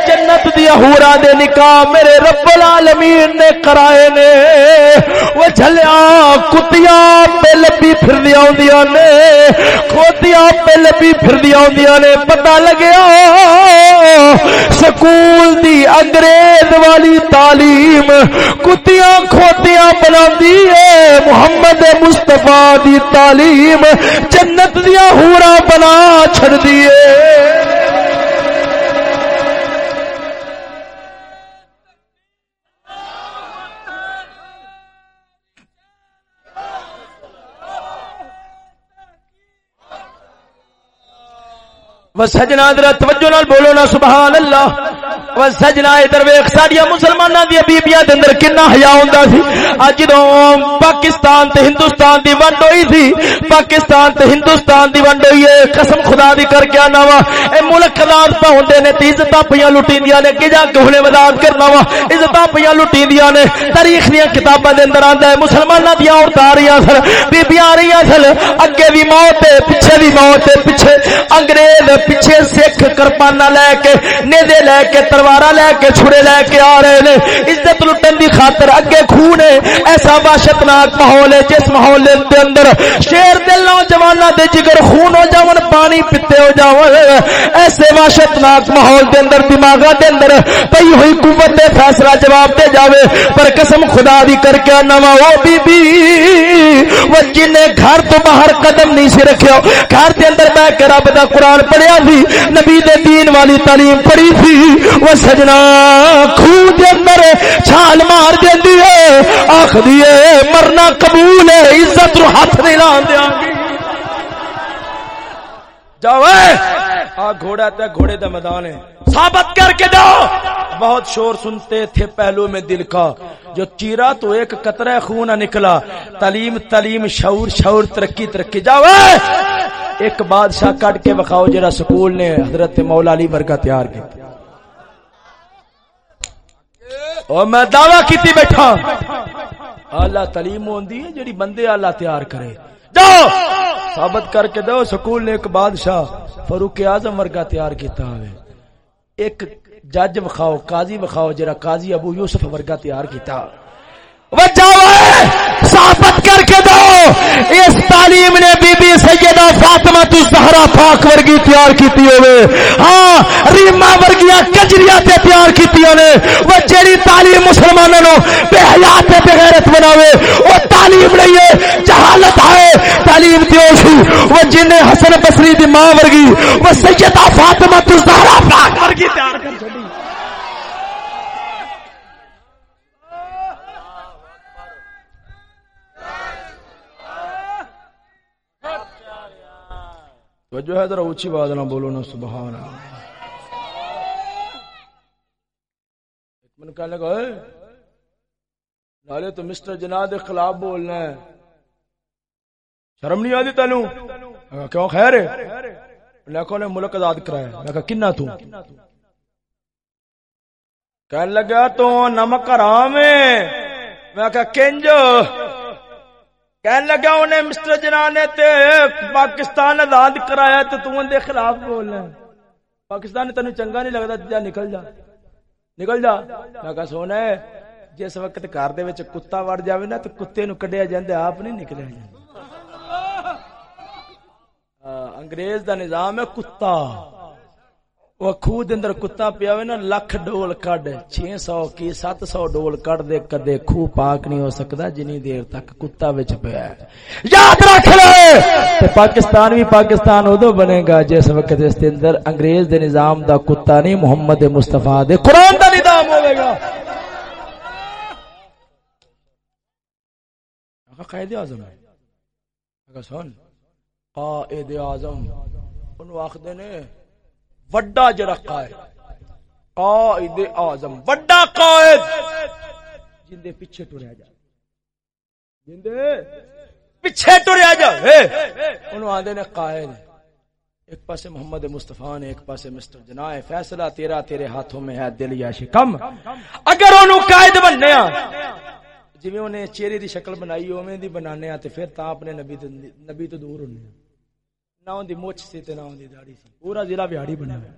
جنت دیا ہورا دے نکاح میرے رب العالمین نے کرائے نے۔ وہ جھلیا، کتیاں پہ لبی پھر دیا ہوندیاں نے۔ کھوتیاں پہ لبی پھر دیا ہوندیاں نے۔ پتہ لگیا، سکول دی انگریز والی تعلیم کتیاں کھوتیاں بنا دی محمد مصطفیٰ دی تعلیم جنت دیا ہورا بنا چھڑ دیے وہ سجنا ادھر توجہ نال بولو نا، سبحان اللہ۔ وہ سجنا ادھر ویخ ساڈیا مسلمانوں دیا بیبیاں دے اندر کنا حیا ہوندا سی۔ اج جدوں پاکستان تے ہندوستان دی ونڈ ہوئی سی، پاکستان تے ہندوستان دی ونڈ ہوئی ہے قسم خدا دی کر کے آنا وا۔ اے ملک آزاد پا ہوندے نے تے عزتاں پیاں لٹیندیاں نے کہ جا کے کرنا وا۔ عزتاں پیاں لٹیندیاں نے، تاریخ دی کتاباں دے اندر آندا ہے۔ مسلماناں دی عورتاں آ رہیاں سن، بیبیاں آ رہیاں سن۔ اگے دی موت ہے، پیچھے دی موت ہے، پیچھے انگریز پیچھے سکھ کرپانا لے کے نیدے لے کے تلوار لے کے چھڑے لے کے آ رہے نے عزت لٹن دی خاطر اگے خون ہے ایسا واشتناک ماحول ہے جس ماحول دے اندر شیر دل نوجوانہ دے جگر خون ہو جاون، پانی پیتے ہو جاون۔ ایسے واشتناک ماحول دے اندر دماغا دے اندر پئی ہوئی قوت دے فیصلہ جواب دے جاوے۔ پر قسم خدا دی کر کے نوا وہ بی بی وہ جن گھر تو باہر قدم نہیں سی رکھیا گھر دے اندر میں کہ رب دا قرآن پڑھیا سی نبی دے دین والی تعلیم پڑھی تھی۔ وہ سجنا خون دے اندر چھال مار دیندی ہے۔ آخ دیے مرنا قبول ہے، عزت رو ہاتھ نہیں لان دیا جاؤ آ گھوڑا تے گھوڑے دا میدان ہے۔ ثابت کر کے دو بہت شور سنتے تھے پہلو میں دل کا۔ جو چیرا تو ایک قطرہ خون نکلا۔ تعلیم تعلیم، شعور شعور، ترقی ترقی۔ جاؤ ایک بادشاہ کٹ کے بخاؤ جرا سکول نے حضرت مولا علی برگا تیار کی اور میں دعویٰ کیتی بیٹھا۔ اللہ تعلیم ہوندی ہے جڑی بندے اللہ تیار کرے۔ جاؤ! ثابت کر کے دو، سکول نے ایک بادشاہ فاروق اعظم ورگا تیار کیتا ہے ایک جج وکھاؤ، قاضی وکھاؤ جڑا قاضی ابو یوسف ورگا تیار کیتا۔ ثابت کر کے دو۔ اس تعلیم نے بی بی سیدہ فاطمہ تو زہرا پاک ورگی تیار کیتی ہوئے۔ ہاں ریما ورگیاں کجریاں تے تیار کیتی ہوئے وہ جیڑی تعلیم مسلمانوں نو بے حیات تے بے غیرت بناوے، وہ تعلیم نہیں ہے، جہالت ہے۔ تعلیم دیوشی وہ جن حسن بصری دی ماں ورگی، وہ سیدہ فاطمہ تو زہرا پاک ورگی تیار کر چھڑی جو ہے، ذرا اونچی بات نہ بولو نا، سبحان من کہنے لگا نالے تو مسٹر جناح کے خلاف بولنا ہے۔ شرم نہیں آتی تینوں کیوں؟ خیر ہے۔ نے ملک آزاد کرایا میں کہا، کنا تو؟ کہنے لگا، تو نمک حرام ہے۔ میں کہا، کنج! کہنے لگا انہیں مسٹر جنا نے تے پاکستان آزاد کرایا تو تم دے خلاف بولنا پاکستان نے تینوں چنگا نہیں لگتا، جا نکل جا۔ نکل جا۔ میں کہا، سونا ہے، جس وقت گھر دے وچ کتا وڑ جاوے نا تو کتے نو کڈیا جاندے، آپ نہیں نکلیا جاندا انگریز دا نظام ہے کتا۔ وہ خوہ دے اندر کتا پیا ہوئے نا لکھ ڈول کڈ چھ سو کی سات سو ڈول کڈ دے کدے خوہ پاک نہیں ہو سکتا جنی دیر تک کتا وچ پیا ہے یاد رکھ لے تے پاکستان بھی پاکستان ادو بنے گا جس وقت اس دے اندر انگریز دے نظام دا کتا نہیں محمد مصطفی دے قرآن دا نظام ہوے گا قائد اعظم ہے سن قائد اعظم انو آخدے نے وڈا جڑا قائد قائد اعظم، وڈا قائد۔ جندے پیچھے ٹریا جا۔ جندے پیچھے ٹریا جا۔ انہوں آدھے نے قائد۔ ایک پاسے محمد مصطفیٰ نے، ایک پاسے مسٹر جناح۔ فیصلہ تیرا تیرے ہاتھوں میں ہے، دل یا شکم اگر انہوں قائد بننے جی انہیں چہرے دی شکل بنائی، اوویں دی بنانے ہاں، تے پھر تا اپنے نبی نبی تو دور ہونے ہاں۔ نہ ان دی مچھ سی تے نہ ان دی داڑھی سی۔ پورا ضلع بہاڑی بنیا ہوا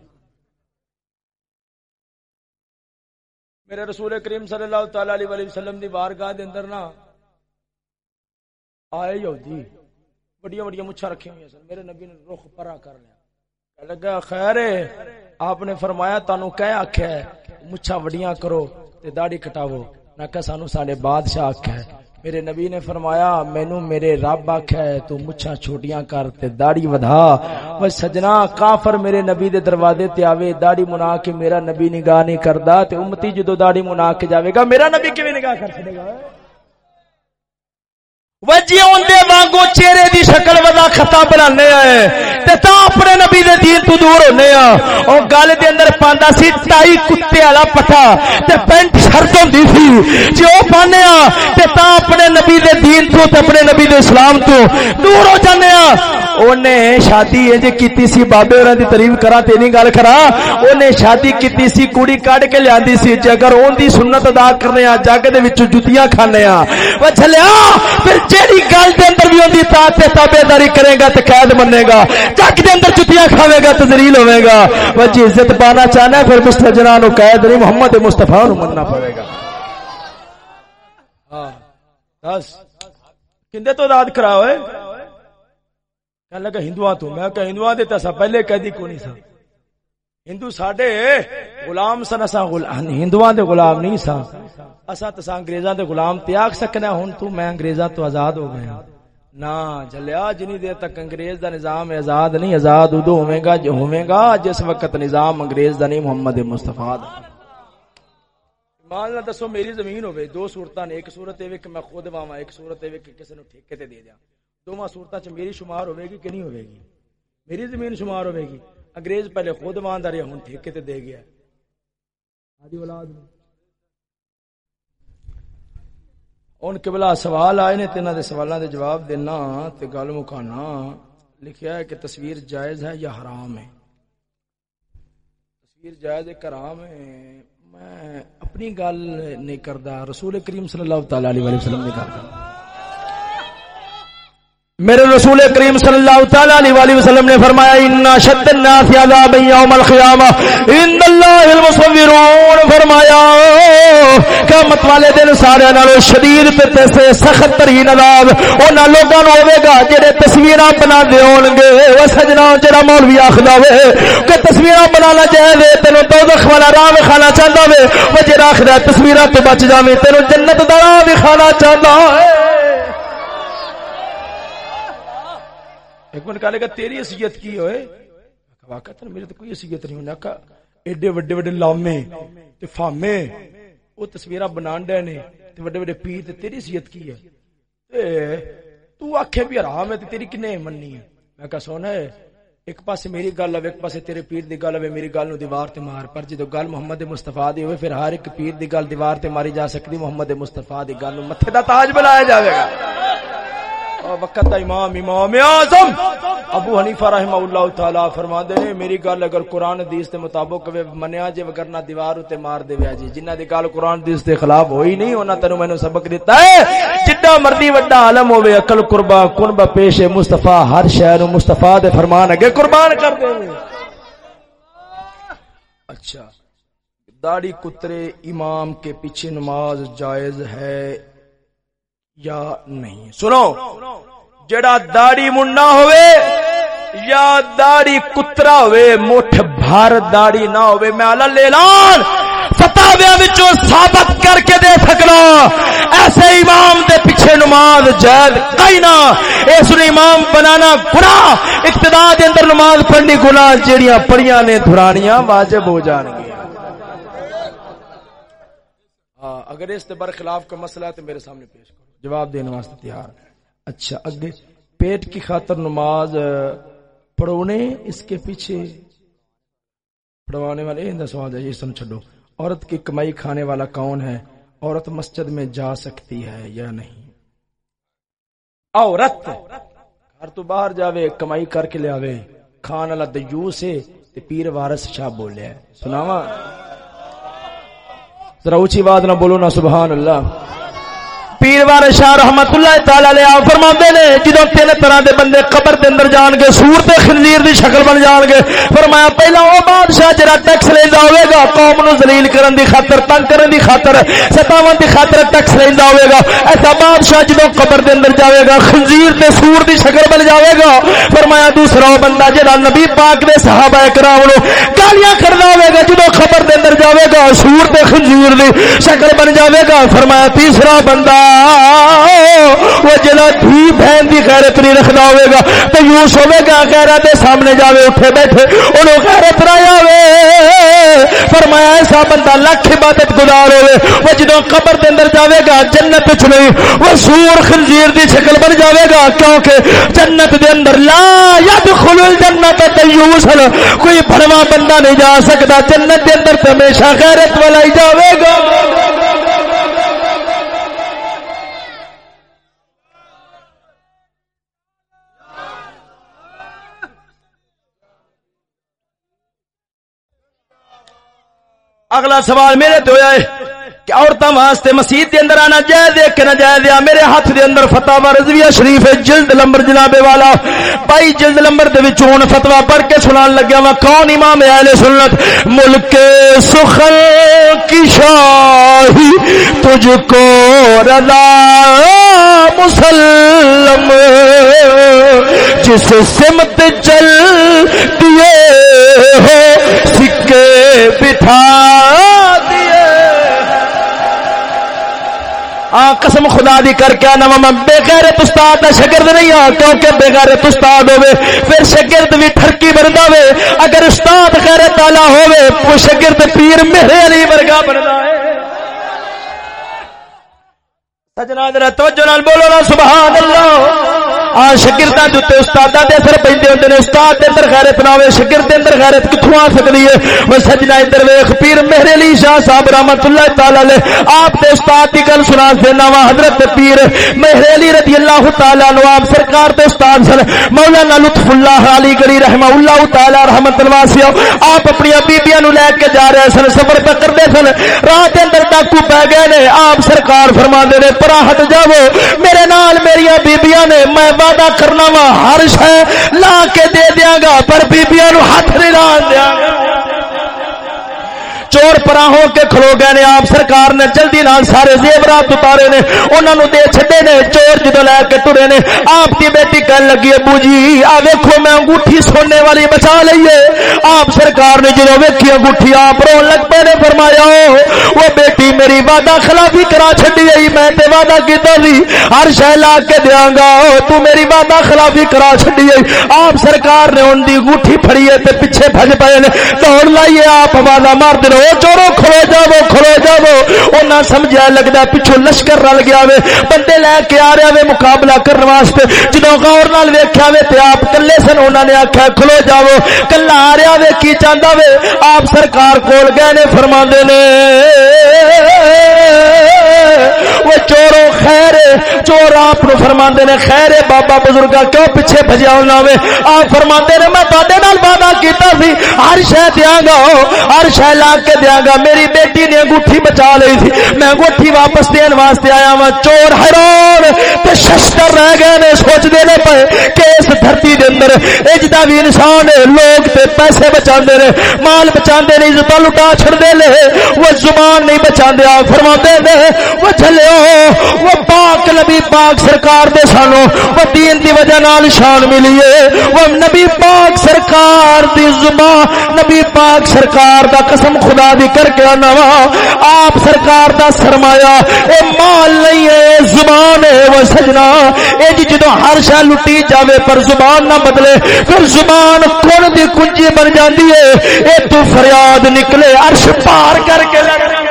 میرے رسول کریم صلی اللہ تعالی علیہ وسلم دی بارگاہ دے اندر نا آئے یہودی بڑیاں بڑیاں مچھا رکھی ہوئی سن۔ میرے نبی نے رخ پرا کر لیا۔ لگا، خیر آپ نے فرمایا تانوں کہہ آکھیا ہے مچھا وڈیاں کرو تے داڑھی کٹاو نہ کہ سانو ساڈے بادشاہ آکھیا ہے۔ میرے نبی نے فرمایا مینو میرے رب آخیا ہے تو مچھا چھوٹیاں کر تے داڑی ودھا۔ وہ سجنا کافر میرے نبی دے دروازے تے آوے داڑی منا کے میرا نبی نگاہ نہیں کردا۔ تے امتی جدو داڑی منا کے جاوے گا، میرا نبی کیویں نگاہ کر سکے گا؟ وجی اوندے وانگو چہرے دی شکل ودا خطا بنانے آئے۔ تے تا اپنے نبی دے دین تو دور ہونے آ۔ او گل دے اندر پاندا سی ٹائی کتے والا پٹھا تے پینٹ شرط ہوندی سی۔ جے او پانے آ تے تا اپنے نبی دے دین تو تے اپنے نبی دے اسلام تو دور ہو جانے آ۔ اونے شادی اے کیتی سی بابے ہوراں دی تعریف کرا تے نہیں گل کرا اونے شادی کیتی سی کڑی کڈ کے لیاندی سی۔ جے اگر اون دی سنت ادا کرنے آ جگ دے وچ جُتیاں کھانے آ۔ او چلیا پھر جیڑی گل دے اندر بھی ہوندی تات تے تابعداری کرے گا تے قید بنے گا۔ جگ دے اندر جتیاں کھاوے گا تے ذلیل ہوے گا۔ وہ جی عزت پانا چاہنا ہے، پھر مستجنا نو قید نہیں، محمد مصطفی نو مننا پڑے گا۔ ہاں بس کندے تو داد کرا ہوئے کہنے لگا ہندوؤں تو؟ میں کہ ہندوؤں دے تسا پہلے قیدی کو نہیں سا ہندو ساڈے غلام سن، اسا ہندوؤں دے غلام نہیں سا اسا تسا انگریزاں دے غلام تیاگ سکنا ہن تو میں انگریزاں تو آزاد ہو گیا نہ جلیا جنی دیر تک انگریز دا نظام آزاد نہیں، آزاد ادو ہوے گا، جو ہوے گا، جس وقت نظام انگریز دا نہیں، محمد مصطفی دا۔ مان لا دسو، میری زمین ہوے دو صورتاں نے، ایک صورت اے کہ میں خود واواں، ایک صورت اے کہ کسے نو ٹھیکے تے دے دیاں دوواں صورتاں چ میری شمار ہوے گی کہ نہیں ہوے گی؟ میری زمین شمار ہوے گی۔ انگریز پہلے خود ماندار ہوں ٹھیکے تے دے گیا۔ آدھی اولاد میں ان قبلہ سوال آئے نے، تینا دے سوالہ دے جواب دینا، تے گل مکانا لکھیا ہے کہ تصویر جائز ہے یا حرام ہے؟ تصویر جائز ہے کرام ہے؟ میں اپنی گل نہیں کردا، رسول کریم صلی اللہ تعالی علیہ وسلم نے کردا۔ میرے رسول کریم صلی اللہ تعالی علیہ وآلہ وسلم نے فرمایا، ان شد الناس عذاب یوم القیامہ. ان اللہ المصورون فرمایا، قیامت والے دن سارے نالوں شدید تے تے سخت ترین عذاب انہاں لوکاں نوں ہوے گا جڑے تصویراں بنا دے ہون گے۔ او سجنا جڑا مولوی آکھدا وے کہ تصویراں بنانا جائز ہے تینو دوزخ والا راہ کھانا چاہندا وے او جڑا آکھدا تصویراں تو بچ جاویں تینو جنت دا راہ کھانا چاہندا ہے ایک منٹ کہا لے گا، تیری حیثیت کی ہوئے؟ واقعا میرے تو کوئی حیثیت نہیں ہونا کہ ایڈے وڈے وڈے لامے، تے فامے، وہ تصویراں بنان دے نے، تے وڈے وڈے پیر، تے تیری حیثیت کی ہے۔ تے تو آکھے بھی حرام ہے، تے تیری کنے مننی ہے۔ میں کہا، سونا ہے، ایک پاسے میری گل ہے ایک پاسے تیرے پیر دی گل ہے میری گل نو دیوار تے مار۔ پر جدو گل محمد مصطفی دی ہوئے، پھر ہر ایک پیر دی گل دیوار تے ماری جا سکتی، محمد مصطفی دی گل نو متھے دا تاج بنایا جاوے گا۔ وقت دا امام امام اعظم۔ ابو حنیفہ رحمہ اللہ تعالی فرماندے نے، میری گل اگر قرآن حدیث دے مطابق منیا جے وگرنا دیوار تے مار دے جی جنہاں دی گل قرآن حدیث دے خلاف ہوئی نہیں، انہاں تینو مینوں سبق دیتا ہے۔ جڈا مرضی وڈا عالم ہوے عقل قربا قرب پیش مصطفی، ہر شے نو مصطفی دے فرمان اگے قربان کر دے۔ اچھا داڑھی کترے امام کے پیچھے نماز جائز ہے یا نہیں؟ سنو، جڑا داڑی منڈا ہوئے یا داڑی کترا ہوئے، مٹھ بھر داڑی نہ ہوئے، میں آلہ لے لان، فتاویاں وچوں ثابت کر کے دے سکنا۔ ایسے امام دے پیچھے نماز جائز کئی نہ۔ اس نے امام بنانا گناہ۔ اقتدا دے اندر نماز پڑھنی گناہ، جڑیاں پڑھیاں نے دھرانیاں واجب ہو جان گی۔ اگر اس کے برخلاف کا مسئلہ ہے تو میرے سامنے پیش کرو۔ جواب دینے واسطے تیار اچھا اگے پیٹ کی خاطر نماز پڑھونے، اس کے پیچھے پڑھوانے والے سوال ہے، یہ سن چھڈو۔ عورت کی کمائی کھانے والا کون ہے؟ عورت مسجد میں جا سکتی ہے یا نہیں؟ عورت! گھر تو باہر جاوے، کمائی کر کے لے آوے۔ کھان والا دیوس ہے، تے پیر وارث شاہ بولیا سناواں؟ ذرا اونچی بات نہ بولو نا، سبحان اللہ۔ پیر وار شاہ رحمت اللہ تعالی علیہ فرما نے جدو تین طرح دے بندے قبر دے اندر جان گے سور تے خنزیر دی شکل بن جان گے فرمایا، پہلا او بادشاہ جڑا ٹیکس لیندا ہوے گا، قوم نو ذلیل کرن دی خاطر، تنگ کرن دی خاطر، ستاون دی خاطر ٹیکس لیندا ہوے گا۔ ایسا بادشاہ جدو قبر دے اندر جاوے گا، خنزیر تے سور دی شکل بن جاوے گا۔ فرمایا، دوسرا او بندہ جڑا نبی پاک دے صحابہ کرام نو گالیاں کردا ہوے گا جدو قبر دے اندر جاوے گا، سور تے خنزیر دی شکل بن جاوے گا۔ فرمایا، تیسرا بندہ وہ جلا دھی بہن کی خیرت نہیں رکھنا ہوئے گا، تو یوس ہوئے گا خیرت سامنے جاوے، اٹھے بیٹھے، انہوں خیرت رہ جاوے فرمایا، ایسا بندہ لکھ عبادت گزار ہوئے، وہ جدو قبر دے اندر جاوے گا، جنت چ نہیں، وہ سور خنزیر دی شکل بن جاوے گا، کیونکہ جنت دے اندر لا يدخل الجنت تیوس کوئی بھڑوا بندہ نہیں جا سکتا جنت دے اندر ہمیشہ غیرت والا ہی جاوے گا۔ اگلا سوال میرے تو ہے۔ کہ عورتوں واسطے مسجد دے اندر آنا جائز ہے کہ نہ ہے؟ میرے ہاتھ دے اندر فتوا رضویہ شریف ہے، جلد لمبر جناب والا۔ بھائی، جلد لمبر دے وچ ہن فتوا پڑھ کے سنان لگیا ہاں، وا کون امام اہل سنت؟ ملک سخن کی شاہی، تجھ کو رضا مسلم۔ جس سمت چل دیے ہو، سکے بٹھا۔ قسم خدا دی کر کے نو میں بے غیرت استاد دا شگرد نہیں ہاں کیونکہ بے غیرت استاد ہوے پھر شگرد بھی ٹھرکی بندا وے اگر استاد غیرت والا ہوے وہ شگرد پیر میرے علی ورگا بندا ہے۔ سجنا ذرا توجہ نال بولو نا، سبحان اللہ۔ آ شاگرداں دے تے استاداں دے اثر پیندے ہوندے نے، استاد دے اندر غیرت نہ ہوے شاگرد دے اندر غیرت کتھوں آ سکدی ہے؟ او سجنا ادھر ویکھ، پیر مہر علی شاہ صاحب رحمتہ اللہ تعالی علیہ، آپ دے استاد دی گل سنا دینا وا، حضرت پیر مہر علی رضی اللہ تعالی عنہ، آپ سرکار دے استاد سن، مولانا لطف اللہ علی گری رحمہ اللہ تعالی رحمت الواسیہ، آپ اپنی بیبییاں نو لے کے جا رہے سن، سفر پہ کرتے سن، رات اندر ڈاکو پی گئے نے، آپ سرکار فرما دے پرا ہٹ جاو میرے نال میری بیبیاں نے، میں وعدہ کرنا وا ہر شہ لا کے دے دیا گا، پر بیبیاں نو ہاتھ نہیں لا دیا گا۔ چور پرا ہو کے کھلو گئے نے۔ آپ سرکار نے جلدی نال سارے زیورات اتارے نے۔ انہوں نے دے چھڈے نے۔ چور جدو لے کے ٹرے نے۔ آپ کی بیٹی کہنے لگی ابو جی آ ویکھو، میں انگوٹھی سونے والی بچا لئیے آپ سرکار نے جدو ویکھی انگوٹھی، آپ رو لگ پے نے۔ فرمایا وہ بیٹی میری وعدہ خلافی کرا چھڈی گئی میں تے وعدہ کیتا سی۔ ہر شے لا کے دیاں گا تو میری وعدہ خلافی کرا چھڈی گئی آپ سرکار نے ان دی انگوٹھی پھڑی تے پیچھے بھج پے نے۔ دوڑ لائیے، آپ وعدہ مار دے چورو کھلو جاو کھلو جاو او نہ سمجھا لگدا پچھو لشکر رل گیا وے بندے لے کے آ رہے وے مقابلہ کرنے واسطے جدوں غور نال ویکھیا وے تے آپ کلے سن انہاں نے آکھیا کھلو جاو کلا آ رہا وے کی چاہندا وے آپ سرکار کول گئے نے فرماندے نے وہ چورو خیر چور آپ فرما نے، خیر بابا بزرگا کیوں پیچھے بجیا ہونا وے آپ فرما نے، میں تے وعدہ کیتا سی، ہر شہ دیا گا ہر شہ لا کے دیا گا میری بیٹی نے انگوٹھی بچا لی تھی، میں انگوٹھی واپس دین واسطے آیا وا چور حیران تے ششتر رہ گئے نے سوچ دے پے کہ اس دھرتی دے اندر اجدا بھی انسان ہے، لوگ تے پیسے بچا نے، مال بچا نے عزت لٹا چھڑ دے لے وہ زبان نہیں بچا دیا فرما نے، وہ چلے وہ پاک نبی پاک سرکار دے سانو، وہ دین دی وجہ نال شان ملی ہے۔ وہ نبی پاک سرکار دی زبان نبی پاک سرکار دا قسم خدا دی کر کے آنا وا۔ آپ سرکار دا سرمایا اے مال نہیں ہے زبان ہے، وہ سجنا۔ اے جی جدو ہر شہ لٹی جاوے، پر زبان نہ بدلے، پھر زبان کون دی کنجی بن جاندی ہے؟ اے تو فریاد نکلے، عرش پار کر کے لگ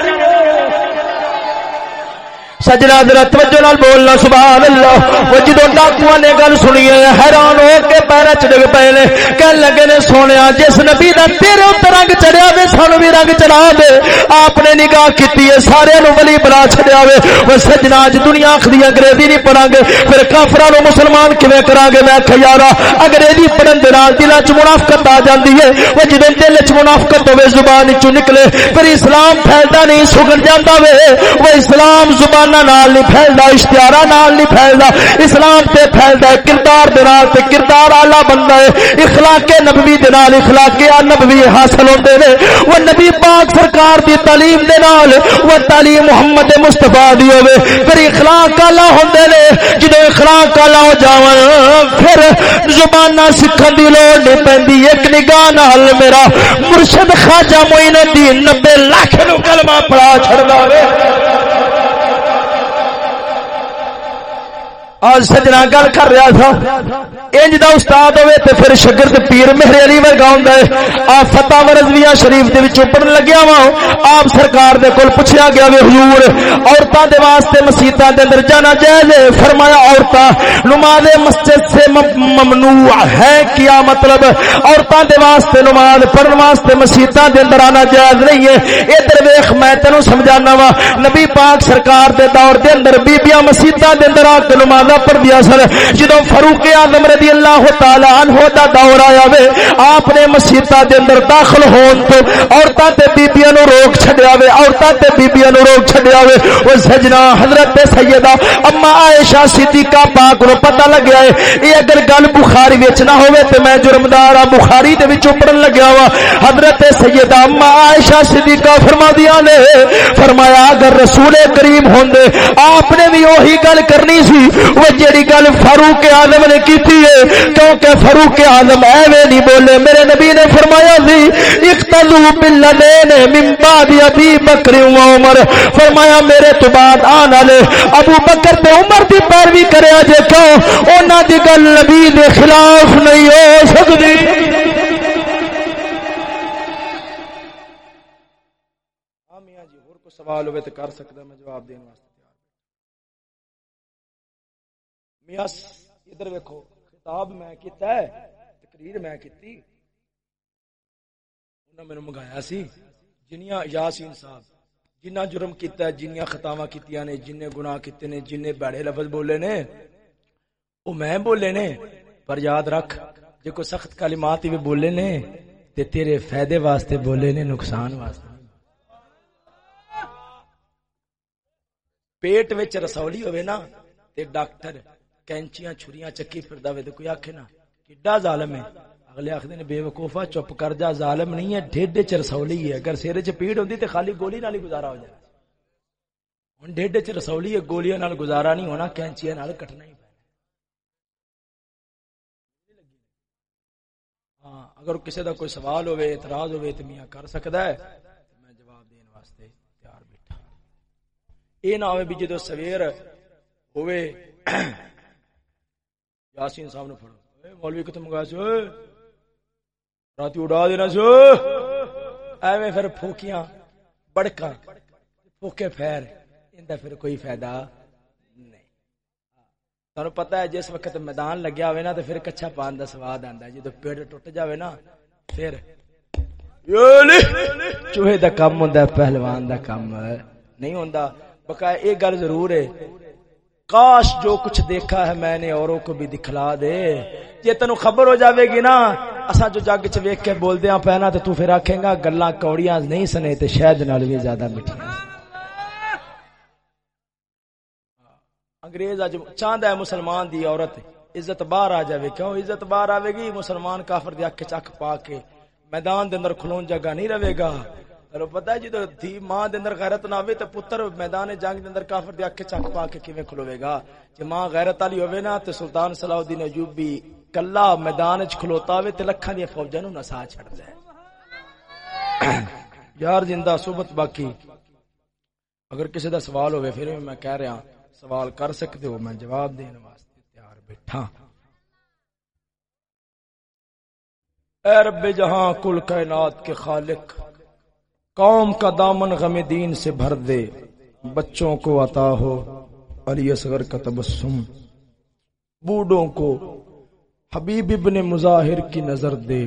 سجنا ذرا توجہ نال بولنا سبحان اللہ وہ جدو ڈاکو نے گل سنی ہے حیران ہو کے پیر چڑھ پے نے کہن لگے نے سونے جس نبی دا تیرے اتر رنگ چڑھیا وے سانو بھی رنگ چڑھا دے آپ نے نگاہ کیتی ہے سارے نو ولی بنا چھڑیا وے وہ سجنا اج دنیا اخری انگریزی نہیں پڑھا گے پھر کافراں نو مسلمان کیویں کراں گے میں کہ یارا انگریزی پڑھن دے نال دل وچ منافقت آ جاندی ہے وہ جدوں دل وچ منافقت ہوے زبان وچوں نکلے پھر اسلام پھیلدا نہیں سگن جاندا وے وہ اسلام زبان زبان نال نہیں پھیلدا اشتہار نال نہیں پھیلدا۔ اسلام تے پھیلدا ہے، کردار دے نال تے کردار اعلی بندا ہے۔ اخلاق نبوی دے نال، اخلاق نبوی حاصل ہوندے نے۔ وہ نبی پاک سرکار دی تعلیم دے نال، وہ تعلیم محمد مصطفی دی ہوے پھر اخلاق اعلی ہوندے نے۔ جدوں اخلاق اعلی ہو جاون، پھر زبان سکھن دی لوڑ نہیں پیندی۔ ایک نگاہ نال میرا مرشد خواجہ معین الدین 90 لاکھ نو کلمہ پڑھا چھڑدا وے آج سجنا گل کر رہا تھا۔ انج دا استاد ہوئے تے پھر شگرد پیر مہر علی ورگا ہوندا ہے۔ آپ فتح رضویہ شریف دے وچوں پڑھن لگیا وا آپ سرکار دے کول پوچھیا گیا وے حضور، عورتاں دے واسطے مسجداں دے اندر جانا جائز ہے؟ فرمایا عورتاں، نماز مسجد سے ممنوع ہے کیا مطلب؟ عورتاں دے واسطے نماز پڑھن واسطے مسجداں دے اندر آنا جائز نہیں ہے۔ ادھر ویکھ میں تینو سمجھانا وا نبی پاک سرکار دے دور دے اندر بیبییاں مسجداں دے اندر آ کے نماز زیادہ پڑھ دیا سر جدو فاروق اعظم رضی اللہ تعالی عنہ دا دور آیا وے، آپ نے مسجدہ دے اندر داخل ہون تو عورتاں تے بیبییاں نو روک چھڈیا وے، عورتاں تے بیبییاں نو روک چھڈیا وے۔ او سجنا حضرت سیدہ اما عائشہ صدیقہ پاک نو پتہ لگیا ہے اے اگر گل بخاری وچ نہ ہوے تے میں جرمدار ہاں بخاری دے وچوں پڑھن لگیا وا حضرت سیدہ اما عائشہ صدیقہ فرما دیا نے، فرمایا اگر رسول کریم ہوندے آپ نے بھی وہی گل کرنی سی۔ وہ جیڑی گل فاروق آدم نے کی کیونکہ فاروق آدم ایویں نہیں بولے میرے نبی نے فرمایا سی اختلو باللدین من بعد ابی بکر و عمر فرمایا میرے تو بعد آن والے ابو بکر تے عمر دی پیروی کریا جے کیوں انہاں دی گل نبی دے خلاف نہیں ہو سکدی سوال ہوئے تو کر سکتا میں جواب دینے واسطے میاں ادھر ویکو خطاب میں کیتا ہے، تقریر میں کیتی۔ انہوں نے منگایا سی، جنیاں یاسین صاحب جنہ جرم کیتا ہے، جنیاں خطاواں کیتیاں نے جننے گناہ کیتے نے جننے بڑے لفظ بولے نے، وہ میں بولے نے، پر یاد رکھ جو کوئی سخت کلمات بھی بولے نے، تے تیرے فائدے واسطے بولے نے، نقصان واسطے۔ پیٹ وچ رسولی ہوئے نا، تے ڈاکٹر کینچیاں چھریاں چکی پھردا وے تے کوئی آکھے نا کڈا ظالم ہے اگلے آخر نے بے وقوفا چپ کر جا ظالم نہیں ہے ڈیڈ چ رسولی ہے اگر سر چ پیڑ ہوندی تے خالی گولی نال ہی گزارا ہو جائے ہن ڈیڈ چ رسولی ہے گولیاں نال گزارا نہیں ہونا کینچیاں نال کٹنا ہی ہاں اگر کسی دا کوئی سوال ہوئے اعتراض ہوئے تو میاں کر سکتا ہے میں جواب دین واسطے تیار بیٹھا اے نہ ہوئے بھی جدو سویر ہوئے یاسین صاحب نے پڑھو مولوی کتنے منگایا سو رات اڑا دینا سو۔ ایویں پھر پھوکیاں بڑکا پھوکے پھیر، ان پھر کوئی فائدہ تہن پتا ہے جس وقت میدان لگیا ہوئے نا، تو پھر کچھا پان کا سواد آتا ہے۔ جدو پیڑ ٹوٹ جائے نا، پھر چوہے دا کم ہوں پہلوان دا کم نہیں ہوں بقایا یہ گل ضرور ہے کاش جو کچھ دیکھا ہے میں نے اوروں کو بھی دکھلا دے۔ جی تینو خبر ہو جاوے گی نا۔ اصا جو جگ چ ویک کے بول دیا ہاں پہنا تو تو پھر آکھیں گا گلا کوڑیاں نہیں سنے تے شاید نال بھی زیادہ میٹھی انگریز اج چاہندا ہے مسلمان دی عورت عزت باہر آ جاوے۔ کیوں عزت باہر آوے گی؟ مسلمان کافر دی اکھ چک پا کے میدان دے اندر کھلون جگہ نہیں رہے گا۔ تینو پتہ ہے جدو دھی ماں دے اندر غیرت نہ ہوے تے پتر میدان جنگ دے اندر کافر دی اکھ چک پا کے کیویں کھلوے گا؟ جے ماں غیرت والی ہوے نا تے سلطان صلاح الدین ایوبی کلا میدان وچ کھلوتا ہوے تے لکھاں دی فوجاں نو نسا چھڑدا ہے یار زندہ صحبت باقی۔ اگر کسی دا سوال ہوے پھر میں کہہ رہا ہاں، سوال کر سکتے ہو، میں جواب دینے واسطے تیار بیٹھا۔ اے رب جہاں کل کائنات کے خالق قوم کا دامن غم دین سے بھر دے، بچوں کو عطا ہو، علی اصغر کا تبسم۔ بوڑھوں کو حبیب ابن مظاہر کی نظر دے۔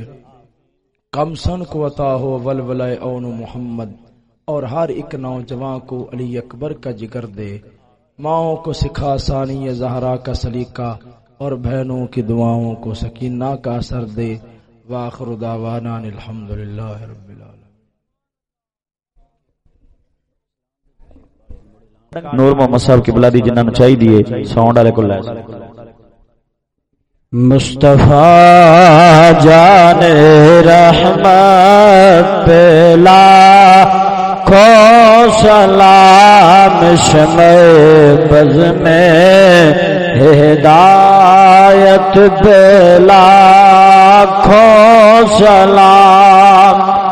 کمسن کو عطا ہو ولولائے اون محمد۔ اور ہر ایک نوجوان کو علی اکبر کا جگر دے۔ ماؤں کو سکھا ثانی زہرا کا سلیقہ۔ اور بہنوں کی دعاؤں کو سکینہ کا اثر دے۔ واخر دعوانا الحمدللہ رب العالمین۔ نور محمد صاحب کی بلادی جنہ نو چاہی دیئے ساؤنڈ آلے کو لائے مصطفیٰ جان رحمت پلا کو سلام شمع بز میں ہدایت بلا کھو سلام